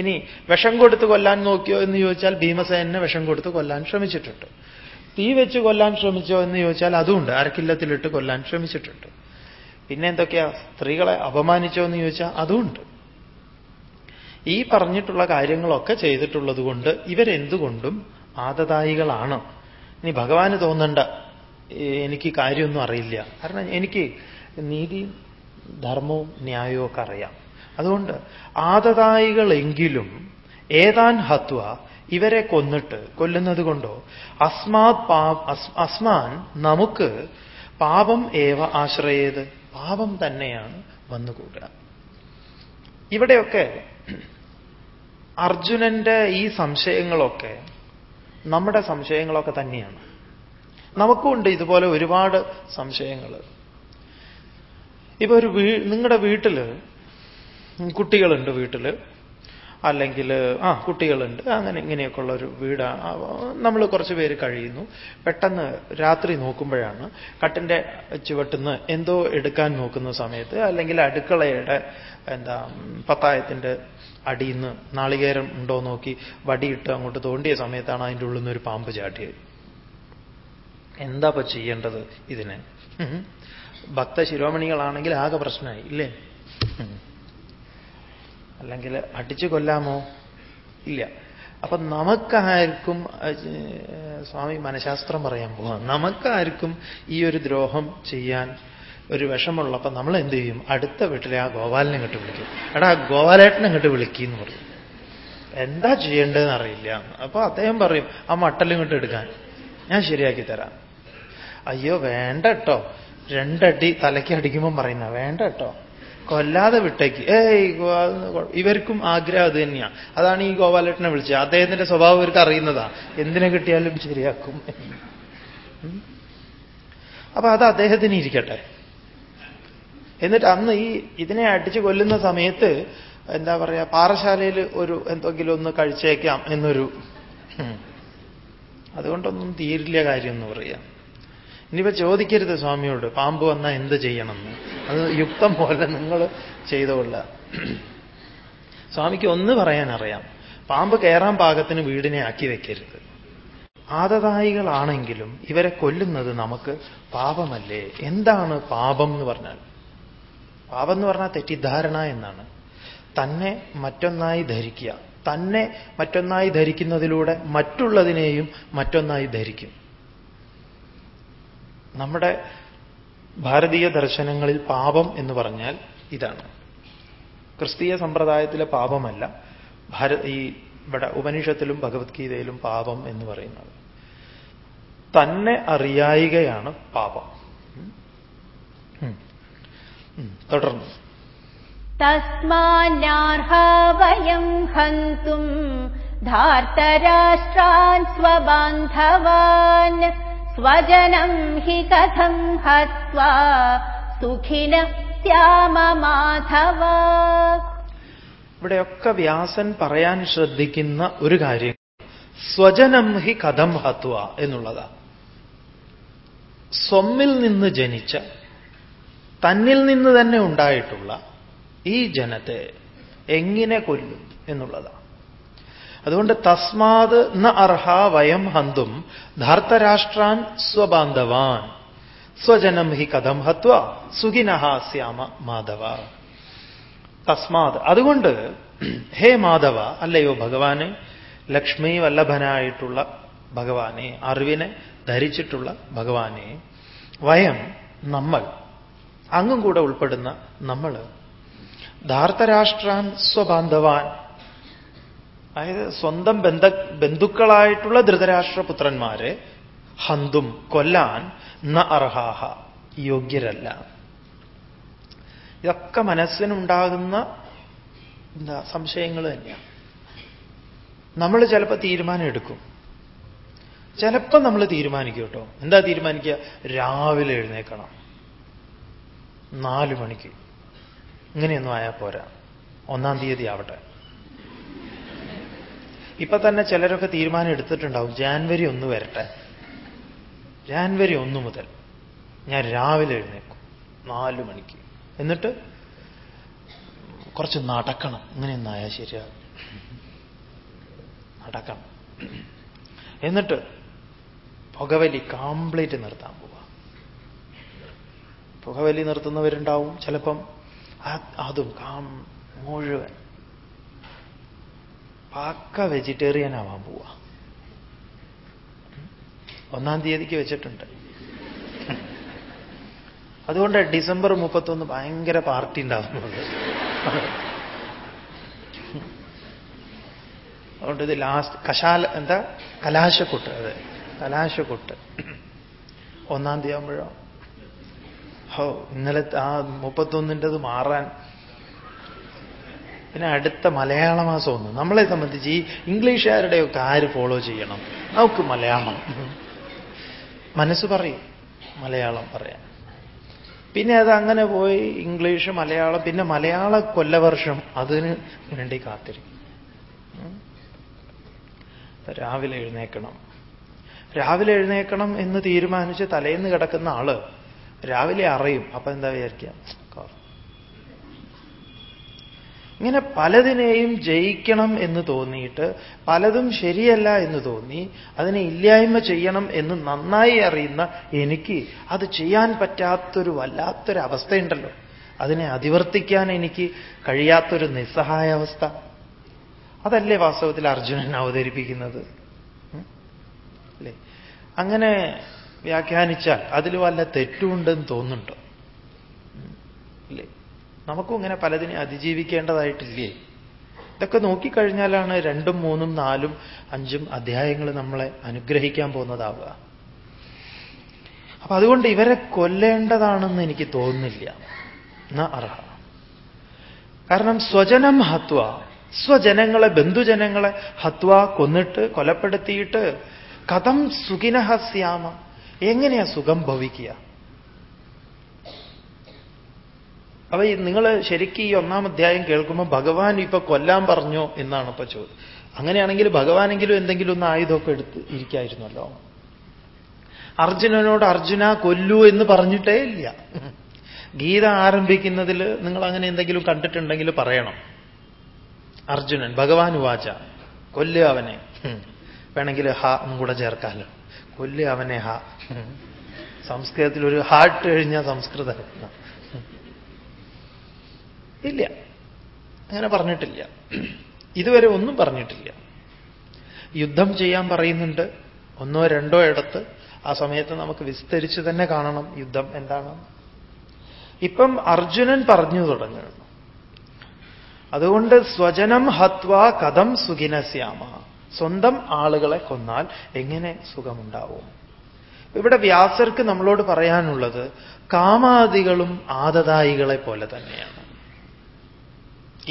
ഇനി വിഷം കൊടുത്ത് കൊല്ലാൻ നോക്കിയോ എന്ന് ചോദിച്ചാൽ ഭീമസേനെ വിഷം കൊടുത്ത് കൊല്ലാൻ ശ്രമിച്ചിട്ടുണ്ട്. തീ വെച്ച് കൊല്ലാൻ ശ്രമിച്ചോ എന്ന് ചോദിച്ചാൽ അതുമുണ്ട് അരക്കില്ലത്തിലിട്ട് കൊല്ലാൻ ശ്രമിച്ചിട്ടുണ്ട്. പിന്നെ എന്തൊക്കെയാ? സ്ത്രീകളെ അപമാനിച്ചോ എന്ന് ചോദിച്ചാൽ അതുമുണ്ട് ഈ പറഞ്ഞിട്ടുള്ള കാര്യങ്ങളൊക്കെ ചെയ്തിട്ടുള്ളത് കൊണ്ട് ഇവരെന്തുകൊണ്ടും ആദതായികളാണ് ഇനി ഭഗവാന് തോന്നണ്ട. എനിക്ക് കാര്യമൊന്നും അറിയില്ല. കാരണം എനിക്ക് നീതി ധർമ്മവും ന്യായവും ഒക്കെ അറിയാം. അതുകൊണ്ട് ആദതായികളെങ്കിലും ഏതാൻ ഹത്വ ഇവരെ കൊന്നിട്ട് കൊല്ലുന്നത് കൊണ്ടോ? അസ്മാത് അസ്മാൻ നമുക്ക് പാപം ഏവ ആശ്രയേത്? പാപം തന്നെയാണ് വന്നുകൂടുക. ഇവിടെയൊക്കെ അർജുനന്റെ ഈ സംശയങ്ങളൊക്കെ നമ്മുടെ സംശയങ്ങളൊക്കെ തന്നെയാണ്. നമുക്കുണ്ട് ഇതുപോലെ ഒരുപാട് സംശയങ്ങൾ. ഇപ്പൊ ഒരു നിങ്ങളുടെ വീട്ടിൽ കുട്ടികളുണ്ട് വീട്ടിൽ അല്ലെങ്കിൽ ആ കുട്ടികളുണ്ട്. അങ്ങനെ ഇങ്ങനെയൊക്കെയുള്ള ഒരു വീടാണ് നമ്മൾ കുറച്ച് പേര് കഴിയുന്നു. പെട്ടെന്ന് രാത്രി നോക്കുമ്പോഴാണ് കട്ടിന്റെ ചുവട്ടുന്ന് എന്തോ എടുക്കാൻ നോക്കുന്ന സമയത്ത് അല്ലെങ്കിൽ അടുക്കളയുടെ എന്താ പത്തായത്തിന്റെ അടിയിൽ നിന്ന് നാളികേരം ഉണ്ടോ നോക്കി വടിയിട്ട് അങ്ങോട്ട് തോണ്ടിയ സമയത്താണ് അതിന്റെ ഉള്ളിൽ നിന്ന് ഒരു പാമ്പ് ചാട്ടിയത് എന്താ ചെയ്യേണ്ടത് ഇതിന്. ഭക്ത ശിരോമണികളാണെങ്കിൽ ആകെ പ്രശ്നമായി ഇല്ലേ. അല്ലെങ്കിൽ അടിച്ചു കൊല്ലാമോ? ഇല്ല. അപ്പൊ നമുക്കാർക്കും സ്വാമി മനഃശാസ്ത്രം പറയാൻ പോവാം. നമുക്കാർക്കും ഈ ഒരു ദ്രോഹം ചെയ്യാൻ ഒരു വിഷമുള്ളപ്പോ നമ്മൾ എന്ത് ചെയ്യും? അടുത്ത വീട്ടിലെ ആ ഗോപാലിനെ ഇങ്ങോട്ട് വിളിക്കും. എടാ ഗോപാലേട്ടനെ ഇങ്ങോട്ട് വിളിക്കുന്നു പറയും. എന്താ ചെയ്യേണ്ടതെന്ന് അറിയില്ല. അപ്പൊ അദ്ദേഹം പറയും ആ മട്ടലും ഇങ്ങോട്ട് എടുക്കാൻ. ഞാൻ ശരിയാക്കി തരാം. അയ്യോ വേണ്ട കേട്ടോ രണ്ടടി തലയ്ക്ക് അടിക്കുമ്പോൾ പറയുന്ന വേണ്ട കേട്ടോ കൊല്ലാതെ വിട്ടേക്ക്. ഏയ് ഇവർക്കും ആഗ്രഹം അത് തന്നെയാ. അതാണ് ഈ ഗോപാലേട്ടനെ വിളിച്ചത്. അദ്ദേഹത്തിന്റെ സ്വഭാവം ഇവർക്ക് അറിയുന്നതാ. എന്തിനെ കിട്ടിയാലും ശരിയാക്കും. അപ്പൊ അത് അദ്ദേഹത്തിന് ഇരിക്കട്ടെ. എന്നിട്ട് അന്ന് ഈ ഇതിനെ അടിച്ചു കൊല്ലുന്ന സമയത്ത് എന്താ പറയാ പാറശാലയിൽ ഒരു എന്തെങ്കിലും ഒന്ന് കഴിച്ചേക്കാം എന്നൊരു അതുകൊണ്ടൊന്നും തീരില്ല കാര്യം എന്ന് പറയാം. ഇനിയിപ്പോ ചോദിക്കരുത് സ്വാമിയോട് പാമ്പ് വന്നാൽ എന്ത് ചെയ്യണമെന്ന്. അത് യുക്തം പോലെ നിങ്ങൾ ചെയ്തുകൊള്ളുക. സ്വാമിക്ക് ഒന്ന് പറയാൻ അറിയാം പാമ്പ് കയറാൻ പാകത്തിന് വീടിനെ ആക്കി വെക്കരുത്. ആദതായികളാണെങ്കിലും ഇവരെ കൊല്ലുന്നത് നമുക്ക് പാപമല്ലേ? എന്താണ് പാപം എന്ന് പറഞ്ഞാൽ? പാപം എന്ന് പറഞ്ഞാൽ തെറ്റിദ്ധാരണ എന്നാണ്. തന്നെ മറ്റൊന്നായി ധരിക്കുക. തന്നെ മറ്റൊന്നായി ധരിക്കുന്നതിലൂടെ മറ്റുള്ളതിനെയും മറ്റൊന്നായി ധരിക്കും. നമ്മുടെ ഭാരതീയ ദർശനങ്ങളിൽ പാപം എന്ന് പറഞ്ഞാൽ ഇതാണ്. ക്രിസ്തീയ സമ്പ്രദായത്തിലെ പാപമല്ല. ഭാര ഈ ഇവിടെ ഉപനിഷത്തിലും ഭഗവത്ഗീതയിലും പാപം എന്ന് പറയുന്നത്. തന്നെ അറിയായികയാണ് പാപം. തുടർന്നു. തസ്മാനാർഹ ഹന്തും ധാർത്തരാഷ്ട്രാൻ സ്വബാന്ധവാൻ സ്വജനം ഹി കഥം ഹത്വാ സുഖിന ശ്യാമമാധവ ഇവിടെയൊക്കെ വ്യാസൻ പറയാൻ ശ്രദ്ധിക്കുന്ന ഒരു കാര്യം. സ്വജനം ഹി കഥം ഹത്വ എന്നുള്ളതാ. സ്വമ്മിൽ നിന്ന് ജനിച്ച തന്നിൽ നിന്ന് തന്നെ ഉണ്ടായിട്ടുള്ള ഈ ജനത്തെ എങ്ങനെ കൊല്ലും എന്നുള്ളതാണ് അതുകൊണ്ട് തസ്മാത് ന അർഹ വയം ഹന്തും ധാർത്തരാഷ്ട്രാൻ സ്വബാന്ധവാൻ. സ്വജനം ഹി കഥം ഹത്വ സുഖിനഹ സ്യാമ മാധവ. തസ്മാത്. അതുകൊണ്ട് ഹേ മാധവ അല്ലയോ ഭഗവാനെ ലക്ഷ്മി വല്ലഭനായിട്ടുള്ള ഭഗവാനെ അറിവിനെ ധരിച്ചിട്ടുള്ള ഭഗവാനെ വയം നമ്മൾ അങ്ങും കൂടെ ഉൾപ്പെടുന്ന നമ്മൾ ധാർത്തരാഷ്ട്രാൻ സ്വബാന്ധവാൻ അതായത് സ്വന്തം ബന്ധ ബന്ധുക്കളായിട്ടുള്ള ധൃതരാഷ്ട്രപുത്രന്മാരെ ഹന്തും കൊല്ലാൻ ന അർഹാഹ യോഗ്യരല്ല. ഇതൊക്കെ മനസ്സിനുണ്ടാകുന്ന എന്താ സംശയങ്ങൾ തന്നെയാണ്. നമ്മൾ ചിലപ്പോൾ തീരുമാനം എടുക്കും. ചിലപ്പോൾ നമ്മൾ തീരുമാനിക്കും കേട്ടോ. എന്താ തീരുമാനിക്കുക? രാവിലെ എഴുന്നേക്കണം നാലു മണിക്ക്. ഇങ്ങനെയൊന്നും ആയാൽ പോരാ. ഒന്നാം തീയതി ആവട്ടെ. ഇപ്പൊ തന്നെ ചിലരൊക്കെ തീരുമാനം എടുത്തിട്ടുണ്ടാവും ജാൻവരി ഒന്ന് വരട്ടെ. ജാൻവരി ഒന്ന് മുതൽ ഞാൻ രാവിലെ എഴുന്നേക്കും നാലു മണിക്ക്. എന്നിട്ട് കുറച്ച് നടക്കണം. ആയാൽ ശരിയാകും നടക്കണം. എന്നിട്ട് പുകവലി കംപ്ലീറ്റ് നിർത്താൻ പോവാ. പുകവലി നിർത്തുന്നവരുണ്ടാവും ചിലപ്പം. അതും കാം മുഴുവൻ. പക്ക വെജിറ്റേറിയൻ ആവാൻ പോവാ. ഒന്നാം തീയതിക്ക് വെച്ചിട്ടുണ്ട്. അതുകൊണ്ട് ഡിസംബർ മുപ്പത്തൊന്ന് ഭയങ്കര പാർട്ടി ഉണ്ടാവുന്നത്. അതുകൊണ്ട് ഇത് ലാസ്റ്റ് കശാല എന്താ? കലാശക്കൊട്ട് അതെ. കലാശക്കൊട്ട്. ഒന്നാം തീയതി ഹോ ഇന്നലെ ആ മുപ്പത്തൊന്നിന്റെത് മാറാൻ പിന്നെ അടുത്ത മലയാള മാസം ഒന്ന്. നമ്മളെ സംബന്ധിച്ച് ഈ ഇംഗ്ലീഷുകാരുടെയൊക്കെ ആര് ഫോളോ ചെയ്യണം? നമുക്ക് മലയാളം. മനസ്സ് പറയും. മലയാളം പറയാം പിന്നെ അത് അങ്ങനെ പോയി ഇംഗ്ലീഷ് മലയാളം പിന്നെ മലയാള കൊല്ലവർഷം അതിന് വേണ്ടി കാത്തിരിക്കും. രാവിലെ എഴുന്നേക്കണം രാവിലെ എഴുന്നേക്കണം എന്ന് തീരുമാനിച്ച് തലേന്ന് കിടക്കുന്ന ആൾ രാവിലെ അറിയും. അപ്പൊ എന്താ വിചാരിക്കുക? ഇങ്ങനെ പലതിനെയും ജയിക്കണം എന്ന് തോന്നിയിട്ട് പലതും ശരിയല്ല എന്ന് തോന്നി അതിനെ ഇല്ലായ്മ ചെയ്യണം എന്ന് നന്നായി അറിയുന്ന എനിക്ക് അത് ചെയ്യാൻ പറ്റാത്തൊരു വല്ലാത്തൊരവസ്ഥയുണ്ടല്ലോ. അതിനെ അതിവർത്തിക്കാൻ എനിക്ക് കഴിയാത്തൊരു നിസ്സഹായ അവസ്ഥ. അതല്ലേ വാസ്തവത്തിൽ അർജുനൻ അവതരിപ്പിക്കുന്നത്? അല്ലേ? അങ്ങനെ വ്യാഖ്യാനിച്ചാൽ അതിൽ വല്ല തെറ്റുണ്ടെന്ന് തോന്നുന്നുണ്ടോ? നമുക്കും ഇങ്ങനെ പലതിനെ അതിജീവിക്കേണ്ടതായിട്ടില്ലേ? ഇതൊക്കെ നോക്കിക്കഴിഞ്ഞാലാണ് രണ്ടും മൂന്നും നാലും അഞ്ചും അധ്യായങ്ങൾ നമ്മളെ അനുഗ്രഹിക്കാൻ പോകുന്നതാവുക. അപ്പൊ അതുകൊണ്ട് ഇവരെ കൊല്ലേണ്ടതാണെന്ന് എനിക്ക് തോന്നുന്നില്ല. ന അർഹ. കാരണം സ്വജനം ഹത്വ. സ്വജനങ്ങളെ ബന്ധുജനങ്ങളെ ഹത്വ കൊന്നിട്ട് കൊലപ്പെടുത്തിയിട്ട് കഥം സുഖിനഹ സ്യാമ എങ്ങനെയാ സുഖം ഭവിക്കുക? അപ്പൊ നിങ്ങൾ ശരിക്കും ഈ ഒന്നാം അധ്യായം കേൾക്കുമ്പോൾ ഭഗവാൻ ഇപ്പൊ കൊല്ലാൻ പറഞ്ഞോ എന്നാണ് ഇപ്പൊ ചോദ്യം. അങ്ങനെയാണെങ്കിൽ ഭഗവാനെങ്കിലും എന്തെങ്കിലും ഒന്ന് ആയുധമൊക്കെ എടുത്ത് ഇരിക്കായിരുന്നല്ലോ. അർജുനനോട് അർജുന കൊല്ലൂ എന്ന് പറഞ്ഞിട്ടേ ഇല്ല. ഗീത ആരംഭിക്കുന്നതിൽ നിങ്ങൾ അങ്ങനെ എന്തെങ്കിലും കണ്ടിട്ടുണ്ടെങ്കിൽ പറയണം. അർജുനൻ ഭഗവാൻ വാച കൊല്ല അവനെ. വേണമെങ്കിൽ ഹ എന്നും കൂടെ ചേർക്കാലോ. കൊല്ല അവനെ ഹ. സംസ്കൃതത്തിൽ ഒരു ഹാട്ട് കഴിഞ്ഞ സംസ്കൃതം. ഇല്ല. അങ്ങനെ പറഞ്ഞിട്ടില്ല. ഇതുവരെ ഒന്നും പറഞ്ഞിട്ടില്ല. യുദ്ധം ചെയ്യാൻ പറയുന്നുണ്ട്. ഒന്നോ രണ്ടോ ഇടത്ത് ആ സമയത്ത് നമുക്ക് വിസ്തരിച്ച് തന്നെ കാണണം യുദ്ധം എന്താണ് ഇപ്പം അർജുനൻ പറഞ്ഞു തുടങ്ങുന്നു. അതുകൊണ്ട് സ്വജനം ഹത്വ കഥം സുഖിനസ്യാമ. സ്വന്തം ആളുകളെ കൊന്നാൽ എങ്ങനെ സുഖമുണ്ടാവും? ഇവിടെ വ്യാസർക്ക് നമ്മളോട് പറയാനുള്ളത് കാമാദികളും ആദതായികളെ പോലെ തന്നെയാണ്.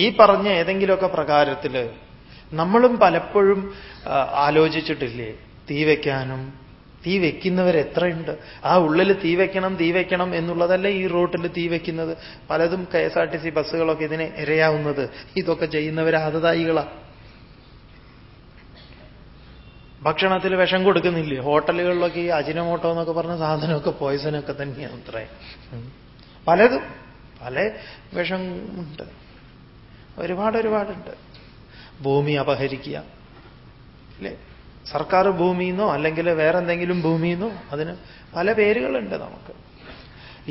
ഈ പറഞ്ഞ ഏതെങ്കിലുമൊക്കെ പ്രകാരത്തിൽ നമ്മളും പലപ്പോഴും ആലോചിച്ചിട്ടില്ലേ? തീ വയ്ക്കാനും തീ വെക്കുന്നവർ എത്രയുണ്ട്? ആ ഉള്ളിൽ തീ വെക്കണം തീ വെക്കണം എന്നുള്ളതല്ല ഈ റോട്ടിൽ തീ വെക്കുന്നത്? പലതും K S R T C ബസ്സുകളൊക്കെ ഇതിനെ ഇരയാവുന്നത്. ഇതൊക്കെ ചെയ്യുന്നവർ ആദതായികളാണ് ഭക്ഷണത്തിൽ വിഷം കൊടുക്കുന്നില്ലേ? ഹോട്ടലുകളിലൊക്കെ ഈ അജിനമോട്ടോ എന്നൊക്കെ പറഞ്ഞ സാധനമൊക്കെ പോയിസനൊക്കെ തന്നെയാണ് അത്രേ. പലതും. പല വിഷം ഉണ്ട് ഒരുപാട് ഒരുപാടുണ്ട്. ഭൂമി അപഹരിക്കുക. അല്ലേ? സർക്കാർ ഭൂമിന്നോ അല്ലെങ്കിൽ വേറെ എന്തെങ്കിലും ഭൂമിന്നോ അതിന് പല പേരുകളുണ്ട് നമുക്ക്.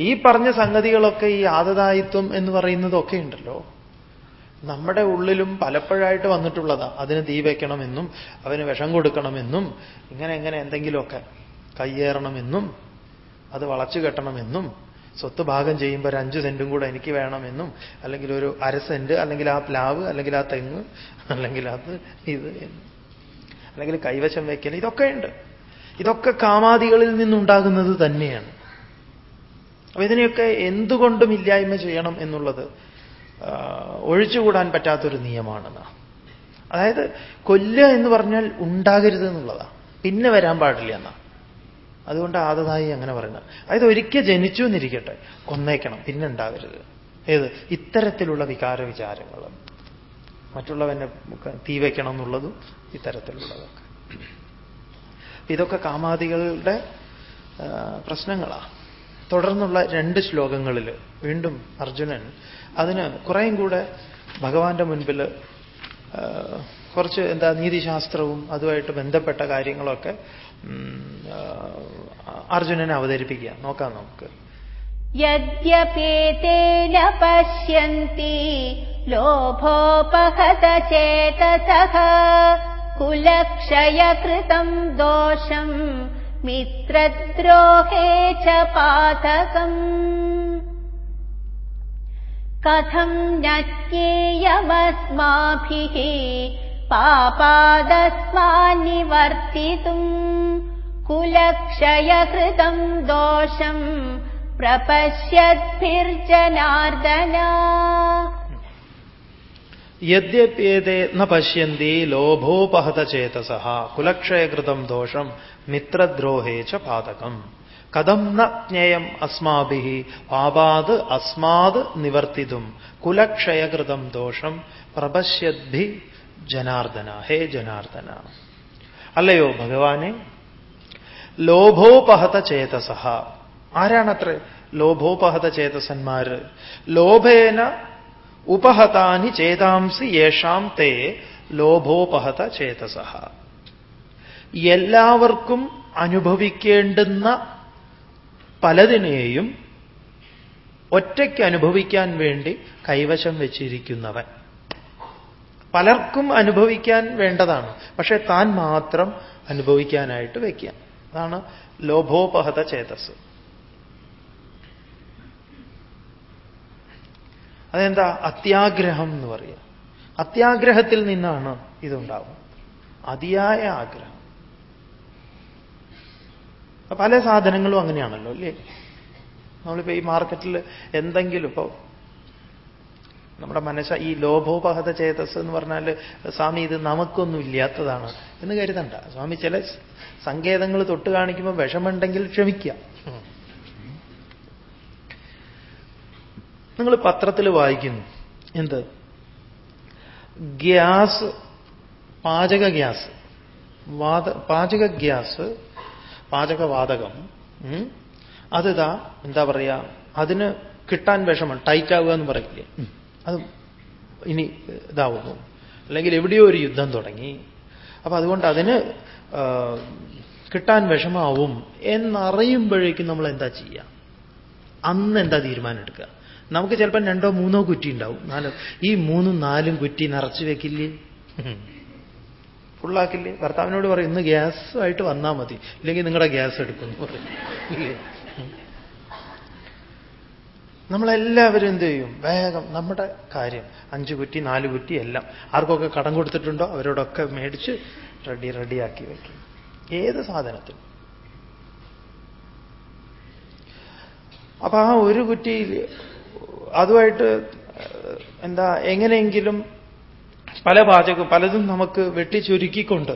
ഈ പറഞ്ഞ സംഗതികളൊക്കെ ഈ ആദതായിത്വം എന്ന് പറയുന്നതൊക്കെ ഉണ്ടല്ലോ. നമ്മുടെ ഉള്ളിലും പലപ്പോഴായിട്ട് വന്നിട്ടുള്ളതാ. അതിന് തീ വയ്ക്കണമെന്നും അവന് വിഷം കൊടുക്കണമെന്നും ഇങ്ങനെ എങ്ങനെ എന്തെങ്കിലുമൊക്കെ കയ്യേറണമെന്നും അത് വളച്ചു കെട്ടണമെന്നും സ്വത്ത് ഭാഗം ചെയ്യുമ്പോൾ ഒരു അഞ്ച് സെന്റും കൂടെ എനിക്ക് വേണമെന്നും അല്ലെങ്കിൽ ഒരു അര സെന്റ് അല്ലെങ്കിൽ ആ പ്ലാവ് അല്ലെങ്കിൽ ആ തെങ്ങ് അല്ലെങ്കിൽ അത് ഇത് അല്ലെങ്കിൽ കൈവശം വയ്ക്കൽ ഇതൊക്കെ ഉണ്ട്. ഇതൊക്കെ കാമാദികളിൽ നിന്നുണ്ടാകുന്നത് തന്നെയാണ്. അപ്പൊ ഇതിനെയൊക്കെ എന്തുകൊണ്ടും ഇല്ലായ്മ ചെയ്യണം എന്നുള്ളത് ഒഴിച്ചുകൂടാൻ പറ്റാത്തൊരു നിയമമാണെന്ന് അതായത് കൊല്ലുക എന്ന് പറഞ്ഞാൽ ഉണ്ടാകരുത് എന്നുള്ളതാണ് പിന്നെ വരാൻ പാടില്ല എന്നാ. അതുകൊണ്ട് ആദതായി അങ്ങനെ പറയുന്നത്. അതായത് ഒരിക്കൽ ജനിച്ചു എന്നിരിക്കട്ടെ കൊന്നേക്കണം പിന്നെ ഉണ്ടാവരുത് ഏത്? ഇത്തരത്തിലുള്ള വികാര വിചാരങ്ങൾ മറ്റുള്ളവനെ തീ വയ്ക്കണം എന്നുള്ളതും ഇത്തരത്തിലുള്ളതൊക്കെ ഇതൊക്കെ കാമാദികളുടെ പ്രശ്നങ്ങളാണ് തുടർന്നുള്ള രണ്ട് ശ്ലോകങ്ങളിൽ വീണ്ടും അർജുനൻ അതിന് കുറേയും കൂടെ ഭഗവാന്റെ മുൻപിൽ കുറച്ച് എന്താ നീതിശാസ്ത്രവും അതുമായിട്ട് ബന്ധപ്പെട്ട കാര്യങ്ങളൊക്കെ അർജുനനെ അവതരിപ്പിക്കുക നോക്കാം നമുക്ക് യദ്യപേതേന പശ്യന്തി ലോഭോപഹത ചേതസഃ കുലക്ഷയകൃതം ദോഷം മിത്രദ്രോഹേ ച പാതകം കഥം നജ്ഞേയമസ്മാഭിः പാപാദസ്മാനിവർത്തിതും കുലക്ഷയഹൃതം ദോഷം പ്രപശ്യദ്ഭിർജനാർദ്ദന. യദ്യപ്യേതേ ന പശ്യന്തി ലോഭോപഹത ചേതസ കുലക്ഷയകൃതം ദോഷം മിത്രദ്രോഹേ ച പാതകം. കഥം ന ജ്ഞേയം അസ്മാഭി പാപാത് അസ്മാത് നിവർത്തിതും കുലക്ഷയകൃതം ദോഷം പ്രപശ്യദ്ഭി ജനാർദ്ദന ഹേ ജനാർദ്ദന. അല്ലയോ ഭഗവാനെ? ലോഭോപഹത ചേതസ ആരാണത്ര? ലോഭോപഹത ചേതസന്മാർ. ലോഭേന ഉപഹതാനി ചേതാംസി യേഷാം തേ ലോഭോപഹത ചേതസ എല്ലാവർക്കും അനുഭവിക്കേണ്ടുന്ന പലതിനെയും ഒറ്റയ്ക്ക് അനുഭവിക്കാൻ വേണ്ടി കൈവശം വെച്ചിരിക്കുന്നവൻ. പലർക്കും അനുഭവിക്കാൻ വേണ്ടതാണ്. പക്ഷേ താൻ മാത്രം അനുഭവിക്കാനായിട്ട് വയ്ക്കുക അതാണ് ലോഭോപഹത ചേതസ്. അതെന്താ? അത്യാഗ്രഹം എന്ന് പറയുക. അത്യാഗ്രഹത്തിൽ നിന്നാണ് ഇതുണ്ടാവുന്നത്. അതിയായ ആഗ്രഹം. പല സാധനങ്ങളും അങ്ങനെയാണല്ലോ അല്ലേ? നമ്മളിപ്പോ ഈ മാർക്കറ്റിൽ എന്തെങ്കിലും ഇപ്പോ നമ്മുടെ മനസ്സ ഈ ലോഭോപഹത ചേതസ് എന്ന് പറഞ്ഞാൽ സ്വാമി ഇത് നമുക്കൊന്നും ഇല്ലാത്തതാണ് എന്ന് കരുതണ്ട. സ്വാമി ചില സങ്കേതങ്ങൾ തൊട്ട് കാണിക്കുമ്പോൾ വിഷമുണ്ടെങ്കിൽ ക്ഷമിക്കുക. നിങ്ങൾ പത്രത്തിൽ വായിക്കുന്നു. എന്ത്? ഗ്യാസ് പാചക ഗ്യാസ്. വാത പാചക ഗ്യാസ് പാചകവാതകം അതിതാ എന്താ പറയുക അതിന് കിട്ടാൻ വിഷമം ടൈറ്റാവുക എന്ന് പറയില്ലേ? അത് ഇനി ഇതാവുന്നു. അല്ലെങ്കിൽ എവിടെയോ ഒരു യുദ്ധം തുടങ്ങി. അപ്പൊ അതുകൊണ്ട് അതിന് കിട്ടാൻ വിഷമാവും എന്നറിയുമ്പോഴേക്കും നമ്മൾ എന്താ ചെയ്യുക അന്ന് എന്താ തീരുമാനം എടുക്കുക നമുക്ക് ചിലപ്പോൾ രണ്ടോ മൂന്നോ കുറ്റി ഉണ്ടാവും. നാലോ. ഈ മൂന്നും നാലും കുറ്റി നിറച്ചു വെക്കില്ലേ? ഫുള്ളാക്കില്ലേ? ഭർത്താവിനോട് പറയും ഇന്ന് ഗ്യാസുമായിട്ട് വന്നാൽ മതി. ഇല്ലെങ്കിൽ നിങ്ങളുടെ ഗ്യാസ് എടുക്കുന്നു പറയും. നമ്മളെല്ലാവരും എന്ത് ചെയ്യും? വേഗം നമ്മുടെ കാര്യം. അഞ്ച് കുറ്റി നാല് കുറ്റി എല്ലാം. ആർക്കൊക്കെ കടം കൊടുത്തിട്ടുണ്ടോ അവരോടൊക്കെ മേടിച്ച് റെഡി റെഡിയാക്കി വയ്ക്കും ഏത് സാധനത്തിൽ അപ്പൊ ആ ഒരു കുറ്റിയിൽ അതുമായിട്ട് എന്താ എങ്ങനെയെങ്കിലും പല പാചകം പലതും നമുക്ക് വെട്ടിച്ചുരുക്കിക്കൊണ്ട്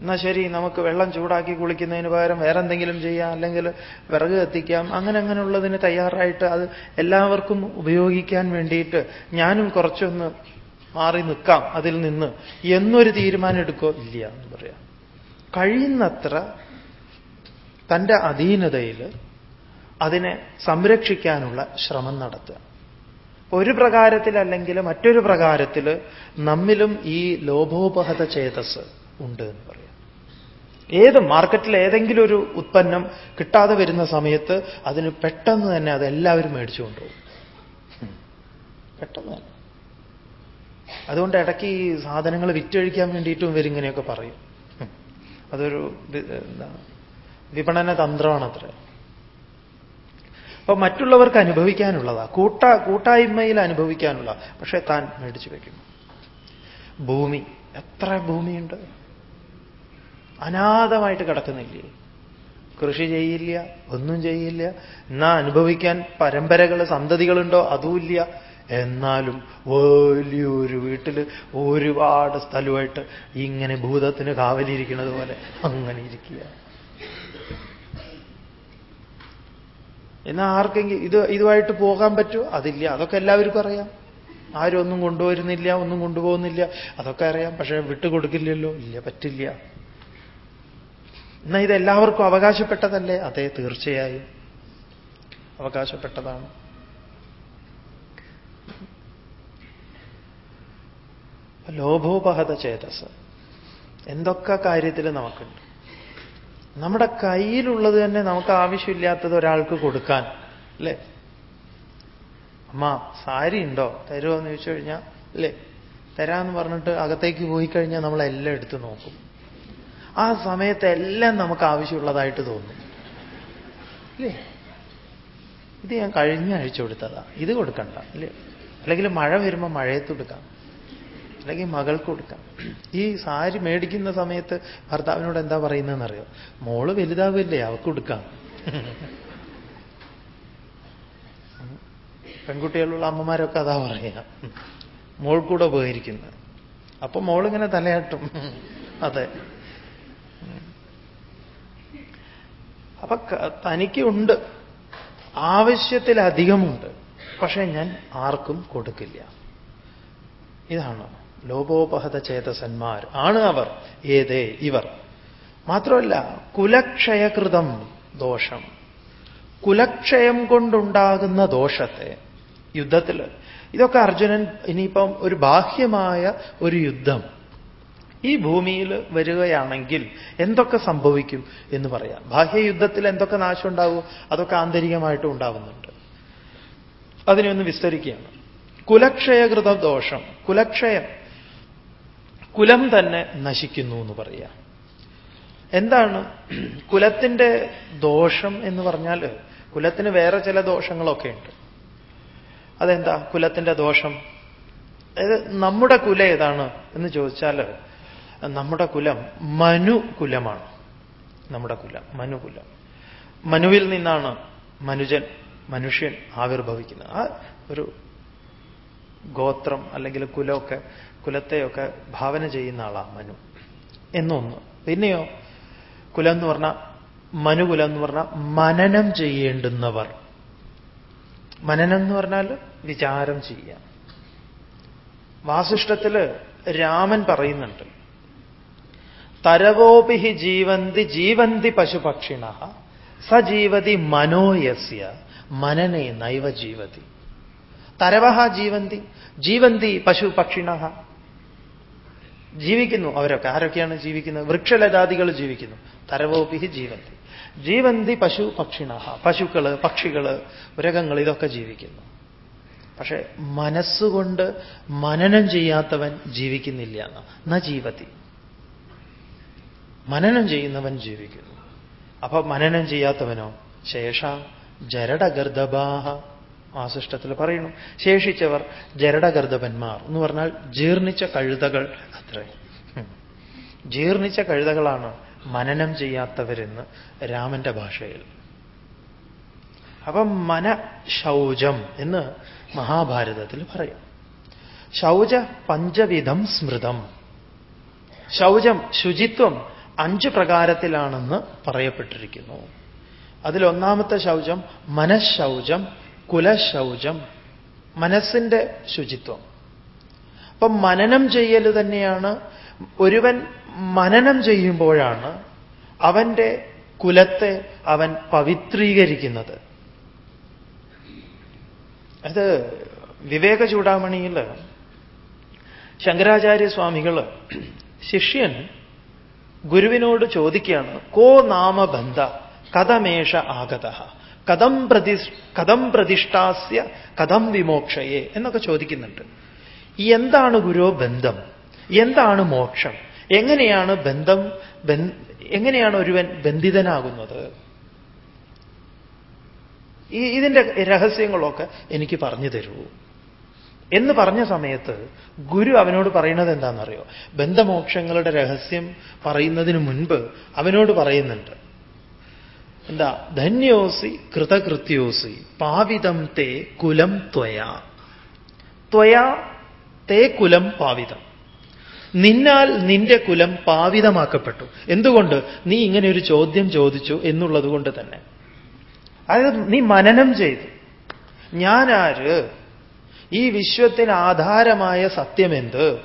എന്നാ ശരി നമുക്ക് വെള്ളം ചൂടാക്കി കുളിക്കുന്നതിന് പകരം വേറെ എന്തെങ്കിലും ചെയ്യാം അല്ലെങ്കിൽ വിറക് കത്തിക്കാം അങ്ങനെ അങ്ങനെയുള്ളതിന് തയ്യാറായിട്ട് അത് എല്ലാവർക്കും ഉപയോഗിക്കാൻ വേണ്ടിയിട്ട് ഞാനും കുറച്ചൊന്ന് മാറി നിൽക്കാം അതിൽ നിന്ന്. എന്നൊരു തീരുമാനം എടുക്കോ? ഇല്ല എന്ന് പറയാം. കഴിയുന്നത്ര തന്റെ അധീനതയിൽ അതിനെ സംരക്ഷിക്കാനുള്ള ശ്രമം നടത്തുക. ഒരു പ്രകാരത്തിലല്ലെങ്കിൽ മറ്റൊരു പ്രകാരത്തിൽ നമ്മിലും ഈ ലോഭോപഹത ചേതസ് ഉണ്ട് എന്ന് പറയാം. ഏത് മാർക്കറ്റിൽ ഏതെങ്കിലും ഒരു ഉത്പന്നം കിട്ടാതെ വരുന്ന സമയത്ത് അതിന് പെട്ടെന്ന് തന്നെ അതെല്ലാവരും മേടിച്ചു കൊണ്ടുപോകും. പെട്ടെന്ന് തന്നെ. അതുകൊണ്ട് ഇടയ്ക്ക് ഈ സാധനങ്ങൾ വിറ്റഴിക്കാൻ വേണ്ടിയിട്ടും ഇവരിങ്ങനെയൊക്കെ പറയും. അതൊരു എന്താ വിപണന അത്ര അപ്പൊ മറ്റുള്ളവർക്ക് അനുഭവിക്കാനുള്ളതാ. കൂട്ട കൂട്ടായ്മയിൽ അനുഭവിക്കാനുള്ള. പക്ഷേ താൻ മേടിച്ചു വയ്ക്കുന്നു ഭൂമി. എത്ര ഭൂമിയുണ്ട്? അനാഥമായിട്ട് കിടക്കുന്നില്ലേ? കൃഷി ചെയ്യില്ല ഒന്നും ചെയ്യില്ല. എന്നാ അനുഭവിക്കാൻ പരമ്പരകൾ സന്തതികളുണ്ടോ? അതുമില്ല. എന്നാലും വലിയൊരു വീട്ടിൽ ഒരുപാട് സ്ഥലമായിട്ട് ഇങ്ങനെ ഭൂതത്തിന് കാവലിരിക്കുന്നത് പോലെ അങ്ങനെ ഇരിക്കുക. എന്നാ ആർക്കെങ്കിലും ഇത് ഇതുമായിട്ട് പോകാൻ പറ്റുമോ? അതില്ല. അതൊക്കെ എല്ലാവർക്കും അറിയാം. ആരും ഒന്നും കൊണ്ടുവരുന്നില്ല ഒന്നും കൊണ്ടുപോകുന്നില്ല. അതൊക്കെ അറിയാം. പക്ഷേ വിട്ടുകൊടുക്കില്ലല്ലോ? ഇല്ല പറ്റില്ല. എന്നാൽ ഇതെല്ലാവർക്കും അവകാശപ്പെട്ടതല്ലേ? അതെ തീർച്ചയായും. അവകാശപ്പെട്ടതാണ്. ലോഭോപഹത ചേതസ് എന്തൊക്കെ കാര്യത്തിൽ നമുക്കുണ്ട്? നമ്മുടെ കയ്യിലുള്ളത് തന്നെ നമുക്ക് ആവശ്യമില്ലാത്തത് ഒരാൾക്ക് കൊടുക്കാൻ അല്ലേ? അമ്മ സാരി ഉണ്ടോ? തരുമോ എന്ന് ചോദിച്ചു കഴിഞ്ഞാൽ അല്ലേ? തരാമെന്ന് പറഞ്ഞിട്ട് അകത്തേക്ക് പോയി കഴിഞ്ഞാൽ നമ്മളെല്ലാം എടുത്തു നോക്കും. ആ സമയത്ത് എല്ലാം നമുക്ക് ആവശ്യമുള്ളതായിട്ട് തോന്നും. അല്ലേ ഇത് ഞാൻ കഴിഞ്ഞ ആഴ്ച കൊടുത്തതാ. ഇത് കൊടുക്കണ്ട അല്ലേ അല്ലെങ്കിൽ മഴ വരുമ്പോൾ മഴയത്ത് കൊടുക്കാം. അല്ലെങ്കിൽ മകൾക്ക് കൊടുക്കാം. ഈ സാരി മേടിക്കുന്ന സമയത്ത് ഭർത്താവിനോട് എന്താ പറയുന്നതെന്നറിയോ? മോൾ വലുതാവില്ലേ അവൾക്ക് കൊടുക്കാം. പെൺകുട്ടികളുള്ള അമ്മമാരൊക്കെ അതാ പറയാ. മോൾക്കൂടെ കൂടെ ഉപകരിക്കുന്നത് അപ്പൊ മോളിങ്ങനെ തലയാട്ടും. അതെ. അപ്പൊ തനിക്കുണ്ട് ആവശ്യത്തിലധികമുണ്ട്. പക്ഷെ ഞാൻ ആർക്കും കൊടുക്കില്ല. ഇതാണ് ലോപോപഹത ചേതസന്മാർ. ആണ് അവർ ഏതേ ഇവർ. മാത്രമല്ല കുലക്ഷയകൃതം ദോഷം. കുലക്ഷയം കൊണ്ടുണ്ടാകുന്ന ദോഷത്തെ യുദ്ധത്തിൽ ഇതൊക്കെ അർജുനൻ ഇനിയിപ്പം ഒരു ബാഹ്യമായ ഒരു യുദ്ധം. ഈ ഭൂമിയിൽ വരികയാണെങ്കിൽ എന്തൊക്കെ സംഭവിക്കും എന്ന് പറയാം. ബാഹ്യയുദ്ധത്തിൽ എന്തൊക്കെ നാശം ഉണ്ടാവും? അതൊക്കെ ആന്തരികമായിട്ടും ഉണ്ടാവുന്നുണ്ട്. അതിനെ ഒന്ന് വിസ്തരിക്കുകയാണ്. കുലക്ഷയകൃത ദോഷം കുലക്ഷയം കുലം തന്നെ നശിക്കുന്നു എന്ന് പറയാം. എന്താണ്? കുലത്തിന്റെ ദോഷം എന്ന് പറഞ്ഞാൽ കുലത്തിന് വേറെ ചില ദോഷങ്ങളൊക്കെ ഉണ്ട്. അതെന്താ? കുലത്തിന്റെ ദോഷം. അതായത് നമ്മുടെ കുല ഏതാണ് എന്ന് ചോദിച്ചാൽ നമ്മുടെ കുലം മനുകുലമാണ് നമ്മുടെ കുലം മനുകുലം മനുവിൽ നിന്നാണ് മനുജൻ മനുഷ്യൻ ആവിർഭവിക്കുന്നത്. ആ ഒരു ഗോത്രം അല്ലെങ്കിൽ കുലമൊക്കെ കുലത്തെയൊക്കെ ഭാവന ചെയ്യുന്ന ആളാണ് മനു. എന്നൊന്ന്. പിന്നെയോ കുലം എന്ന് പറഞ്ഞാൽ മനുകുലം എന്ന് പറഞ്ഞാൽ മനനം ചെയ്യേണ്ടുന്നവർ. മനനം എന്ന് പറഞ്ഞാൽ വിചാരം ചെയ്യാം വാസിഷ്ടത്തിൽ രാമൻ പറയുന്നുണ്ട് തരവോപി ജീവന്തി ജീവന്തി പശുപക്ഷിണ സജീവതി മനോയസ്യ മനനെ നൈവ ജീവതി. തരവഹ ജീവന്തി ജീവന്തി പശുപക്ഷിണ. ജീവിക്കുന്നു അവരൊക്കെ. ആരൊക്കെയാണ് ജീവിക്കുന്നത്? വൃക്ഷലതാദികൾ ജീവിക്കുന്നു. തരവോപി ജീവന്തി. ജീവന്തി പശു പക്ഷിണ പശുക്കൾ പക്ഷികൾ മൃഗങ്ങൾ ഇതൊക്കെ ജീവിക്കുന്നു. പക്ഷെ മനസ്സുകൊണ്ട് മനനം ചെയ്യാത്തവൻ ജീവിക്കുന്നില്ല എന്ന. ജീവതി. മനനം ചെയ്യുന്നവൻ ജീവിക്കുന്നു. അപ്പൊ മനനം ചെയ്യാത്തവനോ? ശേഷ ജരടഗർദബാഹ. ആശിഷ്ടത്തിൽ പറയുന്നു. ശേഷിച്ചവർ ജരടഗർദഭന്മാർ എന്ന് പറഞ്ഞാൽ ജീർണിച്ച കഴുതകൾ അത്രേ. ജീർണിച്ച കഴുതകളാണ് മനനം ചെയ്യാത്തവരെന്ന് രാമന്റെ ഭാഷയിൽ. അപ്പം മന ശൗചം എന്ന് മഹാഭാരതത്തിൽ പറയും. ശൗച പഞ്ചവിധം സ്മൃതം. ശൗചം ശുചിത്വം അഞ്ച് പ്രകാരത്തിലാണെന്ന് പറയപ്പെട്ടിരിക്കുന്നു. അതിലൊന്നാമത്തെ ശൗചം മനഃശൗചം കുലശൗചം മനസ്സിന്റെ ശുചിത്വം. അപ്പം മനനം ചെയ്യൽ തന്നെയാണ്. ഒരുവൻ മനനം ചെയ്യുമ്പോഴാണ് അവന്റെ കുലത്തെ അവൻ പവിത്രീകരിക്കുന്നത്. അത് വിവേക ചൂടാമണിയിൽ ശങ്കരാചാര്യ സ്വാമികൾ ശിഷ്യൻ ഗുരുവിനോട് ചോദിക്കുകയാണ് കോ നാമബന്ധ? കഥമേഷ ആഗത? കഥം പ്രതി കഥം പ്രതിഷ്ഠാസ്യ കഥം വിമോക്ഷയെ? എന്നൊക്കെ ചോദിക്കുന്നുണ്ട്. എന്താണ് ഗുരു ബന്ധം? എന്താണ് മോക്ഷം? എങ്ങനെയാണ് ബന്ധം എങ്ങനെയാണ് ഒരുവൻ ബന്ധിതനാകുന്നത്? ഈ ഇതിന്റെ രഹസ്യങ്ങളൊക്കെ എനിക്ക് പറഞ്ഞു തരൂ. എന്ന് പറഞ്ഞ സമയത്ത് ഗുരു അവനോട് പറയുന്നത് എന്താണെന്നറിയോ? ബന്ധമോക്ഷങ്ങളുടെ രഹസ്യം പറയുന്നതിന് മുൻപ് അവനോട് പറയുന്നുണ്ട്. എന്താ? ധന്യോസി കൃതകൃത്യോസി പാവിതം തേ കുലം ത്വയാ. ത്വയാ തേ കുലം പാവിതം. നിന്നാൽ നിന്റെ കുലം പാവിതമാക്കപ്പെട്ടു. എന്തുകൊണ്ട്? നീ ഇങ്ങനെ ഒരു ചോദ്യം ചോദിച്ചു എന്നുള്ളത് കൊണ്ട് തന്നെ. അതായത് നീ മനനം ചെയ്തു. ഞാനാര്? ഈ വിശ്വത്തിന് ആധാരമായ സത്യമെന്ത്?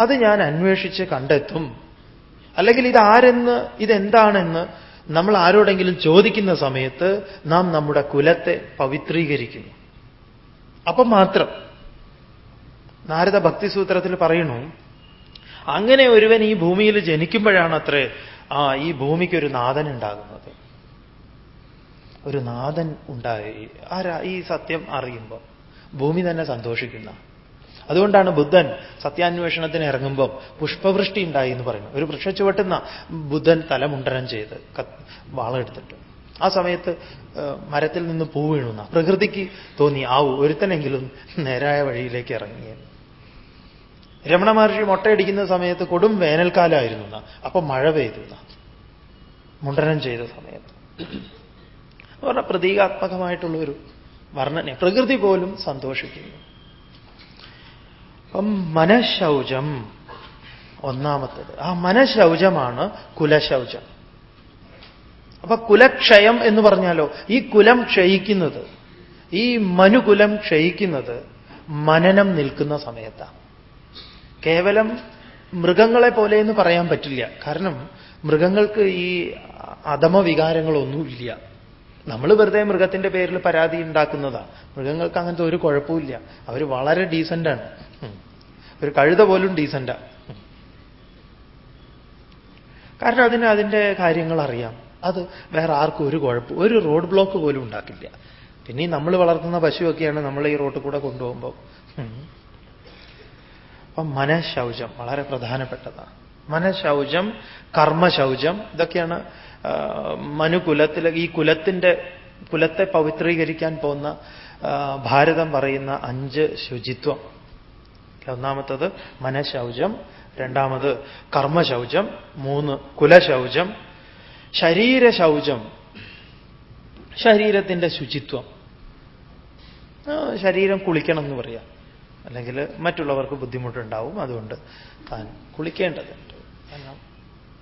അത് ഞാൻ അന്വേഷിച്ച് കണ്ടെത്തും. അല്ലെങ്കിൽ ഇതാരെന്ന് ഇതെന്താണെന്ന് നമ്മൾ ആരോടെങ്കിലും ചോദിക്കുന്ന സമയത്ത് നാം നമ്മുടെ കുലത്തെ പവിത്രീകരിക്കുന്നു. അപ്പം മാത്രം. നാരദ ഭക്തിസൂത്രത്തിൽ പറയുന്നു അങ്ങനെ ഒരുവൻ ഈ ഭൂമിയിൽ ജനിക്കുമ്പോഴാണ് അത്രേ ആ ഈ ഭൂമിക്കൊരു നാഥൻ ഉണ്ടാകുന്നത് ഒരു നാഥൻ ഉണ്ടായി. ആരാ ഈ സത്യം അറിയുമ്പോൾ ഭൂമി തന്നെ സന്തോഷിക്കുന്ന. അതുകൊണ്ടാണ് ബുദ്ധൻ സത്യാന്വേഷണത്തിന് ഇറങ്ങുമ്പോൾ പുഷ്പവൃഷ്ടി ഉണ്ടായി എന്ന് പറയുന്നു ഒരു വൃക്ഷ ചുവട്ടുന്ന ബുദ്ധൻ തലമുണ്ടനം ചെയ്ത് വാളെടുത്തിട്ട്. ആ സമയത്ത് മരത്തിൽ നിന്ന് പൂ വീണുന്ന പ്രകൃതിക്ക് തോന്നി ആ ഒരുത്തനെങ്കിലും നേരായ വഴിയിലേക്ക് ഇറങ്ങിയത് രമണ മഹർഷി മുട്ടയടിക്കുന്ന സമയത്ത് കൊടും വേനൽക്കാലമായിരുന്നു അപ്പൊ മഴ പെയ്തു മുണ്ടനം ചെയ്ത സമയത്ത്. പറഞ്ഞ പ്രതീകാത്മകമായിട്ടുള്ള ഒരു വർണന പ്രകൃതി പോലും സന്തോഷിക്കുന്നു. അപ്പം മനഃശൗചം ഒന്നാമത്തത്. ആ മനഃശൗചമാണ് കുലശൗചം. അപ്പൊ കുലക്ഷയം എന്ന് പറഞ്ഞാലോ ഈ കുലം ക്ഷയിക്കുന്നത് ഈ മനുകുലം ക്ഷയിക്കുന്നത് മനനം നിൽക്കുന്ന സമയത്താണ്. കേവലം മൃഗങ്ങളെ പോലെ എന്ന് പറയാൻ പറ്റില്ല. കാരണം മൃഗങ്ങൾക്ക് ഈ അധമവികാരങ്ങളൊന്നുമില്ല. നമ്മൾ വെറുതെ മൃഗത്തിന്റെ പേരിൽ പരാതി ഉണ്ടാക്കുന്നതാണ് മൃഗങ്ങൾക്ക് അങ്ങനത്തെ ഒരു കുഴപ്പമില്ല അവർ വളരെ ഡീസന്റാണ് ഒരു കഴുത പോലും ഡീസന്റാണ് കാരണം അതിന് അതിന്റെ കാര്യങ്ങൾ അറിയാം. അത് വേറെ ആർക്കും ഒരു കുഴപ്പം ഒരു റോഡ് ബ്ലോക്ക് പോലും ഉണ്ടാക്കില്ല. പിന്നെ നമ്മൾ വളർത്തുന്ന പശുവൊക്കെയാണ് നമ്മൾ ഈ റോട്ടിൽ കൂടെ കൊണ്ടുപോകുമ്പോൾ അപ്പം മനഃശൗചം വളരെ പ്രധാനപ്പെട്ടതാണ് മനഃശൗചം കർമ്മശൗചം ഇതൊക്കെയാണ് മനുകുലത്തിലെ ഈ കുലത്തിന്റെ കുലത്തെ പവിത്രീകരിക്കാൻ പോകുന്ന ഭാരതം പറയുന്ന അഞ്ച് ശുചിത്വം. ഒന്നാമത്തത് മനഃശൗചം രണ്ടാമത് കർമ്മശൗചം മൂന്ന് കുലശൗചം ശരീരശൗചം ശരീരത്തിന്റെ ശുചിത്വം. ശരീരം കുളിക്കണം എന്ന് പറയാം. അല്ലെങ്കിൽ മറ്റുള്ളവർക്ക് ബുദ്ധിമുട്ടുണ്ടാവും അതുകൊണ്ട് താൻ കുളിക്കേണ്ടതുണ്ട്. കാരണം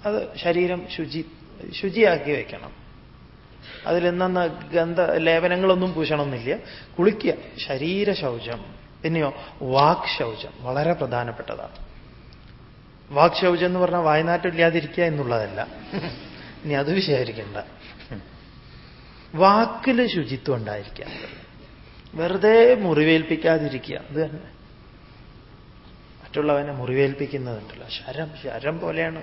അത് ശരീരം ശുചി ശുചിയാക്കി വയ്ക്കണം അതിലെന്ന ഗന്ധ ലേപനങ്ങളൊന്നും പൂശണമെന്നില്ല. കുളിക്കുക ശരീര ശൗചം പിന്നെയോ വാക് ശൗചം വളരെ പ്രധാനപ്പെട്ടതാണ്. വാക് ശൗചം എന്ന് പറഞ്ഞാൽ വായനാട്ടില്ലാതിരിക്കുക എന്നുള്ളതല്ല. ഇനി അത് വിചാരിക്കണ്ട. വാക്കിൽ ശുചിത്വം ഉണ്ടായിരിക്കുക വെറുതെ മുറിവേൽപ്പിക്കാതിരിക്കുക അത് തന്നെ. മറ്റുള്ളവനെ മുറിവേൽപ്പിക്കുന്നതുണ്ടല്ലോ. ശരം ശരം പോലെയാണ്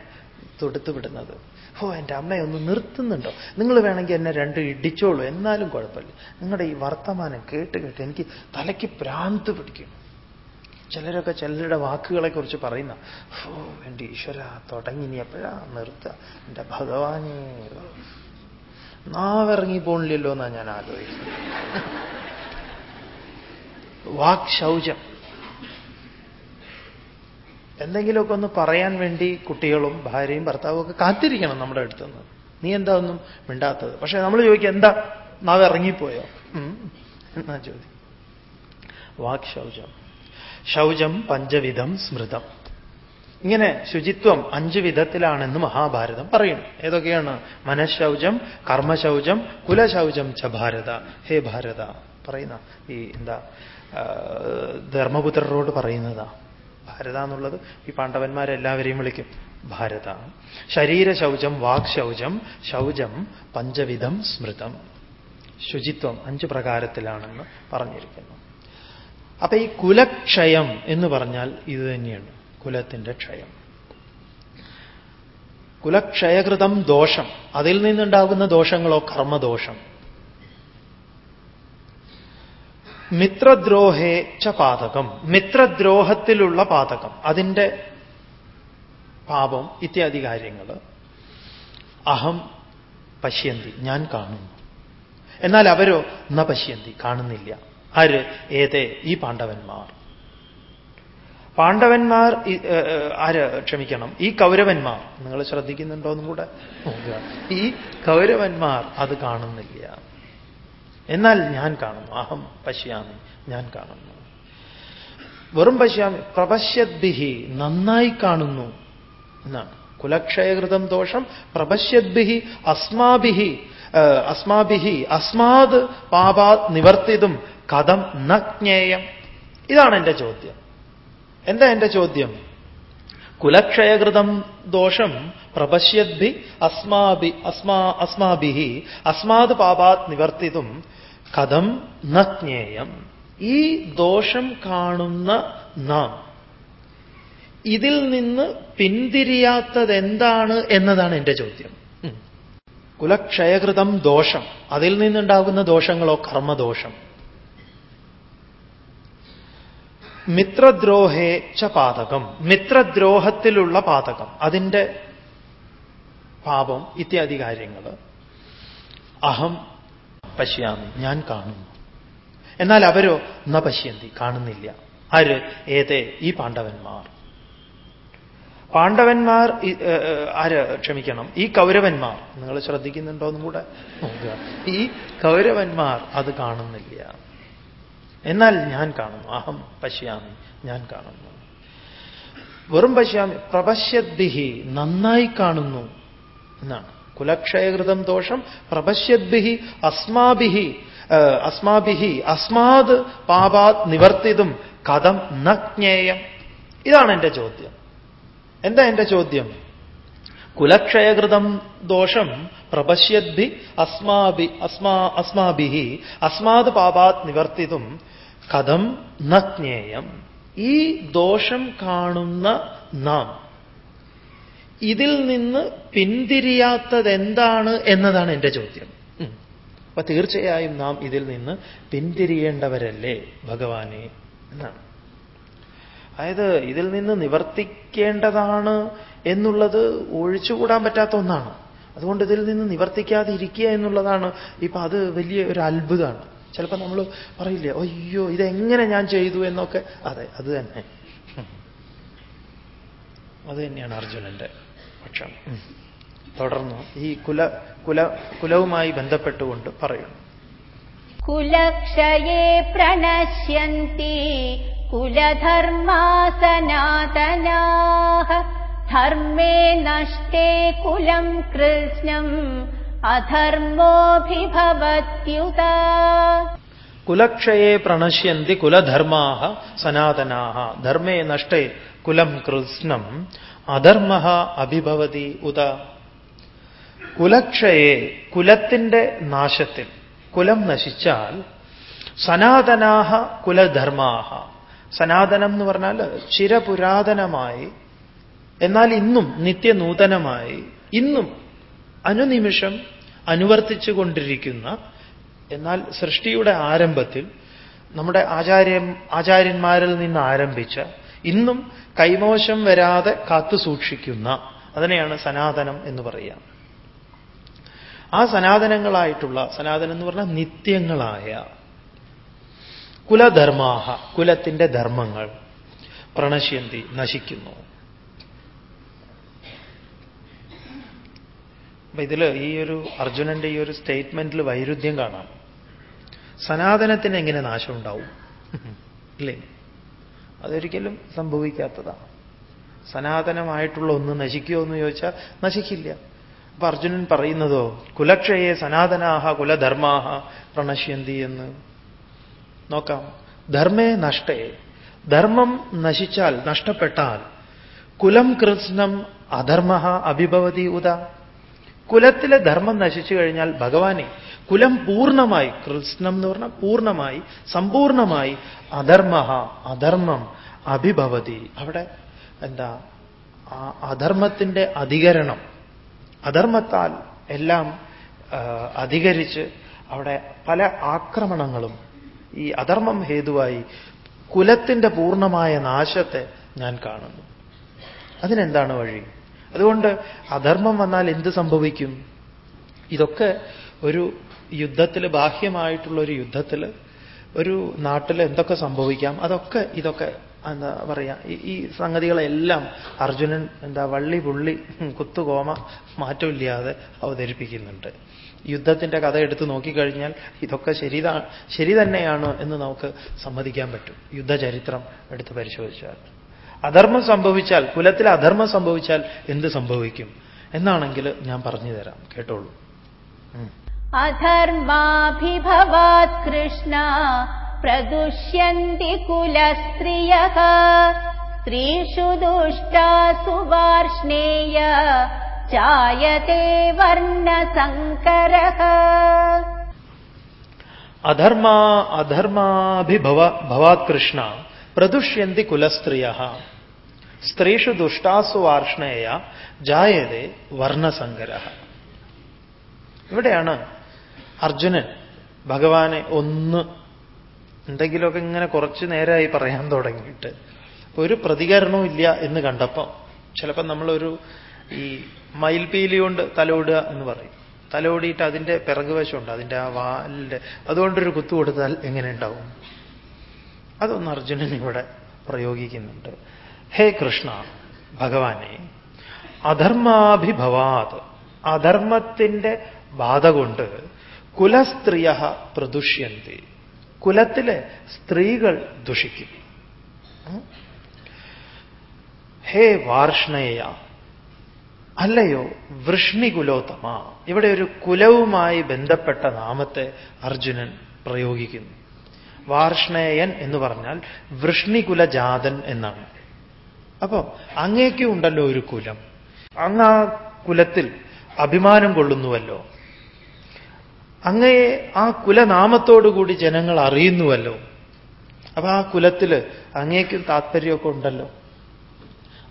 തൊടുത്തു വിടുന്നത്. ഓ എന്റെ അമ്മയെ ഒന്ന് നിർത്തുന്നുണ്ടോ? നിങ്ങൾ വേണമെങ്കിൽ എന്നെ രണ്ട് ഇടിച്ചോളൂ. എന്നാലും കുഴപ്പമില്ല. നിങ്ങളുടെ ഈ വർത്തമാനം കേട്ട് കേട്ട് എനിക്ക് തലയ്ക്ക് പ്രാന്ത് പിടിക്കും. ചിലരൊക്കെ ചിലരുടെ വാക്കുകളെ കുറിച്ച് പറയുന്ന ഓ എന്റെ ഈശ്വര തുടങ്ങി ഇനി എപ്പോഴാ നിർത്തുക? എന്റെ ഭഗവാനെ. നാവിറങ്ങി പോണില്ലല്ലോ എന്നാണ് ഞാൻ ആലോചിക്കുന്നത്. വാക് ശൗചം എന്തെങ്കിലുമൊക്കെ ഒന്ന് പറയാൻ വേണ്ടി കുട്ടികളും ഭാര്യയും ഭർത്താവും ഒക്കെ കാത്തിരിക്കണം നമ്മുടെ അടുത്തുനിന്ന്. നീ എന്താ ഒന്നും മിണ്ടാത്തത്? പക്ഷേ നമ്മൾ ചോദിക്കുക എന്താ? നാവ് ഇറങ്ങിപ്പോയോ. എന്നാ ചോദ്യം? വാക് ശൗചം. ശൗചം പഞ്ചവിധം സ്മൃതം. ഇങ്ങനെ ശുചിത്വം അഞ്ച് വിധത്തിലാണെന്ന് മഹാഭാരതം പറയുന്നു. ഏതൊക്കെയാണ്? മനഃശൗചം കർമ്മശൗചം കുലശൗചം ച ഭാരത. ഹേ ഭാരത. പറയുന്ന ഈ എന്താ ധർമ്മപുത്രരോട് പറയുന്നതാ. ഭാരത എന്നുള്ളത് ഈ പാണ്ഡവന്മാരെല്ലാവരെയും വിളിക്കും ഭാരത. ശരീരശൗചം വാക് ശൗചം പഞ്ചവിധം സ്മൃതം. ശുചിത്വം അഞ്ച് പ്രകാരത്തിലാണെന്ന് പറഞ്ഞിരിക്കുന്നു. അപ്പൊ ഈ കുലക്ഷയം എന്ന് പറഞ്ഞാൽ ഇത് തന്നെയാണ്. കുലത്തിന്റെ ക്ഷയം. കുലക്ഷയകൃതം ദോഷം. അതിൽ നിന്നുണ്ടാകുന്ന ദോഷങ്ങളോ കർമ്മദോഷം. മിത്രദ്രോഹേ ച പാതകം. മിത്രദ്രോഹത്തിലുള്ള പാതകം. അതിന്റെ പാപം ഇത്യാദി കാര്യങ്ങൾ അഹം പശ്യന്തി. ഞാൻ കാണുന്നു. എന്നാൽ അവരോ ന പശ്യന്തി കാണുന്നില്ല. ആര്? ഏതേ? ഈ പാണ്ഡവന്മാർ. പാണ്ഡവന്മാർ ആര് ക്ഷമിക്കണം? ഈ കൗരവന്മാർ. നിങ്ങൾ ശ്രദ്ധിക്കുന്നുണ്ടോ എന്നും കൂടെ ഈ കൗരവന്മാർ അത് കാണുന്നില്ല. എന്നാൽ ഞാൻ കാണുന്നു. അഹം പശ്യാമി ഞാൻ കാണുന്നു. വെറും പശ്യാമി. പ്രപശ്യദ്ഭിഹി നന്നായി കാണുന്നു എന്നാണ്. കുലക്ഷയകൃതം ദോഷം പ്രപശ്യദ്ഭിഹി അസ്മാഭിഹി അസ്മാഭിഹി അസ്മാത് പാപാത് നിവർത്തിതും കഥം ന ജ്ഞേയം. ഇതാണ് എന്റെ ചോദ്യം. എന്താ എന്റെ ചോദ്യം? കുലക്ഷയകൃതം ദോഷം പ്രപശ്യദ്ഭി അസ്മാഭി അസ്മാ അസ്മാഭിഹി അസ്മാത് പാപാത് നിവർത്തിതും കഥം നജ്ഞേയം ഈ ദോഷം കാണുന്ന നാം ഇതിൽ നിന്ന് പിന്തിരിയാത്തത് എന്താണ് എന്നതാണ് എന്റെ ചോദ്യം. കുലക്ഷയകൃതം ദോഷം. അതിൽ നിന്നുണ്ടാകുന്ന ദോഷങ്ങളോ കർമ്മദോഷം. മിത്രദ്രോഹേ ച പാതകം. മിത്രദ്രോഹത്തിലുള്ള പാതകം. അതിന്റെ പാപം ഇത്യാദി കാര്യങ്ങൾ അഹം പശ്യാമി ഞാൻ കാണുന്നു. എന്നാൽ അവരോ ന പശ്യന്തി കാണുന്നില്ല. ആര് ഏതേ ഈ പാണ്ഡവന്മാർ. പാണ്ഡവന്മാർ ആര് ക്ഷമിക്കണം? ഈ കൗരവന്മാർ. നിങ്ങൾ ശ്രദ്ധിക്കുന്നുണ്ടോ എന്നും കൂടെ നോക്കുക. ഈ കൗരവന്മാർ അത് കാണുന്നില്ല. എന്നാൽ ഞാൻ കാണുന്നു. അഹം പശ്യാമി. ഞാൻ കാണുന്നു. വെറും പശ്യാമി. പ്രപശ്യദ്ഭിഹി നന്നായി കാണുന്നു എന്നാണ്. കുലക്ഷയകൃതം ദോഷം. പ്രപശ്യദ്ഭിഹി അസ്മാഭിഹി അസ്മാഭിഹി അസ്മാത് പാപാത് നിവർത്തിതും കഥം ന ജ്ഞേയം. ഇതാണ് എന്റെ ചോദ്യം. എന്താ എന്റെ ചോദ്യം? കുലക്ഷയകൃതം ദോഷം പ്രപശ്യദ്ഭി അസ്മാഭി അസ്മാ അസ്മാഭിഹി അസ്മാത് പാപാത് നിവർത്തിതും കഥം നജ്ഞേയം ഈ ദോഷം കാണുന്ന നാം ഇതിൽ നിന്ന് പിന്തിരിയാത്തത് എന്താണ് എന്നതാണ് എന്റെ ചോദ്യം. അപ്പൊ തീർച്ചയായും നാം ഇതിൽ നിന്ന് പിന്തിരിയേണ്ടവരല്ലേ ഭഗവാനെ എന്നാണ്. അതായത് ഇതിൽ നിന്ന് നിവർത്തിക്കേണ്ടതാണ് എന്നുള്ളത് ഒഴിച്ചുകൂടാൻ പറ്റാത്ത ഒന്നാണ്. അതുകൊണ്ട് ഇതിൽ നിന്ന് നിവർത്തിക്കാതെ ഇരിക്കുക എന്നുള്ളതാണ്. ഇപ്പൊ അത് വലിയ ഒരു അത്ഭുതമാണ്. ചിലപ്പോൾ നമ്മൾ പറയില്ലേ അയ്യോ ഇതെങ്ങനെ ഞാൻ ചെയ്തു? എന്നൊക്കെ. അതെ അത് തന്നെ. അത് തന്നെയാണ് അർജുനന്റെ പക്ഷം. തുടർന്നു ഈ കുല കുല കുലവുമായി ബന്ധപ്പെട്ടുകൊണ്ട് പറയുന്നു. കുലക്ഷയേ പ്രണശ്യന്തി കുലധർമാസനാതനാ ധർമ്മേ നഷ്ടേ കുലം കൃഷ്ണം അധർമ്മോഭിഭവത്യുത കുലക്ഷയെ പ്രണശ്യന്തി കുലധർമാ സനാതനാ ധർമ്മേ നഷ്ടേ കുലം കൃഷ്ണം അധർമ്മ അഭിഭവതി ഉത കുലക്ഷയെ കുലത്തിന്റെ നാശത്തിൽ കുലം നശിച്ചാൽ സനാതനാ കുലധർമാ। സനാതനം എന്ന് പറഞ്ഞാൽ ചിരപുരാതനമായി എന്നാൽ ഇന്നും നിത്യനൂതനമായി ഇന്നും അനുനിമിഷം അനുവർത്തിച്ചു കൊണ്ടിരിക്കുന്ന എന്നാൽ സൃഷ്ടിയുടെ ആരംഭത്തിൽ നമ്മുടെ ആചാര്യ ആചാര്യന്മാരിൽ നിന്ന് ആരംഭിച്ച ഇന്നും കൈമോശം വരാതെ കാത്തു സൂക്ഷിക്കുന്ന അതിനെയാണ് സനാതനം എന്ന് പറയുക ആ സനാതനങ്ങളായിട്ടുള്ള സനാതനം എന്ന് പറഞ്ഞാൽ നിത്യങ്ങളായ കുലധർമാഹ കുലത്തിന്റെ ധർമ്മങ്ങൾ പ്രണശ്യന്തി നശിക്കുന്നു. അപ്പൊ ഇതിൽ ഈ ഒരു അർജുനന്റെ ഈ ഒരു സ്റ്റേറ്റ്മെന്റിൽ വൈരുദ്ധ്യം കാണാം. സനാതനത്തിന് എങ്ങനെ നാശം ഉണ്ടാവും? ഇല്ലേ? അതൊരിക്കലും സംഭവിക്കാത്തതാണ്. സനാതനമായിട്ടുള്ള ഒന്ന് നശിക്കുമോ എന്ന് ചോദിച്ചാൽ നശിക്കില്ല. അപ്പൊ അർജുനൻ പറയുന്നതോ കുലക്ഷയെ സനാതനാഹ കുലധർമാഹ പ്രണശ്യന്തി എന്ന്. നോക്കാം. ധർമ്മേ നഷ്ടേ. ധർമ്മം നശിച്ചാൽ നഷ്ടപ്പെട്ടാൽ കുലം കൃത്സ്നം അധർമ്മ അഭിഭവതി ഉദ. കുലത്തിലെ ധർമ്മം നശിച്ചു കഴിഞ്ഞാൽ ഭഗവാനെ കുലം പൂർണമായി കൃഷ്ണം എന്ന് പറഞ്ഞാൽ പൂർണമായി സമ്പൂർണമായി അധർമ്മ അധർമ്മം അഭിഭവതി. അവിടെ എന്താ? അധർമ്മത്തിന്റെ അധികരണം അധർമ്മത്താൽ എല്ലാം അധികരിച്ച് അവിടെ പല ആക്രമണങ്ങളും ഈ അധർമ്മം ഹേതുവായി കുലത്തിന്റെ പൂർണമായ നാശത്തെ ഞാൻ കാണുന്നു. അതിനെന്താണ് വഴി? അതുകൊണ്ട് അധർമ്മം വന്നാൽ എന്ത് സംഭവിക്കും? ഇതൊക്കെ ഒരു യുദ്ധത്തിൽ ബാഹ്യമായിട്ടുള്ള ഒരു യുദ്ധത്തിൽ ഒരു നാട്ടിൽ എന്തൊക്കെ സംഭവിക്കാം? അതൊക്കെ ഇതൊക്കെ എന്താ പറയാ ഈ സംഗതികളെല്ലാം അർജുനൻ എന്താ വള്ളി പുള്ളി കുത്തുകോമ മാറ്റമില്ലാതെ അവതരിപ്പിക്കുന്നുണ്ട്. യുദ്ധത്തിന്റെ കഥ എടുത്തു നോക്കിക്കഴിഞ്ഞാൽ ഇതൊക്കെ ശരിതാ ശരി തന്നെയാണ് എന്ന് നമുക്ക് സമ്മതിക്കാൻ പറ്റും. യുദ്ധചരിത്രം എടുത്ത് പരിശോധിച്ചാൽ. അധർമ്മം സംഭവിച്ചാൽ കുലത്തിൽ അധർമ്മം സംഭവിച്ചാൽ എന്ത് സംഭവിക്കും? എന്നാണെങ്കിൽ ഞാൻ പറഞ്ഞു തരാം. കേട്ടോളൂ. അധർമാഭിഭവാത് കൃഷ്ണ പ്രദുഷ്യന്തി കുലസ്ത്രിയ സ്ത്രീഷു ദുഷ്ടാസു വാർഷ്ണേയ ചായത്തെ വർണസങ്കര അധർമാ അധർമാഭിഭവ ഭവാത് കൃഷ്ണ പ്രദുഷ്യന്തി കുലസ്ത്രീയ സ്ത്രീഷു ദുഷ്ടാസു വാർഷ്ണേയ ജായതേ വർണസങ്കര ഇവിടെയാണ് അർജുനൻ ഭഗവാനെ ഒന്ന് എന്തെങ്കിലുമൊക്കെ ഇങ്ങനെ കുറച്ച് നേരമായി പറയാൻ തുടങ്ങിയിട്ട്. ഒരു പ്രതികരണവും ഇല്ല എന്ന് കണ്ടപ്പോൾ ചിലപ്പോൾ നമ്മളൊരു ഈ മയിൽപീലി കൊണ്ട് തലോടുക എന്ന് പറയും. തലോടിയിട്ട് അതിന്റെ പിറകുവശമുണ്ട് അതിന്റെ ആ വാലിന്റെ അതുകൊണ്ടൊരു കുത്തു കൊടുത്താൽ എങ്ങനെ ഉണ്ടാവും? അതൊന്ന് അർജുനൻ ഇവിടെ പ്രയോഗിക്കുന്നുണ്ട്. ഹേ കൃഷ്ണ ഭഗവാനെ അധർമാഭിഭവാത് അധർമ്മത്തിന്റെ ബാധ കൊണ്ട് കുലസ്ത്രീയ പ്രദുഷ്യന്തി. കുലത്തിലെ സ്ത്രീകൾ ദുഷിക്കും. ഹേ വാർഷ്ണേയ അല്ലയോ വൃഷ്ണികുലോത്തമ ഇവിടെ ഒരു കുലവുമായി ബന്ധപ്പെട്ട നാമത്തെ അർജുനൻ പ്രയോഗിക്കുന്നു. വാർഷ്ണേയൻ എന്ന് പറഞ്ഞാൽ വൃഷ്ണികുലജാതൻ എന്നാണ്. അപ്പോ അങ്ങേക്കും ഉണ്ടല്ലോ ഒരു കുലം. അങ്ങ് ആ കുലത്തിൽ അഭിമാനം കൊള്ളുന്നുവല്ലോ. അങ്ങയെ ആ കുലനാമത്തോടുകൂടി ജനങ്ങൾ അറിയുന്നുവല്ലോ. അപ്പൊ ആ കുലത്തിൽ അങ്ങേക്കും താത്പര്യമൊക്കെ ഉണ്ടല്ലോ.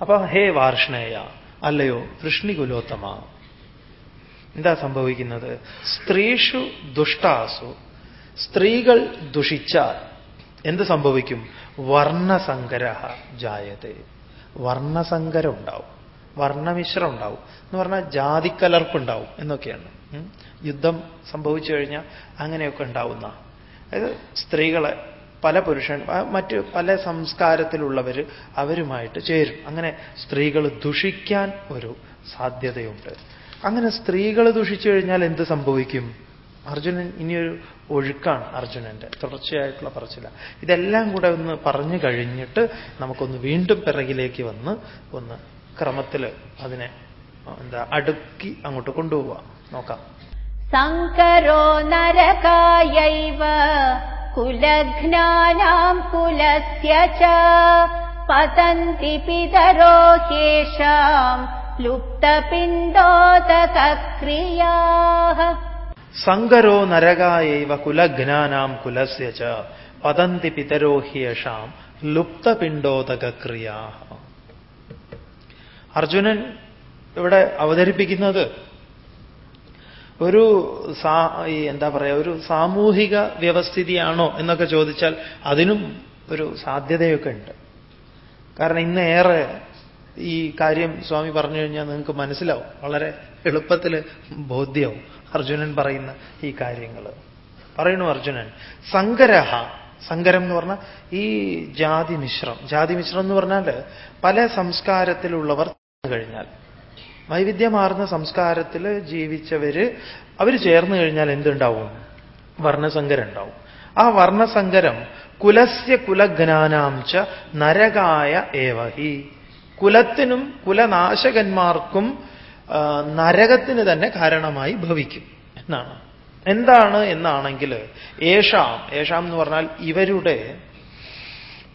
അപ്പൊ ഹേ വാർഷ്ണേയ അല്ലയോ വൃഷ്ണികുലോത്തമ എന്താ സംഭവിക്കുന്നത്? സ്ത്രീഷു ദുഷ്ടാസു. സ്ത്രീകൾ ദുഷിച്ചാൽ എന്ത് സംഭവിക്കും? വർണസങ്കര ജായതേ. വർണസങ്കരം ഉണ്ടാവും വർണമിശ്രം ഉണ്ടാവും എന്ന് പറഞ്ഞാൽ ജാതിക്കലർപ്പുണ്ടാവും എന്നൊക്കെയാണ്. യുദ്ധം സംഭവിച്ചു കഴിഞ്ഞാൽ അങ്ങനെയൊക്കെ ഉണ്ടാവുന്ന. അതായത് സ്ത്രീകളെ പല പുരുഷൻ മറ്റ് പല സംസ്കാരത്തിലുള്ളവർ അവരുമായിട്ട് ചേരും. അങ്ങനെ സ്ത്രീകൾ ദുഷിക്കാൻ ഒരു സാധ്യതയുണ്ട്. അങ്ങനെ സ്ത്രീകൾ ദുഷിച്ചു കഴിഞ്ഞാൽ എന്ത് സംഭവിക്കും? അർജുനൻ ഇനിയൊരു ഒഴുക്കാണ് അർജുനന്റെ. തുടർച്ചയായിട്ടുള്ള പറച്ചില. ഇതെല്ലാം കൂടെ ഒന്ന് പറഞ്ഞു കഴിഞ്ഞിട്ട് നമുക്കൊന്ന് വീണ്ടും പിറകിലേക്ക് വന്ന് ഒന്ന് ക്രമത്തിൽ അതിനെ എന്താ അടുക്കി അങ്ങോട്ട് കൊണ്ടുപോവാം. നോക്കാം. സങ്കരോ നരകായൈവ കുലഘ്നാനാം കുലസ്യ പതന്തി പിതരോ ഹേഷാം സങ്കരോ നരകായൈവ കുലഘ്നാനാം കുലസ്യ ച പതന്തി പിതരോ ലുപ്തപിണ്ടോതകക്രിയ അർജുനൻ ഇവിടെ അവതരിപ്പിക്കുന്നത് ഒരു സാ എന്താ പറയുക ഒരു സാമൂഹിക വ്യവസ്ഥിതിയാണോ എന്നൊക്കെ ചോദിച്ചാൽ അതിനും ഒരു സാധ്യതയൊക്കെ ഉണ്ട്. കാരണം ഇന്ന് ഏറെ ഈ കാര്യം സ്വാമി പറഞ്ഞു കഴിഞ്ഞാൽ നിങ്ങൾക്ക് മനസ്സിലാവും. വളരെ എളുപ്പത്തിൽ ബോധ്യവും അർജുനൻ പറയുന്ന ഈ കാര്യങ്ങൾ പറയണു അർജുനൻ സങ്കരഹ സങ്കരം എന്ന് പറഞ്ഞാൽ ഈ ജാതി മിശ്രം. ജാതി മിശ്രം എന്ന് പറഞ്ഞാൽ പല സംസ്കാരത്തിലുള്ളവർ കഴിഞ്ഞാൽ. വൈവിധ്യമാർന്ന സംസ്കാരത്തിൽ ജീവിച്ചവര് അവർ ചേർന്ന് കഴിഞ്ഞാൽ എന്തുണ്ടാവും? വർണസങ്കരം ഉണ്ടാവും. ആ വർണസങ്കരം കുലസ്യ കുലജ്ഞാനാം ച നരകായ ഏവഹി. കുലത്തിനും കുലനാശകന്മാർക്കും നരകത്തിന് തന്നെ കാരണമായി ഭവിക്കും എന്നാണ്. എന്താണ് എന്നാണെങ്കിൽ ഏഷാം ഏഷാം എന്ന് പറഞ്ഞാൽ ഇവരുടെ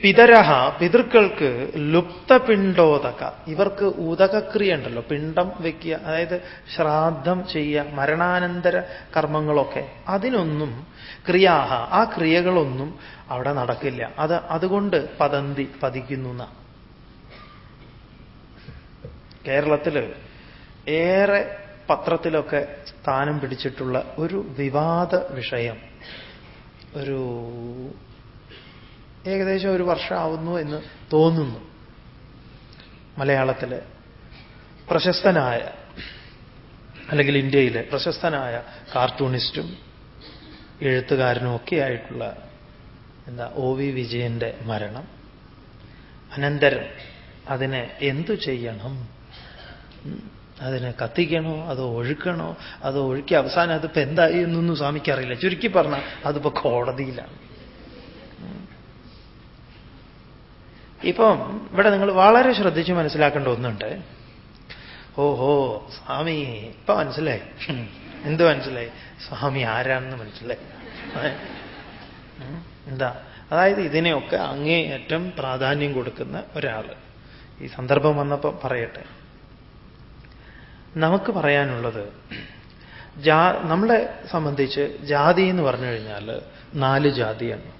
പിതരഹ പിതൃക്കൾക്ക് ലുപ്തപിണ്ടോതക ഇവർക്ക് ഉദകക്രിയ ഉണ്ടല്ലോ പിണ്ടം വയ്ക്കുക അതായത് ശ്രാദ്ധം ചെയ്യുക മരണാനന്തര കർമ്മങ്ങളൊക്കെ. അതിനൊന്നും ക്രിയാഹ ആ ക്രിയകളൊന്നും അവിടെ നടക്കില്ല. അത് അതുകൊണ്ട് പതന്തി പതിക്കുന്നു കേരളത്തിൽ ഏറെ പത്രത്തിലൊക്കെ സ്ഥാനം പിടിച്ചിട്ടുള്ള ഒരു വിവാദ വിഷയം. ഒരു ഏകദേശം ഒരു വർഷമാവുന്നു എന്ന് തോന്നുന്നു. മലയാളത്തിലെ പ്രശസ്തനായ അല്ലെങ്കിൽ ഇന്ത്യയിലെ പ്രശസ്തനായ കാർട്ടൂണിസ്റ്റും എഴുത്തുകാരനും ഒക്കെ ആയിട്ടുള്ള എന്താ ഒ വി വിജയന്റെ മരണം. അനന്തരം അതിനെ എന്തു ചെയ്യണം? അതിനെ കത്തിക്കണോ? അതോ ഒഴുക്കണോ? അതോ ഒഴുക്കി അവസാനം അതിപ്പോ എന്തായി എന്നൊന്നും സ്വാമിക്ക് അറിയില്ല. ചുരുക്കി പറഞ്ഞാൽ അതിപ്പോ കോടതിയിലാണ് ഇപ്പം ഇവിടെ നിങ്ങൾ വളരെ ശ്രദ്ധിച്ച് മനസ്സിലാക്കേണ്ട ഒന്നുണ്ട്. ഓഹോ സ്വാമി ഇപ്പൊ മനസ്സിലായി. എന്ത് മനസ്സിലായി? സ്വാമി ആരാണെന്ന് മനസ്സിലായി. എന്താ? അതായത് ഇതിനെയൊക്കെ അങ്ങേയറ്റം പ്രാധാന്യം കൊടുക്കുന്ന ഒരാൾ ഈ സന്ദർഭം വന്നപ്പോൾ പറയട്ടെ. നമുക്ക് പറയാനുള്ളത് ജാ നമ്മളെ സംബന്ധിച്ച് ജാതി എന്ന് പറഞ്ഞു കഴിഞ്ഞാൽ നാല് ജാതിയാണ്.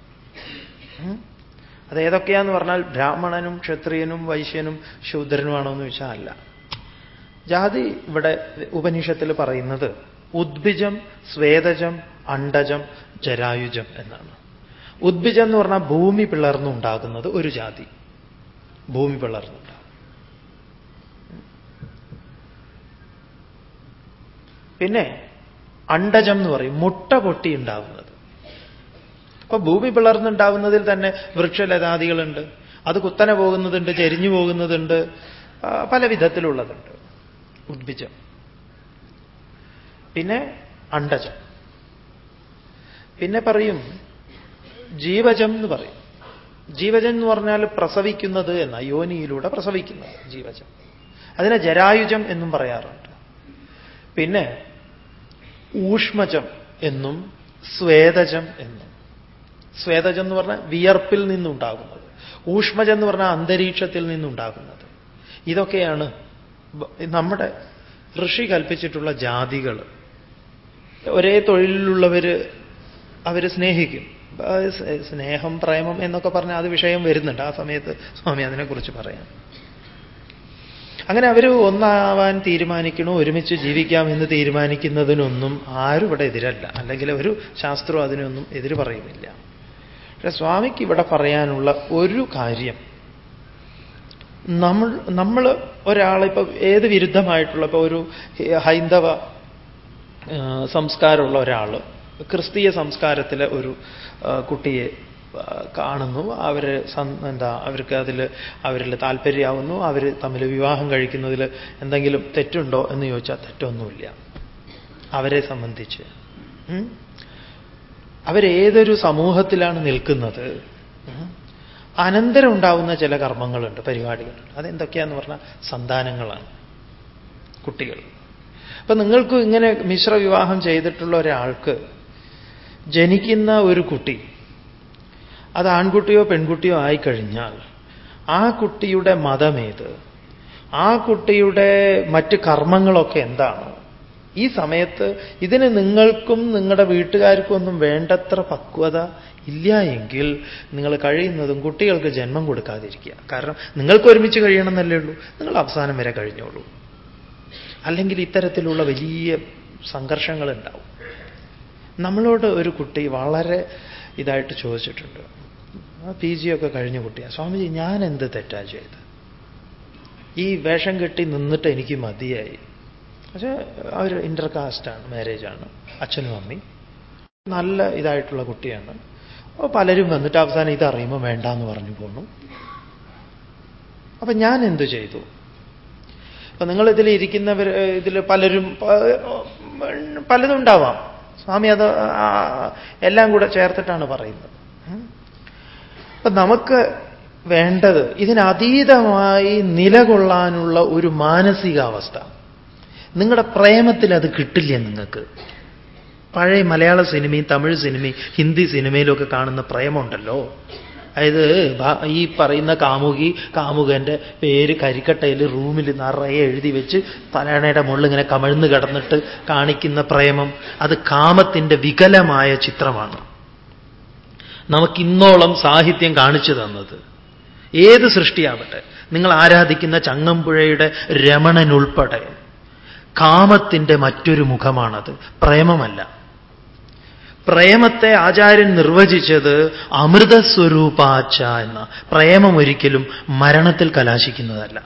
അതേതൊക്കെയാന്ന് പറഞ്ഞാൽ ബ്രാഹ്മണനും ക്ഷത്രിയനും വൈശ്യനും ശൂദ്രനുമാണോ എന്ന് വെച്ചാൽ അല്ല. ജാതി ഇവിടെ ഉപനിഷത്തിൽ പറയുന്നത് ഉദ്ബിജം സ്വേദജം അണ്ടജം ജരായുജം എന്നാണ്. ഉദ്ഭിജം എന്ന് പറഞ്ഞാൽ ഭൂമി പിളർന്നുണ്ടാകുന്നത് ഒരു ജാതി. ഭൂമി പിളർന്നുണ്ടാകും പിന്നെ അണ്ടജം എന്ന് പറയും മുട്ട പൊട്ടി ഉണ്ടാവുന്നത് അപ്പൊ ഭൂമി പിളർന്നുണ്ടാവുന്നതിൽ തന്നെ വൃക്ഷലതാദികളുണ്ട് അത് കുത്തനെ പോകുന്നതുണ്ട് ചെരിഞ്ഞു പോകുന്നതുണ്ട് പല വിധത്തിലുള്ളതുണ്ട്. ഉദ്ഭിജം. പിന്നെ അണ്ടജം. പിന്നെ പറയും ജീവജം എന്ന് പറയും. ജീവജം എന്ന് പറഞ്ഞാൽ പ്രസവിക്കുന്നത് എന്ന യോനിയിലൂടെ പ്രസവിക്കുന്നത് ജീവജം. അതിനെ ജരായുജം എന്നും പറയാറുണ്ട്. പിന്നെ ഊഷ്മജം എന്നും സ്വേദജം എന്നും. സ്വേദജം എന്ന് പറഞ്ഞാൽ വിയർപ്പിൽ നിന്നുണ്ടാകുന്നത്. ഊഷ്മജം എന്ന് പറഞ്ഞാൽ അന്തരീക്ഷത്തിൽ നിന്നുണ്ടാകുന്നത്. ഇതൊക്കെയാണ് നമ്മുടെ ഋഷി കൽപ്പിച്ചിട്ടുള്ള ജാതികൾ. ഒരേ തൊഴിലുള്ളവർ അവർ സ്നേഹിക്കും. സ്നേഹം പ്രേമം എന്നൊക്കെ പറഞ്ഞാൽ അത് വിഷയം വരുന്നുണ്ട്. ആ സമയത്ത് സ്വാമി അതിനെക്കുറിച്ച് പറയാം. അങ്ങനെ അവർ ഒന്നാവാൻ തീരുമാനിക്കണോ ഒരുമിച്ച് ജീവിക്കാം എന്ന് തീരുമാനിക്കുന്നതിനൊന്നും ആരും ഇവിടെ എതിരല്ല. അല്ലെങ്കിൽ ഒരു ശാസ്ത്രവും അതിനൊന്നും എതിര് പറയുന്നില്ല. പക്ഷെ സ്വാമിക്ക് ഇവിടെ പറയാനുള്ള ഒരു കാര്യം. നമ്മൾ നമ്മൾ ഒരാളിപ്പോൾ ഏത് വിരുദ്ധമായിട്ടുള്ള ഇപ്പോൾ ഒരു ഹൈന്ദവ സംസ്കാരമുള്ള ഒരാൾ ക്രിസ്തീയ സംസ്കാരത്തിലെ ഒരു കുട്ടിയെ കാണുന്നു. അവർ എന്താ അവർക്ക് അതിൽ അവരിൽ താല്പര്യമാവുന്നു അവർ തമ്മിൽ വിവാഹം കഴിക്കുന്നതിൽ എന്തെങ്കിലും തെറ്റുണ്ടോ എന്ന് ചോദിച്ചാൽ തെറ്റൊന്നുമില്ല. അവരെ സംബന്ധിച്ച്? അവരേതൊരു സമൂഹത്തിലാണ് നിൽക്കുന്നത്? അനന്തരം ഉണ്ടാവുന്ന ചില കർമ്മങ്ങളുണ്ട് പരിപാടികളുണ്ട്. അതെന്തൊക്കെയാന്ന് പറഞ്ഞാൽ സന്താനങ്ങളാണ് കുട്ടികൾ. അപ്പൊ നിങ്ങൾക്കും ഇങ്ങനെ മിശ്ര വിവാഹം ചെയ്തിട്ടുള്ള ഒരാൾക്ക് ജനിക്കുന്ന ഒരു കുട്ടി അത് ആൺകുട്ടിയോ പെൺകുട്ടിയോ ആയിക്കഴിഞ്ഞാൽ ആ കുട്ടിയുടെ മതമേത്? ആ കുട്ടിയുടെ മറ്റ് കർമ്മങ്ങളൊക്കെ എന്താണ്? ഈ സമയത്ത് ഇതിന് നിങ്ങൾക്കും നിങ്ങളുടെ വീട്ടുകാർക്കും ഒന്നും വേണ്ടത്ര പക്വത ഇല്ല എങ്കിൽ നിങ്ങൾ കഴിയുന്നതും കുട്ടികൾക്ക് ജന്മം കൊടുക്കാതിരിക്കുക. കാരണം നിങ്ങൾക്ക് ഒരുമിച്ച് കഴിയണമെന്നല്ലേ ഉള്ളൂ. നിങ്ങൾ അവസാനം വരെ കഴിഞ്ഞോളൂ. അല്ലെങ്കിൽ ഇത്തരത്തിലുള്ള വലിയ സംഘർഷങ്ങൾ ഉണ്ടാവും. നമ്മളോട് ഒരു കുട്ടി വളരെ ഇതായിട്ട് ചോദിച്ചിട്ടുണ്ട്. പി ജി ഒക്കെ കഴിഞ്ഞ കുട്ടിയാണ് സ്വാമിജി ഞാൻ എന്ത് തെറ്റാ ചെയ്ത് ഈ വേഷം കെട്ടി നിന്നിട്ട് എനിക്ക് മതിയായി. പക്ഷേ അവർ ഇന്റർ കാസ്റ്റാണ് മാരേജാണ് അച്ഛനും അമ്മയും. നല്ല ഇതായിട്ടുള്ള കുട്ടിയാണ്. അപ്പോൾ പലരും വന്നിട്ട് അവസാനം ഇതറിയുമ്പോൾ വേണ്ട എന്ന് പറഞ്ഞു പോണു അപ്പൊ ഞാൻ എന്തു ചെയ്തു? അപ്പൊ നിങ്ങൾ ഇതിൽ ഇരിക്കുന്നവർ ഇതിൽ പലരും പലതും ഉണ്ടാവാം. സ്വാമി അത് എല്ലാം കൂടെ ചേർത്തിട്ടാണ് പറയുന്നത്. അപ്പൊ നമുക്ക് വേണ്ടത് ഇതിനതീതമായി നിലകൊള്ളാനുള്ള ഒരു മാനസികാവസ്ഥ. നിങ്ങളുടെ പ്രേമത്തിൽ അത് കിട്ടില്ല നിങ്ങൾക്ക്? പഴയ മലയാള സിനിമയും തമിഴ് സിനിമയും ഹിന്ദി സിനിമയിലൊക്കെ കാണുന്ന പ്രേമമുണ്ടല്ലോ അതായത് ഈ പറയുന്ന കാമുകി കാമുകന്റെ പേര് കരിക്കട്ടയിൽ റൂമിൽ നിറയെ എഴുതി വെച്ച് തലയണയുടെ മുകളിൽ ഇങ്ങനെ കമഴ്ന്ന് കിടന്നിട്ട് കാണിക്കുന്ന പ്രേമം. അത് കാമത്തിന്റെ വികലമായ ചിത്രമാണ്. നമുക്കിന്നോളം സാഹിത്യം കാണിച്ചു തന്നത്. ഏത് സൃഷ്ടിയാവട്ടെ നിങ്ങൾ ആരാധിക്കുന്ന ചങ്ങമ്പുഴയുടെ രമണൻ ഉൾപ്പെടെ കാമത്തിന്റെ മറ്റൊരു മുഖമാണത്. പ്രേമമല്ല. പ്രേമത്തെ ആചാര്യൻ നിർവചിച്ചത് അമൃതസ്വരൂപാച്ച എന്ന പ്രേമം ഒരിക്കലും മരണത്തിൽ കലാശിക്കുന്നതല്ല.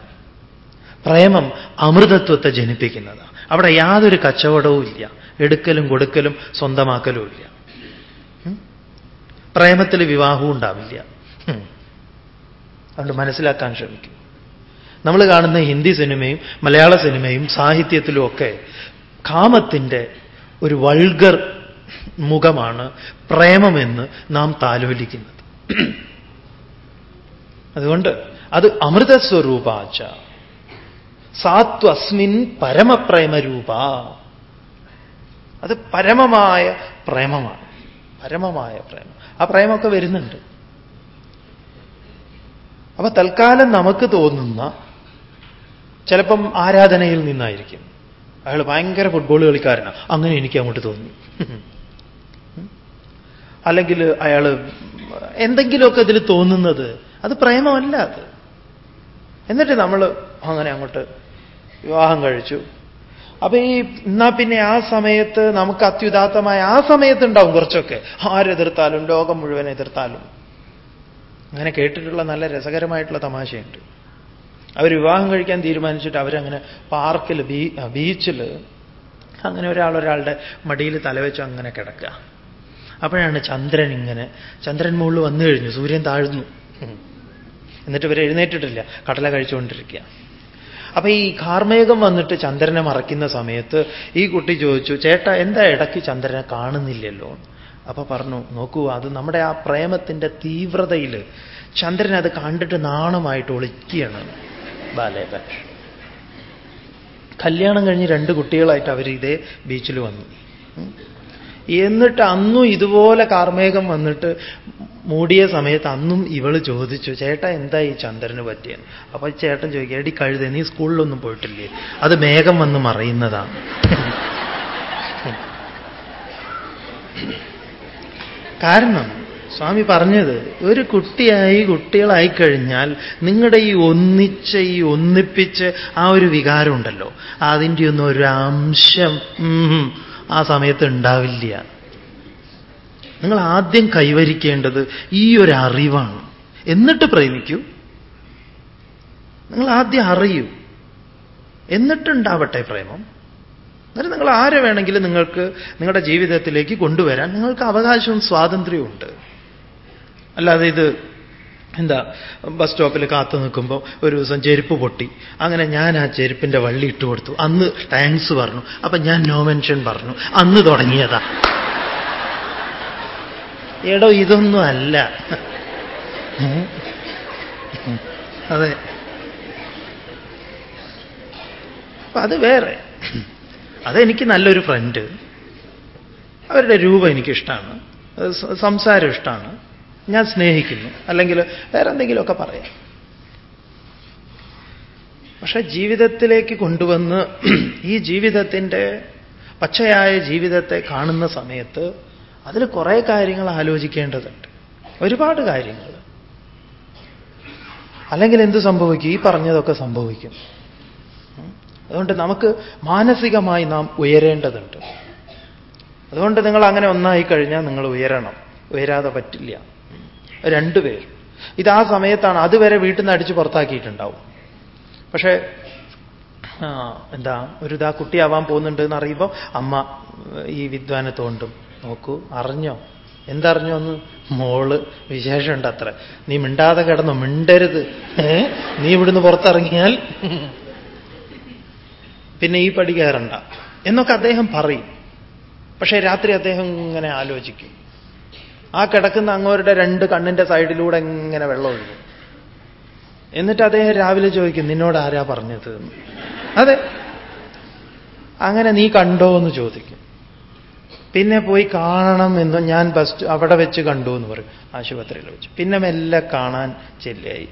പ്രേമം അമൃതത്വത്തെ ജനിപ്പിക്കുന്നതാണ്. അവിടെ യാതൊരു കച്ചവടവും ഇല്ല എടുക്കലും കൊടുക്കലും സ്വന്തമാക്കലും ഇല്ല? പ്രേമത്തിൽ വിവാഹവും ഉണ്ടാവില്ല. അതുകൊണ്ട് മനസ്സിലാക്കാൻ ശ്രമിക്കും. നമ്മൾ കാണുന്ന ഹിന്ദി സിനിമയും മലയാള സിനിമയും സാഹിത്യത്തിലും ഒക്കെ കാമത്തിന്റെ ഒരു വൾഗർ മുഖമാണ് പ്രേമമെന്ന് നാം താലോലിക്കുന്നത്. അതുകൊണ്ട് അത് അമൃതസ്വരൂപാച്ച. സാത്വസ്മിൻ പരമപ്രേമരൂപ. അത് പരമമായ പ്രേമമാണ്. പരമമായ പ്രേമം. ആ പ്രേമമൊക്കെ വരുന്നുണ്ട്. അപ്പൊ തൽക്കാലം നമുക്ക് തോന്നുന്ന ചിലപ്പം ആരാധനയിൽ നിന്നായിരിക്കും. അയാൾ ഭയങ്കര ഫുട്ബോൾ കളിക്കാരനാണ് അങ്ങനെ എനിക്ക് അങ്ങോട്ട് തോന്നി. അല്ലെങ്കിൽ അയാൾ എന്തെങ്കിലുമൊക്കെ ഇതിൽ തോന്നുന്നത് അത് പ്രേമമല്ല അത്. എന്നിട്ട് നമ്മൾ അങ്ങനെ അങ്ങോട്ട് വിവാഹം കഴിച്ചു. അപ്പൊ ഈ എന്നാ പിന്നെ ആ സമയത്ത് നമുക്ക് അത്യുദാത്തമായ ആ സമയത്ത് ഉണ്ടാവും കുറച്ചൊക്കെ. ആരെതിർത്താലും ലോകം മുഴുവൻ എതിർത്താലും. അങ്ങനെ കേട്ടിട്ടുള്ള നല്ല രസകരമായിട്ടുള്ള തമാശയുണ്ട്. അവർ വിവാഹം കഴിക്കാൻ തീരുമാനിച്ചിട്ട് അവരങ്ങനെ പാർക്കിൽ ബീച്ചിൽ അങ്ങനെ ഒരാൾ ഒരാളുടെ മടിയിൽ തലവെച്ച് അങ്ങനെ കിടക്കുക. അപ്പോഴാണ് ചന്ദ്രൻ ഇങ്ങനെ ചന്ദ്രൻ മുകളിൽ വന്നു കഴിഞ്ഞു സൂര്യൻ താഴ്ന്നു. എന്നിട്ട് ഇവർ എഴുന്നേറ്റിട്ടില്ല. കടല കഴിച്ചുകൊണ്ടിരിക്കുക. അപ്പൊ ഈ കാർമേഘം വന്നിട്ട് ചന്ദ്രനെ മറയ്ക്കുന്ന സമയത്ത് ഈ കുട്ടി ചോദിച്ചു ചേട്ടാ എന്താ ഇടയ്ക്ക് ചന്ദ്രനെ കാണുന്നില്ലല്ലോ? അപ്പൊ പറഞ്ഞു നോക്കൂ അത് നമ്മുടെ ആ പ്രേമത്തിന്റെ തീവ്രതയിൽ ചന്ദ്രൻ അത് കണ്ടിട്ട് നാണമായിട്ട് ഒളിക്കുകയാണ്. ബാലേബൻ കല്യാണം കഴിഞ്ഞ് രണ്ട് കുട്ടികളായിട്ട് അവർ ഇതേ ബീച്ചിൽ വന്നു. എന്നിട്ട് അന്നും ഇതുപോലെ കാർമേഘം വന്നിട്ട് മൂടിയ സമയത്ത് അന്നും ഇവൾ ചോദിച്ചു ചേട്ടാ എന്താ ഈ ചന്ദ്രന് പറ്റിയെന്ന്? അപ്പൊ ചേട്ടൻ ചോദിക്കുക എടി കഴുത നീ സ്കൂളിലൊന്നും പോയിട്ടില്ലേ? അത് മേഘം വന്ന് മറയുന്നതാണ്. കാരണം സ്വാമി പറഞ്ഞത് ഒരു കുട്ടിയായി കുട്ടികളായി കഴിഞ്ഞാൽ നിങ്ങളുടെ ഈ ഒന്നിച്ച് ഈ ഒന്നിപ്പിച്ച് ആ ഒരു വികാരം ഉണ്ടല്ലോ അതിന്റെ ഒന്നും ഒരു അംശം ആ സമയത്ത് ഉണ്ടാവില്ല. നിങ്ങൾ ആദ്യം കൈവരിക്കേണ്ടത് ഈ ഒരു അറിവാണ്. എന്നിട്ട് പ്രേമിക്കൂ. നിങ്ങൾ ആദ്യം അറിയൂ. എന്നിട്ടുണ്ടാവട്ടെ പ്രേമം. എന്നിട്ട് നിങ്ങൾ ആരെ വേണമെങ്കിലും നിങ്ങൾക്ക് നിങ്ങളുടെ ജീവിതത്തിലേക്ക് കൊണ്ടുവരാൻ നിങ്ങൾക്ക് അവകാശവും സ്വാതന്ത്ര്യവും ഉണ്ട്. അല്ലാതെ ഇത് എന്താ ബസ് സ്റ്റോപ്പിൽ കാത്തു നിൽക്കുമ്പോൾ ഒരു ദിവസം ചെരുപ്പ് പൊട്ടി. അങ്ങനെ ഞാൻ ആ ചെരുപ്പിന്റെ വള്ളി ഇട്ട് കൊടുത്തു അന്ന് താങ്ക്സ് പറഞ്ഞു. അപ്പൊ ഞാൻ നോ മെൻഷൻ പറഞ്ഞു. അന്ന് തുടങ്ങിയതാ. എടോ ഇതൊന്നും അല്ല. അതെ. അത് വേറെ. അതെനിക്ക് നല്ലൊരു ഫ്രണ്ട് അവരുടെ രൂപം എനിക്കിഷ്ടമാണ് സംസാരം ഇഷ്ടമാണ് ഞാൻ സ്നേഹിക്കുന്നു. അല്ലെങ്കിൽ വേറെ എന്തെങ്കിലുമൊക്കെ പറയാം. പക്ഷെ ജീവിതത്തിലേക്ക് കൊണ്ടുവന്ന് ഈ ജീവിതത്തിന്റെ പച്ചയായ ജീവിതത്തെ കാണുന്ന സമയത്ത് അതിൽ കുറേ കാര്യങ്ങൾ ആലോചിക്കേണ്ടതുണ്ട്. ഒരുപാട് കാര്യങ്ങൾ. അല്ലെങ്കിൽ എന്ത് സംഭവിക്കും? ഈ പറഞ്ഞതൊക്കെ സംഭവിക്കും. അതുകൊണ്ട് നമുക്ക് മാനസികമായി നാം ഉയരേണ്ടതുണ്ട്. അതുകൊണ്ട് നിങ്ങൾ അങ്ങനെ ഒന്നായി കഴിഞ്ഞാൽ നിങ്ങൾ ഉയരണം. ഉയരാതെ പറ്റില്ല. രണ്ടുപേർ ഇത് ആ സമയത്താണ് അതുവരെ വീട്ടിൽ നിന്ന് അടിച്ച് പുറത്താക്കിയിട്ടുണ്ടാവും. പക്ഷേ എന്താ ഒരു ഇതാ കുട്ടിയാവാൻ പോകുന്നുണ്ട് എന്ന് അറിയുമ്പോൾ അമ്മ ഈ വിദ്വാനെ തോണ്ടും നോക്കൂ അറിഞ്ഞോ? എന്തറിഞ്ഞോ ഒന്ന് മോൾ വിശേഷമുണ്ട് അത്ര നീ മിണ്ടാതെ കിടന്നു മിണ്ടരുത്. നീ ഇവിടുന്ന് പുറത്തിറങ്ങിയാൽ? പിന്നെ ഈ പടി എന്നൊക്കെ അദ്ദേഹം പറയും. പക്ഷേ രാത്രി അദ്ദേഹം ഇങ്ങനെ ആലോചിക്കും. ആ കിടക്കുന്ന അങ്ങോരുടെ രണ്ട് കണ്ണിന്റെ സൈഡിലൂടെ ഇങ്ങനെ വെള്ളം എന്നിട്ട് അദ്ദേഹം രാവിലെ ചോദിക്കും നിന്നോട് ആരാ പറഞ്ഞത്? അതെ. അങ്ങനെ നീ കണ്ടോ എന്ന് ചോദിക്കും. പിന്നെ പോയി കാണണം എന്ന് ഞാൻ ഫസ്റ്റ് അവിടെ വെച്ച് കണ്ടു എന്ന് പറയും ആശുപത്രിയിൽ വെച്ച്. പിന്നെ മെല്ലെ കാണാൻ ചെല്ലായി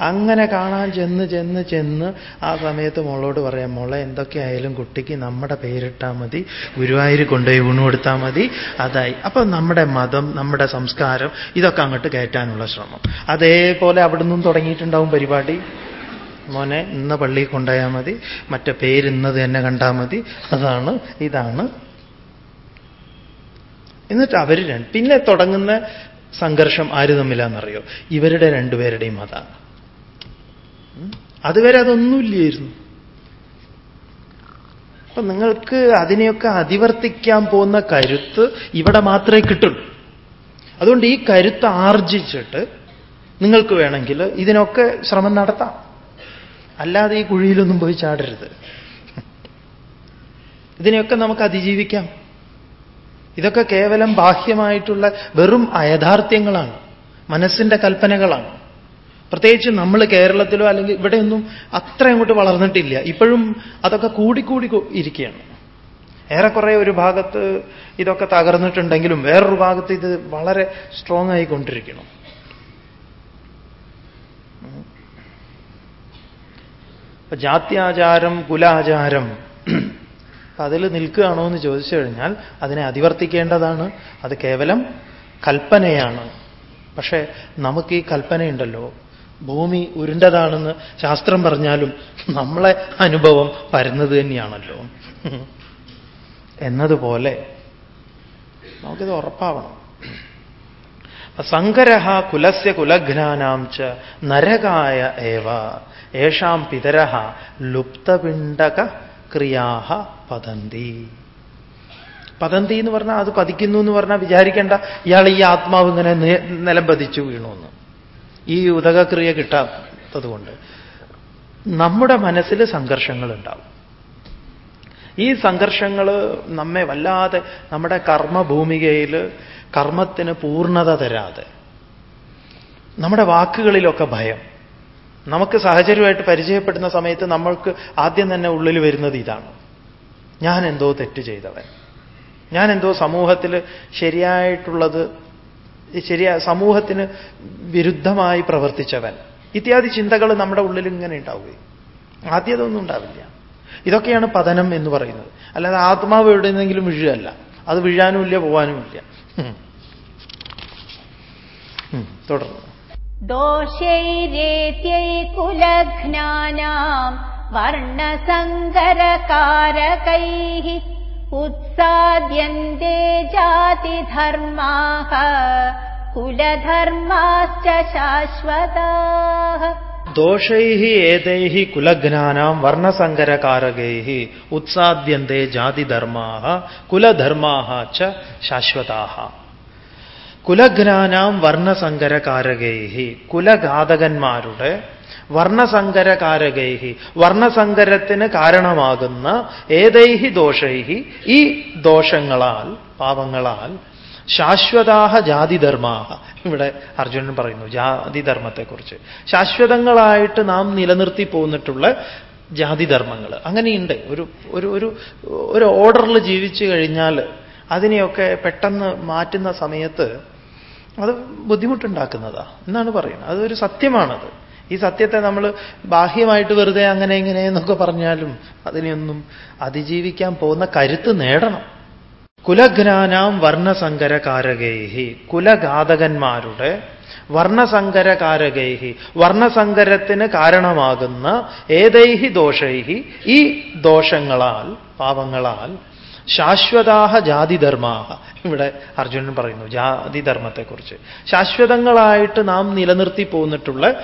അങ്ങനെ കാണാൻ ചെന്ന് ചെന്ന് ചെന്ന് ആ സമയത്ത് മോളോട് പറയാം മോളെ എന്തൊക്കെയായാലും കുട്ടിക്ക് നമ്മുടെ പേരിട്ടാൽ മതി ഗുരുവായൂർ കൊണ്ടുപോയി ഊണ് കൊടുത്താൽ മതി അതായി. അപ്പൊ നമ്മുടെ മതം നമ്മുടെ സംസ്കാരം ഇതൊക്കെ അങ്ങോട്ട് കയറ്റാനുള്ള ശ്രമം. അതേപോലെ അവിടെ നിന്നും തുടങ്ങിയിട്ടുണ്ടാവും പരിപാടി. മോനെ ഇന്ന പള്ളിയിൽ കൊണ്ടുപോയാൽ മതി മറ്റേ പേര് ഇന്നത് തന്നെ കണ്ടാൽ മതി. അതാണ് ഇതാണ് എന്നിട്ട് അവർ രണ്ട് പിന്നെ തുടങ്ങുന്ന സംഘർഷം ആര് തമ്മിലാണെന്നറിയോ ഇവരുടെ രണ്ടുപേരുടെയും അതാണ്. അതുവരെ അതൊന്നുമില്ലായിരുന്നു. അപ്പൊ നിങ്ങൾക്ക് അതിനെയൊക്കെ അതിവർത്തിക്കാൻ പോകുന്ന കരുത്ത് ഇവിടെ മാത്രമേ കിട്ടുള്ളൂ. അതുകൊണ്ട് ഈ കരുത്ത് ആർജിച്ചിട്ട് നിങ്ങൾക്ക് വേണമെങ്കിൽ ഇതിനൊക്കെ ശ്രമം നടത്താം. അല്ലാതെ ഈ കുഴിയിലൊന്നും പോയി ചാടരുത്. ഇതിനെയൊക്കെ നമുക്ക് അതിജീവിക്കാം. ഇതൊക്കെ കേവലം ബാഹ്യമായിട്ടുള്ള വെറും അയഥാർത്ഥ്യങ്ങളാണ് മനസ്സിന്റെ കൽപ്പനകളാണ്. പ്രത്യേകിച്ച് നമ്മൾ കേരളത്തിലോ അല്ലെങ്കിൽ ഇവിടെയൊന്നും അത്ര അങ്ങോട്ട് വളർന്നിട്ടില്ല. ഇപ്പോഴും അതൊക്കെ കൂടിക്കൂടി ഇരിക്കുകയാണ്. ഏറെക്കുറെ ഒരു ഭാഗത്ത് ഇതൊക്കെ തകർന്നിട്ടുണ്ടെങ്കിലും വേറൊരു ഭാഗത്ത് ഇത് വളരെ സ്ട്രോങ് ആയിക്കൊണ്ടിരിക്കണം ജാത്യാചാരം കുലാചാരം അതിൽ നിൽക്കുകയാണോ എന്ന് ചോദിച്ചു കഴിഞ്ഞാൽ അതിനെ അതിവർത്തിക്കേണ്ടതാണ്. അത് കേവലം കൽപ്പനയാണ്. പക്ഷേ നമുക്ക് ഈ കൽപ്പനയുണ്ടല്ലോ. ഭൂമി ഉരുണ്ടതാണെന്ന് ശാസ്ത്രം പറഞ്ഞാലും നമ്മളെ അനുഭവം പരന്നത് തന്നെയാണല്ലോ. എന്നതുപോലെ നമുക്കിത് ഉറപ്പാവണം. സങ്കരഹ കുലസ്യ കുലഘ്നാനാം ച നരകായ ഏവ. ഏഷാം പിതരഹ ലുപ്തപിണ്ടക ക്രിയാഹ പതന്തി. പതന്തി എന്ന് പറഞ്ഞാൽ അത് പതിക്കുന്നു എന്ന് പറഞ്ഞാൽ വിചാരിക്കേണ്ട. ഇയാൾ ഈ ആത്മാവ് ഇങ്ങനെ നിലം പതിച്ചു വീണു ഈ ഉദകക്രിയ കിട്ടാത്തതുകൊണ്ട്. നമ്മുടെ മനസ്സിൽ സംഘർഷങ്ങൾ ഉണ്ടാവും ഈ സംഘർഷങ്ങൾ നമ്മെ വല്ലാതെ നമ്മുടെ കർമ്മഭൂമികയിൽ കർമ്മത്തിന് പൂർണത തരാതെ നമ്മുടെ വാക്കുകളിലൊക്കെ ഭയം. നമുക്ക് സാഹചര്യമായിട്ട് പരിചയപ്പെടുന്ന സമയത്ത് നമ്മൾക്ക് ആദ്യം തന്നെ ഉള്ളിൽ വരുന്നത് ഇതാണ്. ഞാൻ എന്തോ തെറ്റ് ചെയ്തവൻ. ഞാൻ എന്തോ സമൂഹത്തിൽ ശരിയായിട്ടുള്ളത് ശരിയാ സമൂഹത്തിന് വിരുദ്ധമായി പ്രവർത്തിച്ചവൻ. ഇത്യാദി ചിന്തകൾ നമ്മുടെ ഉള്ളിൽ ഇങ്ങനെ ഉണ്ടാവുകയും. ആദ്യതൊന്നും ഉണ്ടാവില്ല. ഇതൊക്കെയാണ് പതനം എന്ന് പറയുന്നത്. അല്ലാതെ ആത്മാവ് എവിടെ നിന്നെങ്കിലും വീഴുകയല്ല. അത് വീഴാനുമില്ല പോവാനുമില്ല. തുടർന്ന്. दोषैरेत्यैकुलघ्नानाम् वर्णसङ्गरकारकैः उत्साद्यन्ते जातिधर्माः कुलधर्माश्च शाश्वताः। दोषैः एतैः कुलघ्नानाम् वर्णसङ्गरकारकैः उत्साद्यन्ते जातिधर्माः कुलधर्माः च शाश्वताः। കുലഘ്നാനാം വർണസങ്കരകാരകൈഹി കുലഘാതകന്മാരുടെ വർണസങ്കരകാരകൈഹി വർണസങ്കരത്തിന് കാരണമാകുന്ന ഏതൈഹി ദോഷൈഹി? ഈ ദോഷങ്ങളാൽ പാപങ്ങളാൽ ശാശ്വതാഹ ജാതിധർമാഹ. ഇവിടെ അർജുനൻ പറയുന്നു ജാതിധർമ്മത്തെക്കുറിച്ച്. ശാശ്വതങ്ങളായിട്ട് നാം നിലനിർത്തി പോന്നിട്ടുള്ള ജാതിധർമ്മങ്ങൾ. അങ്ങനെയുണ്ട്. ഒരു ഒരു ഒരു ഒരു ഓർഡറിൽ ജീവിച്ചു കഴിഞ്ഞാൽ അതിനെയൊക്കെ പെട്ടെന്ന് മാറ്റുന്ന സമയത്ത് അത് ബുദ്ധിമുട്ടുണ്ടാക്കുന്നതാ. എന്നാണ് പറയുന്നത്. അതൊരു സത്യമാണത്. ഈ സത്യത്തെ നമ്മൾ ബാഹ്യമായിട്ട് വെറുതെ അങ്ങനെ ഇങ്ങനെ എന്നൊക്കെ പറഞ്ഞാലും അതിനെയൊന്നും അതിജീവിക്കാൻ പോകുന്ന കരുത്ത് നേടണം. കുലഘ്നാനാം വർണസങ്കരകാരകൈഹി കുലഘാതകന്മാരുടെ വർണസങ്കരകാരകൈഹി വർണസങ്കരത്തിന് കാരണമാകുന്ന ഏതൈഹി ദോഷൈഹി? ഈ ദോഷങ്ങളാൽ പാപങ്ങളാൽ ശാശ്വതാഹ ജാതിധർമാഹ. ഇവിടെ അർജുനൻ പറയുന്നു ജാതിധർമ്മത്തെക്കുറിച്ച്. ശാശ്വതങ്ങളായിട്ട് നാം നിലനിർത്തി പോന്നിട്ടുള്ള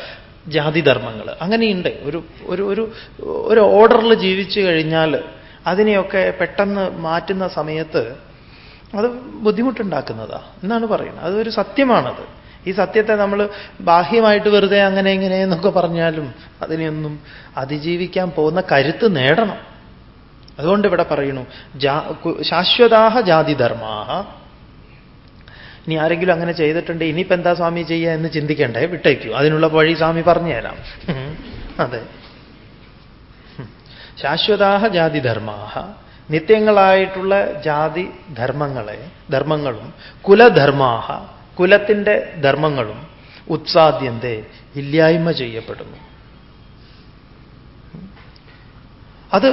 ജാതിധർമ്മങ്ങൾ. അങ്ങനെയുണ്ട്. ഒരു ഒരു ഒരു ഒരു ഓർഡറിൽ ജീവിച്ചു കഴിഞ്ഞാൽ അതിനെയൊക്കെ പെട്ടെന്ന് മാറ്റുന്ന സമയത്ത് അത് ബുദ്ധിമുട്ടുണ്ടാക്കുന്നതാ. എന്നാണ് പറയുന്നത്. അതൊരു സത്യമാണത്. ഈ സത്യത്തെ നമ്മൾ ബാഹ്യമായിട്ട് വെറുതെ അങ്ങനെ ഇങ്ങനെ എന്നൊക്കെ പറഞ്ഞാലും അതിനെയൊന്നും അതിജീവിക്കാൻ പോകുന്ന കരുത്ത് നേടണം. അതുകൊണ്ട് ഇവിടെ പറയുന്നു ശാശ്വതാഹ ജാതിധർമാഹ. ഇനി ആരെങ്കിലും അങ്ങനെ ചെയ്തിട്ടുണ്ട് ഇനിയിപ്പോ എന്താ സ്വാമി ചെയ്യുക എന്ന് ചിന്തിക്കണ്ടേ വിട്ടേക്കൂ. അതിനുള്ള വഴി സ്വാമി പറഞ്ഞുതരാം അതെ. ശാശ്വതാഹ ജാതിധർമാഹ. നിത്യങ്ങളായിട്ടുള്ള ജാതി ധർമ്മങ്ങളെ ധർമ്മങ്ങളും കുലധർമാഹ കുലത്തിന്റെ ധർമ്മങ്ങളും ഉത്സാദ്യന്തെ ഇല്ലായ്മ ചെയ്യപ്പെടുന്നു. അത്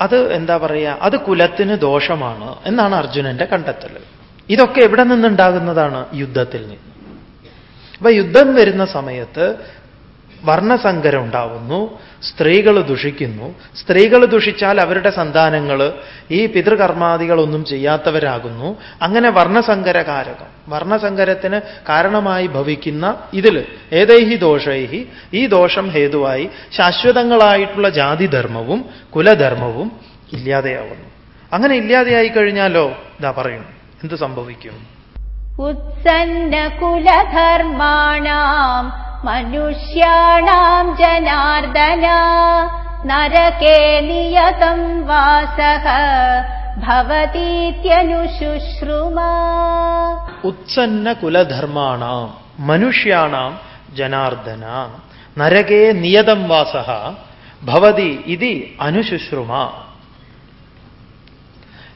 അത് എന്താ പറയുക അത് കുലത്തിന് ദോഷമാണ് എന്നാണ് അർജുനന്റെ കണ്ടെത്തൽ ഇതൊക്കെ എവിടെ നിന്നുണ്ടാകുന്നതാണ് യുദ്ധത്തിൽ നിന്ന്. അപ്പൊ യുദ്ധം വരുന്ന സമയത്ത് വർണസങ്കരം ഉണ്ടാവുന്നു സ്ത്രീകൾ ദുഷിക്കുന്നു. സ്ത്രീകൾ ദുഷിച്ചാൽ അവരുടെ സന്താനങ്ങൾ ഈ പിതൃകർമാദികളൊന്നും ചെയ്യാത്തവരാകുന്നു. അങ്ങനെ വർണസങ്കരകാരകം വർണസങ്കരത്തിന് കാരണമായി ഭവിക്കുന്ന ഇതിൽ ഏതൈഹി ദോഷൈഹി ഈ ദോഷം ഹേതുവായി ശാശ്വതങ്ങളായിട്ടുള്ള ജാതിധർമ്മവും കുലധർമ്മവും ഇല്ലാതെയാവുന്നു. അങ്ങനെ ഇല്ലാതെയായി കഴിഞ്ഞാലോ? ഇതാ പറയുന്നു. എന്ത് സംഭവിക്കും? ഉത്സന്നകുലധർമാണാം മനുഷ്യാണാം ജനാർദ്ദന നരകേ നിയതം വാസഃ ഭവതീത്യനുശുശ്രുമ. ഉത്സന്ന കുലധർമാണാം മനുഷ്യാണാം ജനാർദ്ദന നരകേ നിയതം വാസ ഭവതി ഇതി അനുശുശ്രുമ.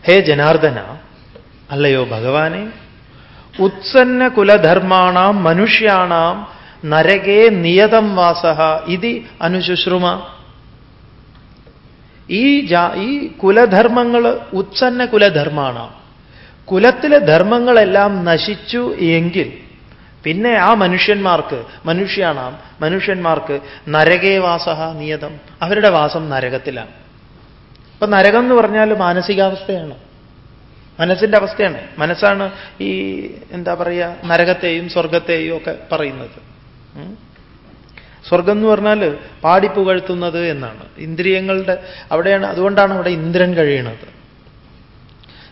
ഹേ ജനാർദ്ദന അല്ലയോ ഭഗവാനെ? ഉത്സന്ന കുലധർമാണാം മനുഷ്യാണാം നരകേ നിയതം വാസഹ. ഇതി അനുശുശ്രുമ. ഈ ജാ ഈ കുലധർമ്മങ്ങൾ ഉച്ഛന്ന കുലധർമ്മമാണ് കുലത്തിലെ ധർമ്മങ്ങളെല്ലാം നശിച്ചു എങ്കിൽ പിന്നെ ആ മനുഷ്യന്മാർക്ക് മനുഷ്യാണാം മനുഷ്യന്മാർക്ക് നരകേ വാസഹ നിയതം. അവരുടെ വാസം നരകത്തിലാണ്. അപ്പൊ നരകം എന്ന് പറഞ്ഞാൽ മാനസികാവസ്ഥയാണ്. മനസ്സിന്റെ അവസ്ഥയാണ്. മനസ്സാണ് ഈ എന്താ പറയുക നരകത്തെയും സ്വർഗത്തെയും ഒക്കെ പറയുന്നത്. സ്വർഗം എന്ന് പറഞ്ഞാൽ പാടിപ്പുകഴ്ത്തുന്നത് എന്നാണ്. ഇന്ദ്രിയങ്ങളുടെ അവിടെയാണ് അതുകൊണ്ടാണ് അവിടെ ഇന്ദ്രൻ കഴിയണത്.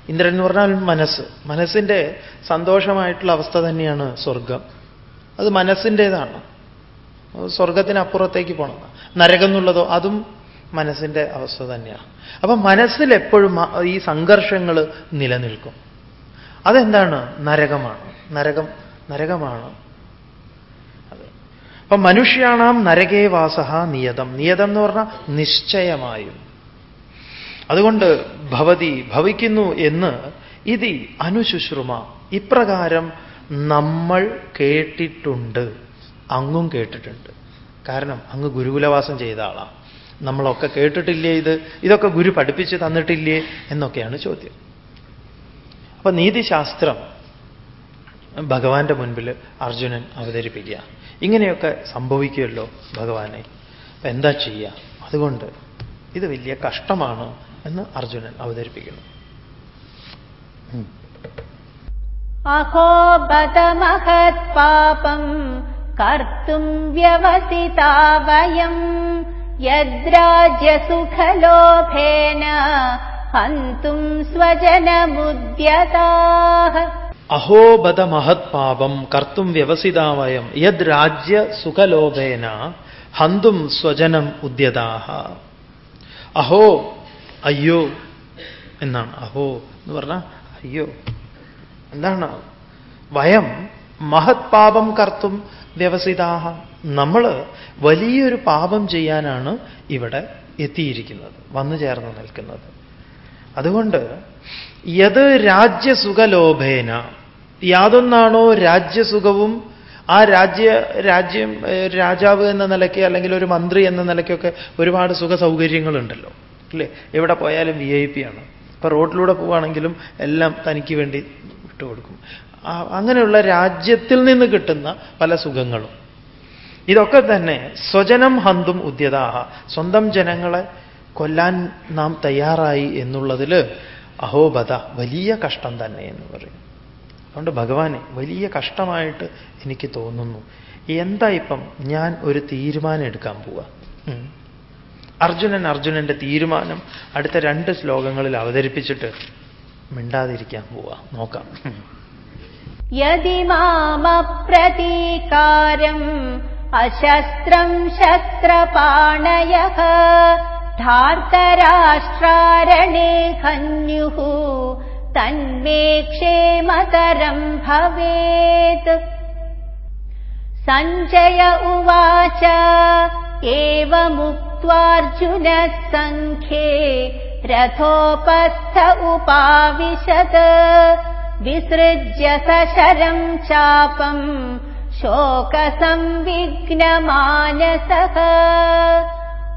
ഇന്ദ്രൻ എന്ന് പറഞ്ഞാൽ മനസ്സ്. മനസ്സിന്റെ സന്തോഷമായിട്ടുള്ള അവസ്ഥ തന്നെയാണ് സ്വർഗം അത് മനസ്സിന്റേതാണ് സ്വർഗത്തിനപ്പുറത്തേക്ക് പോകണം. നരകം എന്നുള്ളതോ അതും മനസ്സിന്റെ അവസ്ഥ തന്നെയാണ്. അപ്പം മനസ്സിൽ എപ്പോഴും ഈ സംഘർഷങ്ങൾ നിലനിൽക്കും. അതെന്താണ്? നരകമാണ്. നരകം നരകമാണ്. അപ്പൊ മനുഷ്യാണാം നരകേ വാസഹ നിയതം. നിയതം എന്ന് പറഞ്ഞാൽ നിശ്ചയമായും. അതുകൊണ്ട് ഭവതി ഭവിക്കുന്നു എന്ന് ഇതി അനുശുശ്രുമ. ഇപ്രകാരം നമ്മൾ കേട്ടിട്ടുണ്ട്. അങ്ങും കേട്ടിട്ടുണ്ട്. കാരണം അങ്ങ് ഗുരുകുലവാസം ചെയ്ത ആളാണ് നമ്മളൊക്കെ കേട്ടിട്ടില്ലേ ഇത്? ഇതൊക്കെ ഗുരു പഠിപ്പിച്ച് തന്നിട്ടില്ലേ എന്നൊക്കെയാണ് ചോദ്യം. അപ്പൊ നീതിശാസ്ത്രം ഭഗവാന്റെ മുൻപിൽ അർജുനൻ അവതരിപ്പിക്കുക. ഇങ്ങനെയൊക്കെ സംഭവിക്കുമല്ലോ ഭഗവാനെ. അപ്പൊ എന്താ ചെയ്യുക അതുകൊണ്ട് ഇത് വലിയ കഷ്ടമാണ് എന്ന് അർജുനൻ അവതരിപ്പിക്കുന്നു. അഹോ ബതമഹത് പാപം കർത്തും വ്യവസിതാ വയം. യദ്രാജ്യസുഖലോഭേന ഹന്തും സ്വജനമുദ്യതാഃ അഹോ മഹത്പാപം മഹത് കർത്തും വ്യവസിതാവയം യദ് രാജ്യ സുഖലോഭേന ഹന്തും സ്വജനം ഉദ്യതാഹ. അഹോ അയ്യോ എന്നാണ്. അഹോ എന്ന് പറഞ്ഞാൽ അയ്യോ. എന്താണ്? വയം മഹത്പാപം കർത്തും വ്യവസിതാഹ. നമ്മൾ വലിയൊരു പാപം ചെയ്യാനാണ് ഇവിടെ എത്തിയിരിക്കുന്നത് വന്നു ചേർന്ന് നിൽക്കുന്നത്. അതുകൊണ്ട് യത് രാജ്യസുഖലോഭേന. യാതൊന്നാണോ രാജ്യസുഖവും ആ രാജ്യ രാജ്യം രാജാവ് എന്ന നിലയ്ക്ക് അല്ലെങ്കിൽ ഒരു മന്ത്രി എന്ന നിലയ്ക്കൊക്കെ ഒരുപാട് സുഖ സൗകര്യങ്ങളുണ്ടല്ലോ അല്ലേ? എവിടെ പോയാലും വി ഐ പി ആണ്. ഇപ്പൊ റോഡിലൂടെ പോവുകയാണെങ്കിലും എല്ലാം തനിക്ക് വേണ്ടി വിട്ടുകൊടുക്കും. അങ്ങനെയുള്ള രാജ്യത്തിൽ നിന്ന് കിട്ടുന്ന പല സുഖങ്ങളും. ഇതൊക്കെ തന്നെ സ്വജനം ഹന്തും ഉദ്യതാഹ. സ്വന്തം ജനങ്ങളെ കൊല്ലാൻ നാം തയ്യാറായി എന്നുള്ളതിൽ അഹോബത വലിയ കഷ്ടം തന്നെ എന്ന് പറയും. അതുകൊണ്ട് ഭഗവാനെ വലിയ കഷ്ടമായിട്ട് എനിക്ക് തോന്നുന്നു. എന്താ ഇപ്പം ഞാൻ ഒരു തീരുമാനം എടുക്കാൻ പോവാ അർജുനൻ അർജുനന്റെ തീരുമാനം അടുത്ത രണ്ട് ശ്ലോകങ്ങളിൽ അവതരിപ്പിച്ചിട്ട് മിണ്ടാതിരിക്കാൻ പോവാ നോക്കാം. യതി മാമപ്രതീകാരം അശസ്ത്രം ശസ്ത്രപാണയ धार्तराष्ट्रारणे हन्युः। तन्मे क्षेमतरम् भवेत्। सञ्जय उवाच एवमुक्त्वार्जुनः सङ्ख्ये रथोपस्थ उपाविशत्। विसृज्य सशरम् चापम् शोकसंविघ्नमानसः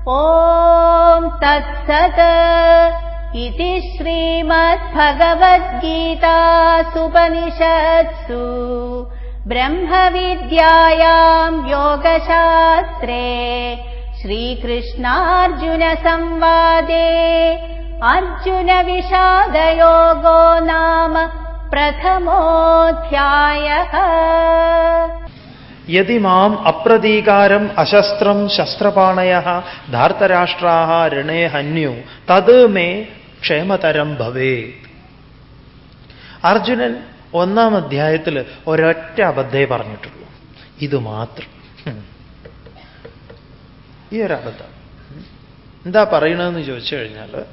ॐ तत्सत् इति श्रीमद्भगवद्गीतासुपनिषत्सु ब्रह्मविद्यायाम् योगशास्त्रे श्रीकृष्णार्जुनसंवादे अर्जुनविषादयोगो नाम प्रथमोऽध्यायः യതി മാം അപ്രതീകാരം അശസ്ത്രം ശസ്ത്രപാണയ ധാർത്തരാഷ്ട്രാ രണേ ഹന്യു തത് മേ ക്ഷേമതരം ഭവേ അർജുനൻ ഒന്നാം അധ്യായത്തിൽ ഒരൊറ്റ അബദ്ധേ പറഞ്ഞിട്ടുള്ളൂ. ഇത് മാത്രം. ഈ ഒരു അബദ്ധം. എന്താ പറയണതെന്ന് ചോദിച്ചു കഴിഞ്ഞാൽ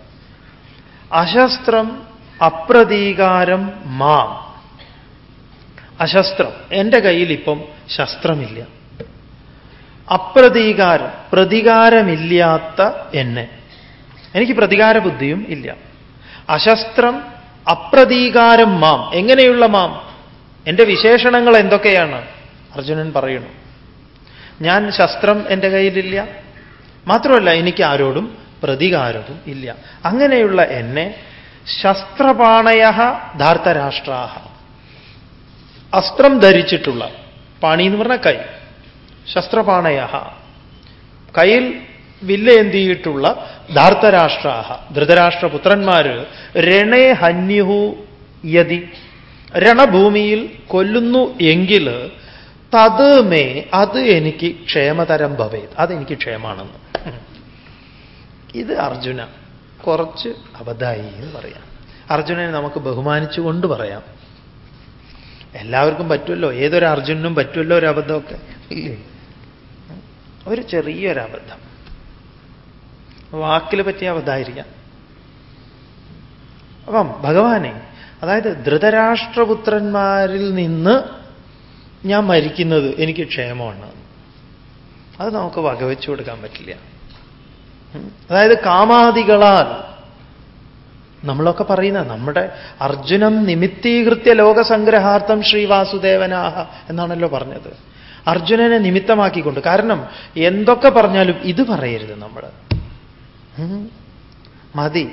അശസ്ത്രം അപ്രതീകാരം മാം. അശസ്ത്രം. എന്റെ കയ്യിൽ ഇപ്പം ശസ്ത്രമില്ല. അപ്രതീകാരം. പ്രതികാരമില്ലാത്ത എന്നെ. എനിക്ക് പ്രതികാര ബുദ്ധിയും ഇല്ല. അശസ്ത്രം അപ്രതീകാരം മാം. എങ്ങനെയുള്ള മാം? എന്റെ വിശേഷണങ്ങൾ എന്തൊക്കെയാണ്? അർജുനൻ പറയുന്നു. ഞാൻ ശസ്ത്രം എന്റെ കയ്യിലില്ല. മാത്രമല്ല എനിക്ക് ആരോടും പ്രതികാരവും ഇല്ല. അങ്ങനെയുള്ള എന്നെ ശസ്ത്രപാണയ ധാർത്തരാഷ്ട്രാഹ. അസ്ത്രം ധരിച്ചിട്ടുള്ള പാണി എന്ന് പറഞ്ഞാൽ കൈ. ശസ്ത്രപാണയ കയ്യിൽ വില്ലേന്തിയിട്ടുള്ള ധാർത്തരാഷ്ട്രാഹ ധൃതരാഷ്ട്രപുത്രന്മാര് രണേ ഹന്യുഹു യതി രണഭൂമിയിൽ കൊല്ലുന്നു എങ്കിൽ തത് മേ അത് എനിക്ക് ക്ഷേമതരം ഭവേത് അതെനിക്ക് ക്ഷേമാണെന്ന് ഇത് അർജുന കുറച്ച് അബദ്ധായി എന്ന് പറയാം. അർജുനനെ നമുക്ക് ബഹുമാനിച്ചുകൊണ്ട് പറയാം. എല്ലാവർക്കും പറ്റുമല്ലോ. ഏതൊരു അർജുനും പറ്റുമല്ലോ ഒരു അബദ്ധമൊക്കെ? ഇല്ലേ? ഒരു ചെറിയൊരു അബദ്ധം. വാക്കിൽ പറ്റിയ അബദ്ധമായിരിക്കാം. അപ്പം ഭഗവാനെ അതായത് ധൃതരാഷ്ട്രപുത്രന്മാരിൽ നിന്ന് ഞാൻ മരിക്കുന്നത് എനിക്ക് ക്ഷേമമാണ്. അത് നമുക്ക് വകവെച്ചു കൊടുക്കാൻ പറ്റില്ല. അതായത് കാമാദികളാൽ നമ്മളൊക്കെ പറയുന്ന നമ്മുടെ അർജുനം നിമിത്തീകൃത്യ ലോകസംഗ്രഹാർത്ഥം ശ്രീവാസുദേവനാഹ എന്നാണല്ലോ പറഞ്ഞത്. അർജുനനെ നിമിത്തമാക്കിക്കൊണ്ട് കാരണം എന്തൊക്കെ പറഞ്ഞാലും ഇത് പറയരുത് നമ്മൾ. മതി.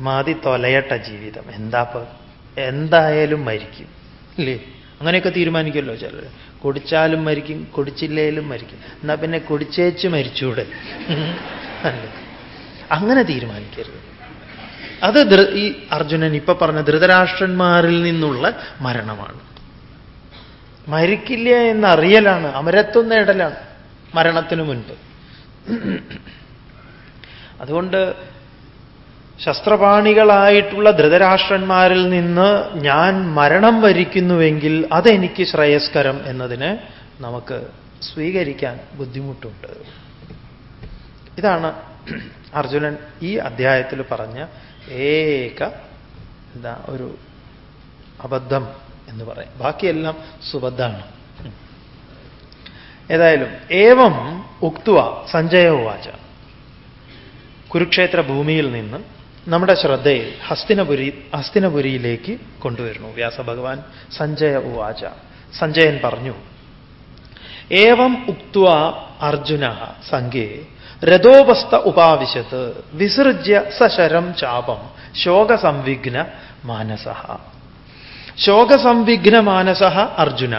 മതി തൊലയട്ട ജീവിതം. എന്താപ്പ എന്തായാലും മരിക്കും. ഇല്ലേ? അങ്ങനെയൊക്കെ തീരുമാനിക്കുമല്ലോ ചിലർ. കുടിച്ചാലും മരിക്കും കുടിച്ചില്ലേലും മരിക്കും. എന്നാ പിന്നെ കുടിച്ചേച്ച് മരിച്ചൂടെ? അല്ലേ? അങ്ങനെ തീരുമാനിക്കരുത്. അത് ഈ അർജുനൻ ഇപ്പൊ പറഞ്ഞ ധൃതരാഷ്ട്രന്മാരിൽ നിന്നുള്ള മരണമാണ്. മരിക്കില്ല എന്നറിയലാണ്. അമരത്വം നേടലാണ്. മരണത്തിനു മുൻപ്. അതുകൊണ്ട് ശസ്ത്രപാണികളായിട്ടുള്ള ധൃതരാഷ്ട്രന്മാരിൽ നിന്ന് ഞാൻ മരണം വരിക്കുന്നുവെങ്കിൽ അതെനിക്ക് ശ്രേയസ്കരം എന്നതിന് നമുക്ക് സ്വീകരിക്കാൻ ബുദ്ധിമുട്ടുണ്ട്. ഇതാണ് അർജുനൻ ഈ അധ്യായത്തിൽ പറഞ്ഞ ഏക എന്താ ഒരു അബദ്ധം എന്ന് പറയും. ബാക്കിയെല്ലാം സുബദ്ധാണ്. ഏതായാലും ഏവം ഉക്തുവ സഞ്ജയ ഉവാച. കുരുക്ഷേത്ര ഭൂമിയിൽ നിന്ന് നമ്മുടെ ശ്രദ്ധയിൽ ഹസ്തിനപുരി ഹസ്തിനപുരിയിലേക്ക് കൊണ്ടുവരുന്നു വ്യാസഭഗവാൻ സഞ്ജയ ഉവാച. സഞ്ജയൻ പറഞ്ഞു ഏവം ഉക്വ അർജുന സംഘേ. രഥോപസ്ഥ ഉപാവിശത്ത് വിസൃജ്യ സശരം ചാപം. ശോകസംവിഘ്ന മാനസ. ശോകസംവിഘ്ന മാനസ അർജുന.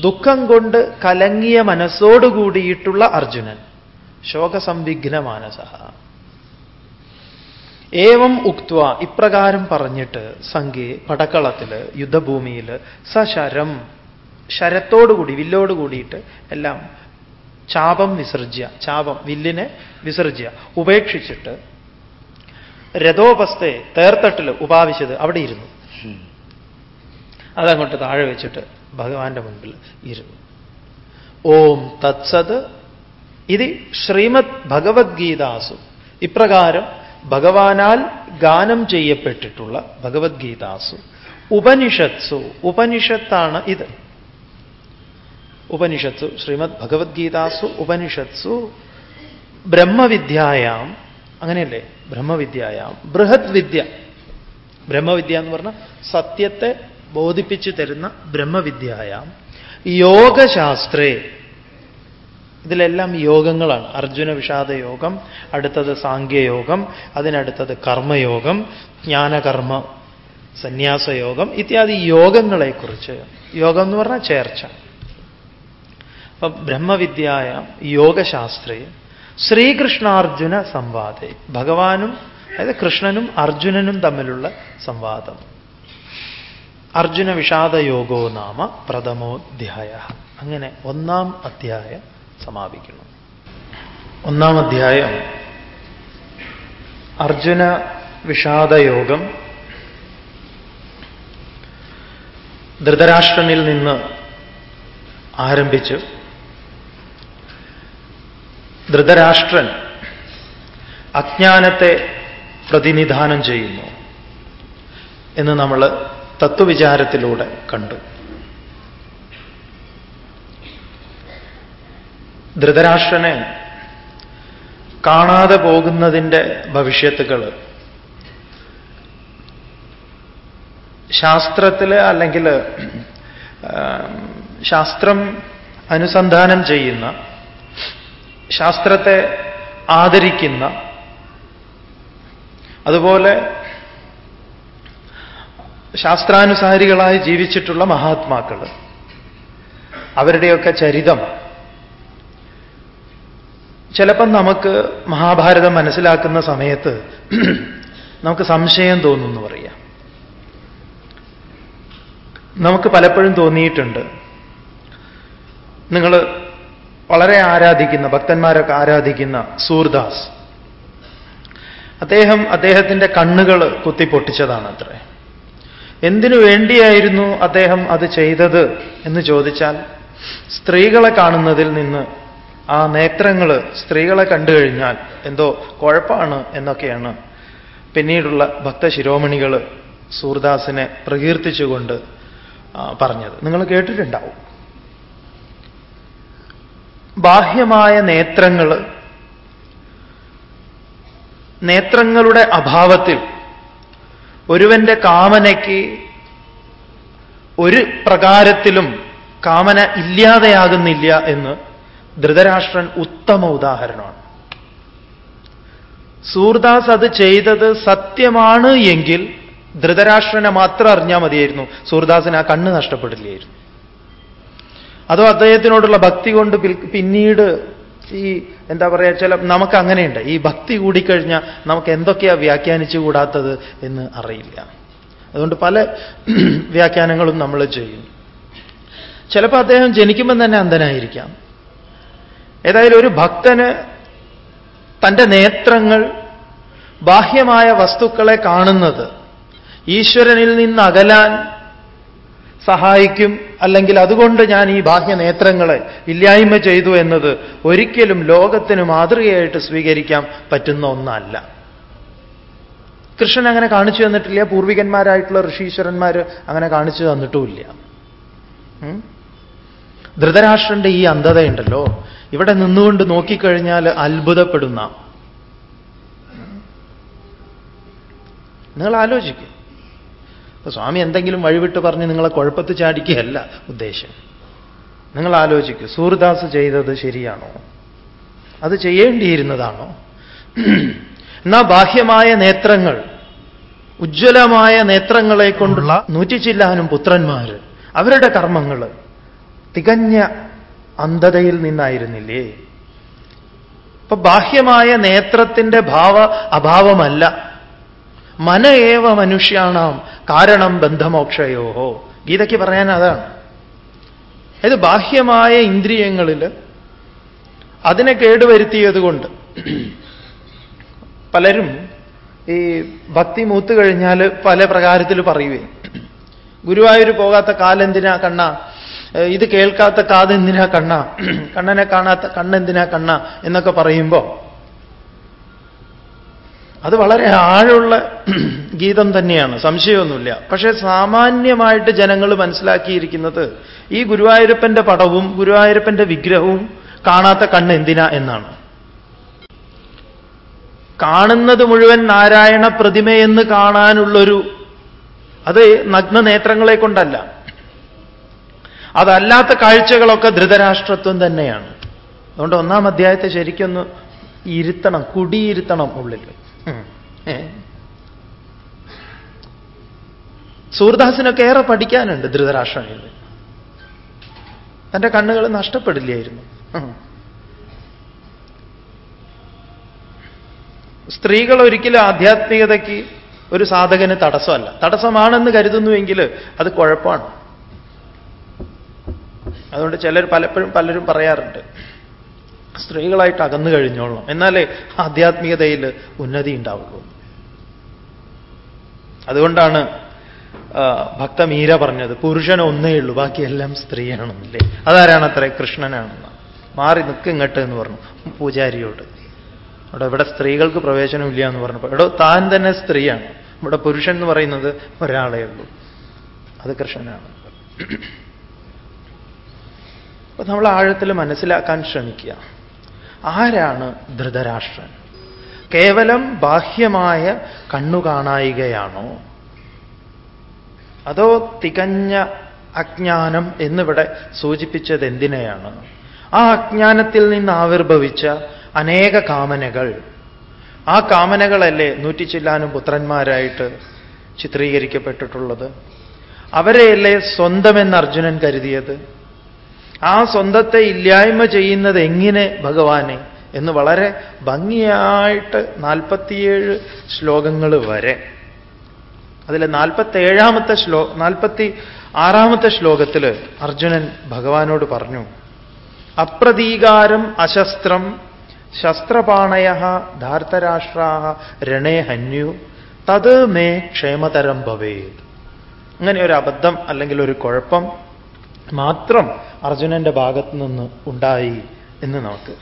ദുഃഖം കൊണ്ട് കലങ്ങിയ മനസ്സോടുകൂടിയിട്ടുള്ള അർജുനൻ. ശോകസംവിഘ്ന മാനസ. ഏവം ഉക്വ ഇപ്രകാരം പറഞ്ഞിട്ട് സംഘേ പടക്കളത്തിൽ യുദ്ധഭൂമിയിൽ സശരം ശരത്തോടുകൂടി വില്ലോട് കൂടിയിട്ട് എല്ലാം ചാപം വിസർജ്യ ചാപം വില്ലിനെ വിസർജ്യ ഉപേക്ഷിച്ചിട്ട് രഥോപസ്ഥയെ തേർത്തട്ടിൽ ഉപാവിച്ചത് അവിടെ ഇരുന്നു. അതങ്ങോട്ട് താഴെ വെച്ചിട്ട് ഭഗവാന്റെ മുൻപിൽ ഇരുന്നു. ഓം തത്സത് ഇത് ശ്രീമദ് ഭഗവത്ഗീതാസു. ഇപ്രകാരം ഭഗവാനാൽ ഗാനം ചെയ്യപ്പെട്ടിട്ടുള്ള ഭഗവത്ഗീതാസു. ഉപനിഷത്സു. ഉപനിഷത്താണ് ഇത്. ഉപനിഷത്സു ശ്രീമദ് ഭഗവത്ഗീതാസു ഉപനിഷത്സു ബ്രഹ്മവിദ്യായാം അങ്ങനെയല്ലേ? ബ്രഹ്മവിദ്യായാം. ബൃഹത് വിദ്യ ബ്രഹ്മവിദ്യ എന്ന് പറഞ്ഞാൽ സത്യത്തെ ബോധിപ്പിച്ചു തരുന്ന ബ്രഹ്മവിദ്യായാം യോഗശാസ്ത്രേ. ഇതിലെല്ലാം യോഗങ്ങളാണ്. അർജുന വിഷാദ യോഗം അടുത്തത് സാങ്കേയോഗം അതിനടുത്തത് കർമ്മയോഗം ജ്ഞാനകർമ്മ സന്യാസയോഗം ഇത്യാദി യോഗങ്ങളെക്കുറിച്ച്. യോഗം എന്ന് പറഞ്ഞാൽ ചേർച്ച. അപ്പം ബ്രഹ്മവിദ്യായ യോഗശാസ്ത്രേ ശ്രീകൃഷ്ണാർജുന സംവാദേ ഭഗവാനും അതായത് കൃഷ്ണനും അർജുനനും തമ്മിലുള്ള സംവാദം. അർജുന വിഷാദയോഗോ നാമ പ്രഥമോധ്യായ. അങ്ങനെ ഒന്നാം അധ്യായം സമാപിക്കുന്നു. ഒന്നാം അധ്യായം. അർജുന വിഷാദയോഗം ധൃതരാഷ്ട്രനിൽ നിന്ന് ആരംഭിച്ച്. ധൃതരാഷ്ട്രൻ അജ്ഞാനത്തെ പ്രതിനിധാനം ചെയ്യുന്നു എന്ന് നമ്മൾ തത്വവിചാരത്തിലൂടെ കണ്ടു. ധൃതരാഷ്ട്രനെ കാണാതെ പോകുന്നതിന്റെ ഭവിഷ്യത്തുകൾ ശാസ്ത്രത്തിൽ അല്ലെങ്കിൽ ശാസ്ത്രം അനുസന്ധാനം ചെയ്യുന്ന ശാസ്ത്രത്തെ ആദരിക്കുന്ന അതുപോലെ ശാസ്ത്രാനുസാരികളായി ജീവിച്ചിട്ടുള്ള മഹാത്മാക്കൾ അവരുടെയൊക്കെ ചരിതം. ചിലപ്പം നമുക്ക് മഹാഭാരതം മനസ്സിലാക്കുന്ന സമയത്ത് നമുക്ക് സംശയം തോന്നുന്നു പറയാം. നമുക്ക് പലപ്പോഴും തോന്നിയിട്ടുണ്ട്. നിങ്ങൾ വളരെ ആരാധിക്കുന്ന ഭക്തന്മാരൊക്കെ ആരാധിക്കുന്ന സൂർദാസ്. അദ്ദേഹം അദ്ദേഹത്തിന്റെ കണ്ണുകൾ കുത്തിപ്പൊട്ടിച്ചതാണ് അത്രേ. എന്തിനു വേണ്ടിയായിരുന്നു അദ്ദേഹം അത് ചെയ്തത് എന്ന് ചോദിച്ചാൽ സ്ത്രീകളെ കാണുന്നതിൽ നിന്ന് ആ നേത്രങ്ങൾ സ്ത്രീകളെ കണ്ടു കഴിഞ്ഞാൽ എന്തോ കുഴപ്പമാണ് എന്നൊക്കെയാണ് പിന്നീടുള്ള ഭക്തശിരോമണികൾ സൂർദാസിനെ പ്രകീർത്തിച്ചുകൊണ്ട് പറഞ്ഞത്. നിങ്ങൾ കേട്ടിട്ടുണ്ടാവും. ബാഹ്യമായ നേത്രങ്ങൾ നേത്രങ്ങളുടെ അഭാവത്തിൽ ഒരുവന്റെ കാമനയ്ക്ക് ഒരു പ്രകാരത്തിലും കാമന ഇല്ലാതെയാകുന്നില്ല എന്ന് ധൃതരാഷ്ട്രൻ ഉത്തമ ഉദാഹരണമാണ്. സൂർദാസ് അത് ചെയ്തത് സത്യമാണ് എങ്കിൽ ധൃതരാഷ്ട്രനെ മാത്രം അറിഞ്ഞാൽ മതിയായിരുന്നു. സൂർദാസിന് ആ കണ്ണ് നഷ്ടപ്പെടില്ലായിരുന്നു. അതോ അദ്ദേഹത്തിനോടുള്ള ഭക്തി കൊണ്ട് പിന്നീട് ഈ എന്താ പറയുക ചില നമുക്ക് അങ്ങനെയുണ്ട്. ഈ ഭക്തി കൂടിക്കഴിഞ്ഞാൽ നമുക്ക് എന്തൊക്കെയാ വ്യാഖ്യാനിച്ചു കൂടാത്തത് എന്ന് അറിയില്ല. അതുകൊണ്ട് പല വ്യാഖ്യാനങ്ങളും നമ്മൾ ചെയ്യും. ചിലപ്പോൾ അദ്ദേഹം ജനിക്കുമ്പോൾ തന്നെ അന്ധനായിരിക്കാം. ഏതായാലും ഒരു ഭക്തന് തന്റെ നേത്രങ്ങൾ ബാഹ്യമായ വസ്തുക്കളെ കാണുന്നത് ഈശ്വരനിൽ നിന്ന് അകലാൻ സഹായിക്കും. അല്ലെങ്കിൽ അതുകൊണ്ട് ഞാൻ ഈ ബാഹ്യനേത്രങ്ങളെ ഇല്ലായ്മ ചെയ്തു എന്നത് ഒരിക്കലും ലോകത്തിന് മാതൃകയായിട്ട് സ്വീകരിക്കാൻ പറ്റുന്ന ഒന്നല്ല. കൃഷ്ണൻ അങ്ങനെ കാണിച്ചു തന്നിട്ടില്ല. പൂർവികന്മാരായിട്ടുള്ള ഋഷീശ്വരന്മാർ അങ്ങനെ കാണിച്ചു തന്നിട്ടുമില്ല. ധൃതരാഷ്ട്രന്റെ ഈ അന്ധതയുണ്ടല്ലോ. ഇവിടെ നിന്നുകൊണ്ട് നോക്കിക്കഴിഞ്ഞാൽ അത്ഭുതപ്പെടുന്ന. നിങ്ങൾ ആലോചിക്കും. സ്വാമി എന്തെങ്കിലും വഴിവിട്ട് പറഞ്ഞ് നിങ്ങളെ കുഴപ്പത്ത് ചാടിക്കുകയല്ല ഉദ്ദേശം. നിങ്ങൾ ആലോചിക്കൂ സൂർദാസ് ചെയ്തത് ശരിയാണോ? അത് ചെയ്യേണ്ടിയിരുന്നതാണോ? എന്നാ ബാഹ്യമായ നേത്രങ്ങൾ ഉജ്ജ്വലമായ നേത്രങ്ങളെ കൊണ്ടുള്ള നൂറ്റിച്ചില്ലാനും പുത്രന്മാർ അവരുടെ കർമ്മങ്ങൾ തികഞ്ഞ അന്ധതയിൽ നിന്നായിരുന്നില്ലേ? ഇപ്പൊ ബാഹ്യമായ നേത്രത്തിന്റെ ഭാവ അഭാവമല്ല. മന ഏവ മനുഷ്യാണാം കാരണം ബന്ധമോക്ഷയോഹോ. ഗീതയ്ക്ക് പറയാൻ അതാണ്. അതായത് ബാഹ്യമായ ഇന്ദ്രിയങ്ങളിൽ അതിനെ കേടുവരുത്തിയത് കൊണ്ട് പലരും ഈ ഭക്തി മൂത്തു കഴിഞ്ഞാൽ പല പ്രകാരത്തിൽ പറയുകയും ഗുരുവായൂർ പോകാത്ത കാലെന്തിനാ കണ്ണ? ഇത് കേൾക്കാത്ത കാതെന്തിനാ കണ്ണ? കണ്ണനെ കാണാത്ത കണ്ണെന്തിനാ കണ്ണ? എന്നൊക്കെ പറയുമ്പോൾ അത് വളരെ ആഴമുള്ള ഗീതം തന്നെയാണ്. സംശയമൊന്നുമില്ല. പക്ഷേ സാമാന്യമായിട്ട് ജനങ്ങൾ മനസ്സിലാക്കിയിരിക്കുന്നത് ഈ ഗുരുവായൂരപ്പന്റെ പടവും ഗുരുവായൂരപ്പന്റെ വിഗ്രഹവും കാണാത്ത കണ്ണ് എന്തിനാ എന്നാണ്. കാണുന്നത് മുഴുവൻ നാരായണ പ്രതിമയെന്ന് കാണാനുള്ളൊരു അത് നഗ്ന നേത്രങ്ങളെ കൊണ്ടല്ല. അതല്ലാത്ത കാഴ്ചകളൊക്കെ ധൃതരാഷ്ട്രത്വം തന്നെയാണ്. അതുകൊണ്ട് ഒന്നാം അധ്യായത്തെ ശരിക്കൊന്ന് ഇരുത്തണം കുടിയിരുത്തണം ഉള്ളിൽ? സൂർദാസിനൊക്കെ ഏറെ പഠിക്കാനുണ്ട് ധൃതരാഷ്ട്രനിൽ. തന്റെ കണ്ണുകൾ നഷ്ടപ്പെടില്ലായിരുന്നു. സ്ത്രീകൾ ഒരിക്കലും ആധ്യാത്മികതയ്ക്ക് ഒരു സാധകന് തടസ്സമല്ല. തടസ്സമാണെന്ന് കരുതുന്നുവെങ്കിൽ അത് കുഴപ്പമാണ്. അതുകൊണ്ട് ചിലർ പലപ്പോഴും പലരും പറയാറുണ്ട്. സ്ത്രീകളായിട്ട് അകന്നു കഴിഞ്ഞോളണം. എന്നാലേ ആധ്യാത്മികതയിൽ ഉന്നതി ഉണ്ടാവുള്ളൂ. അതുകൊണ്ടാണ് ഭക്ത മീര പറഞ്ഞത് പുരുഷൻ ഒന്നേ ഉള്ളൂ ബാക്കിയെല്ലാം സ്ത്രീയാണെന്നില്ലേ. അതാരാണ് അത്ര കൃഷ്ണനാണെന്ന്. മാറി നിൽക്ക് ഇങ്ങോട്ട് എന്ന് പറഞ്ഞു പൂജാരിയോട്. അവിടെ ഇവിടെ സ്ത്രീകൾക്ക് പ്രവേശനമില്ല എന്ന് പറഞ്ഞപ്പോൾ എടോ താൻ തന്നെ സ്ത്രീയാണ്. ഇവിടെ പുരുഷൻ എന്ന് പറയുന്നത് ഒരാളേ ഉള്ളൂ. അത് കൃഷ്ണനാണ്. അപ്പൊ നമ്മൾ ആഴത്തിൽ മനസ്സിലാക്കാൻ ശ്രമിക്കുക. ആരാണ് ധൃതരാഷ്ട്രൻ? കേവലം ബാഹ്യമായ കണ്ണു കാണായികയാണോ? അതോ തികഞ്ഞ അജ്ഞാനം എന്നിവിടെ സൂചിപ്പിച്ചത് എന്തിനെയാണ് ആ അജ്ഞാനത്തിൽ നിന്ന് ആവിർഭവിച്ച അനേക കാമനകൾ. ആ കാമനകളല്ലേ നൂറ്റിച്ചില്ലാനും പുത്രന്മാരായിട്ട് ചിത്രീകരിക്കപ്പെട്ടിട്ടുള്ളത്? അവരെയല്ലേ സ്വന്തമെന്ന് അർജുനൻ കരുതിയത്? ആ സ്വന്തത്തെ ഇല്ലായ്മ ചെയ്യുന്നത് എങ്ങനെ ഭഗവാനെ? എന്ന് വളരെ ഭംഗിയായിട്ട് നാൽപ്പത്തിയേഴ് ശ്ലോകങ്ങൾ വരെ. അതിൽ നാൽപ്പത്തേഴാമത്തെ ശ്ലോ നാൽപ്പത്തി ആറാമത്തെ ശ്ലോകത്തിൽ അർജുനൻ ഭഗവാനോട് പറഞ്ഞു അപ്രതീകാരം അശസ്ത്രം ശസ്ത്രപാണയ ധാർത്തരാഷ്ട്രാ രണേ ഹന്യു തത് മേ ക്ഷേമതരം ഭവേത്. അങ്ങനെ ഒരു അബദ്ധം അല്ലെങ്കിൽ ഒരു കുഴപ്പം മാത്രം അർജുനന്റെ ഭാഗത്ത് നിന്ന് ഉണ്ടായി എന്ന് നമുക്ക്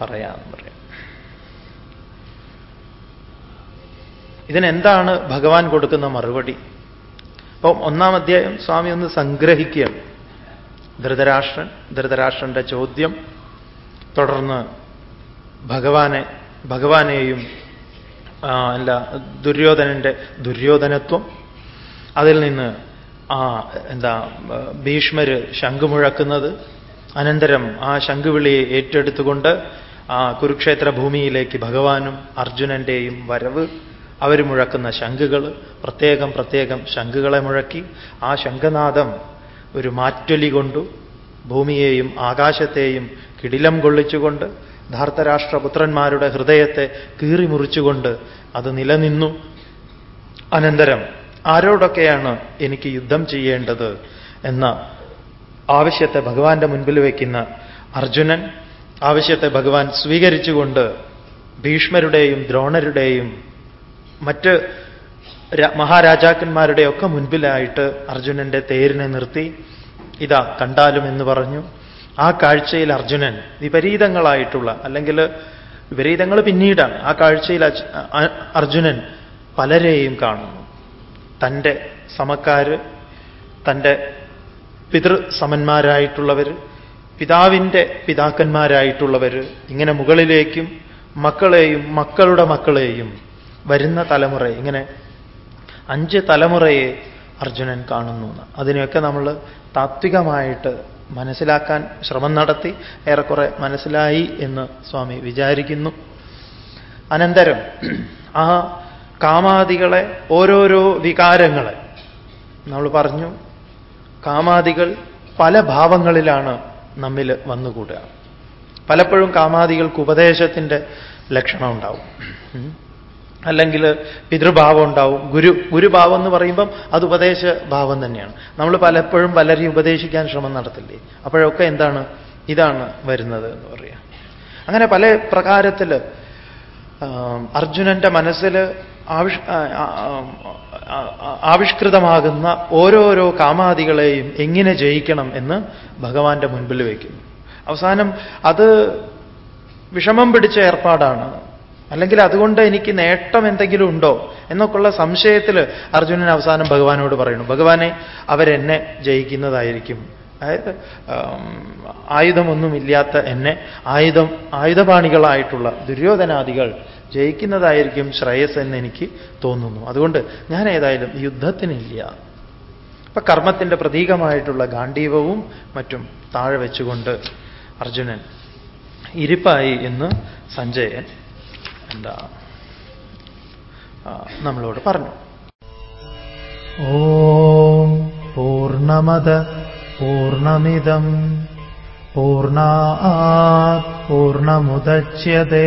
പറയാമെന്ന് പറയാം. ഇതിനെന്താണ് ഭഗവാൻ കൊടുക്കുന്ന മറുപടി? അപ്പം ഒന്നാം അധ്യായം സ്വാമി ഒന്ന് സംഗ്രഹിക്കുകയാണ് ധൃതരാഷ്ട്രൻ ധൃതരാഷ്ട്രന്റെ ചോദ്യം തുടർന്ന് ഭഗവാനെ ഭഗവാനെയും അല്ല ദുര്യോധനന്റെ ദുര്യോധനത്വം അതിൽ നിന്ന് ആ എന്താ ഭീഷ്മര് ശംഖുമുഴക്കുന്നത്. അനന്തരം ആ ശംഖുവിളിയെ ഏറ്റെടുത്തുകൊണ്ട് ആ കുരുക്ഷേത്ര ഭൂമിയിലേക്ക് ഭഗവാനും അർജുനന്റെയും വരവ് അവർ മുഴക്കുന്ന ശംഖുകൾ പ്രത്യേകം പ്രത്യേകം ശംഖുകളെ മുഴക്കി ആ ശംഖനാദം ഒരു മാറ്റൊലി കൊണ്ടു ഭൂമിയെയും ആകാശത്തെയും കിടിലം കൊള്ളിച്ചുകൊണ്ട് ധാർത്തരാഷ്ട്രപുത്രന്മാരുടെ ഹൃദയത്തെ കീറിമുറിച്ചുകൊണ്ട് അത് നിലനിന്നു. അനന്തരം ആരോടൊക്കെയാണ് എനിക്ക് യുദ്ധം ചെയ്യേണ്ടത് എന്ന ആവശ്യത്തെ ഭഗവാന്റെ മുൻപിൽ വയ്ക്കുന്ന അർജുനൻ ആവശ്യത്തെ ഭഗവാൻ സ്വീകരിച്ചുകൊണ്ട് ഭീഷ്മരുടെയും ദ്രോണരുടെയും മറ്റ് മഹാരാജാക്കന്മാരുടെ ഒക്കെ മുൻപിലായിട്ട് അർജുനന്റെ തേരിനെ നിർത്തി ഇതാ കണ്ടാലും എന്ന് പറഞ്ഞു. ആ കാഴ്ചയിൽ അർജുനൻ വിപരീതങ്ങളായിട്ടുള്ള അല്ലെങ്കിൽ വിപരീതങ്ങൾ പിന്നീടാണ്. ആ കാഴ്ചയിൽ അർജുനൻ പലരെയും കാണുന്നു. തന്റെ സമക്കാര് തന്റെ പിതൃസമന്മാരായിട്ടുള്ളവർ പിതാവിന്റെ പിതാക്കന്മാരായിട്ടുള്ളവർ ഇങ്ങനെ മുകളിലേക്കും മക്കളെയും മക്കളുടെ മക്കളെയും വരുന്ന തലമുറ ഇങ്ങനെ അഞ്ച് തലമുറയെ അർജുനൻ കാണുന്നു. അതിനെയൊക്കെ നമ്മൾ താത്വികമായിട്ട് മനസ്സിലാക്കാൻ ശ്രമം നടത്തി ഏറെക്കുറെ മനസ്സിലായി എന്ന് സ്വാമി വിചാരിക്കുന്നു അനന്തരം ആ കാമാദികളെ ഓരോരോ വികാരങ്ങളെ. നമ്മൾ പറഞ്ഞു കാമാദികൾ പല ഭാവങ്ങളിലാണ് നമ്മിൽ വന്നുകൂടുക. പലപ്പോഴും കാമാദികൾക്ക് ഉപദേശത്തിന്റെ ലക്ഷണം ഉണ്ടാവും. അല്ലെങ്കിൽ പിതൃഭാവം ഉണ്ടാവും. ഗുരു ഗുരുഭാവം എന്ന് പറയുമ്പം അത് ഉപദേശ ഭാവം തന്നെയാണ്. നമ്മൾ പലപ്പോഴും പലരെയും ഉപദേശിക്കാൻ ശ്രമം നടത്തില്ലേ? അപ്പോഴൊക്കെ എന്താണ്? ഇതാണ് വരുന്നത് എന്ന് പറയാം. അങ്ങനെ പല പ്രകാരത്തിൽ അർജുനന്റെ മനസ്സിൽ ആവിഷ് ആവിഷ്കൃതമാകുന്ന ഓരോരോ കാമാദികളെയും എങ്ങനെ ജയിക്കണം എന്ന് ഭഗവാന്റെ മുൻപിൽ വയ്ക്കുന്നു അവസാനം അത് വിഷമം പിടിച്ച ഏർപ്പാടാണ്. അല്ലെങ്കിൽ അതുകൊണ്ട് എനിക്ക് നേട്ടം എന്തെങ്കിലും ഉണ്ടോ എന്നൊക്കെയുള്ള സംശയത്തിൽ അർജുനൻ അവസാനം ഭഗവാനോട് പറയുന്നു ഭഗവാനെ അവരെന്നെ ജയിക്കുന്നതായിരിക്കും. അതായത് ആയുധമൊന്നുമില്ലാത്ത എന്നെ ആയുധം ആയുധപാണികളായിട്ടുള്ള ദുര്യോധനാദികൾ ജയിക്കുന്നതായിരിക്കും ശ്രേയസ് എന്ന് എനിക്ക് തോന്നുന്നു. അതുകൊണ്ട് ഞാൻ ഏതായാലും യുദ്ധത്തിനില്ല. അപ്പൊ കർമ്മത്തിന്റെ പ്രതീകമായിട്ടുള്ള ഗാന്ധീവവും മറ്റും താഴെ വെച്ചുകൊണ്ട് അർജുനൻ ഇരിപ്പായി എന്ന് സഞ്ജയൻ എന്താ നമ്മളോട് പറഞ്ഞു. ഓം പൂർണമത പൂർണമിതം. പൂർണ പൂർണമുദച്യത്തെ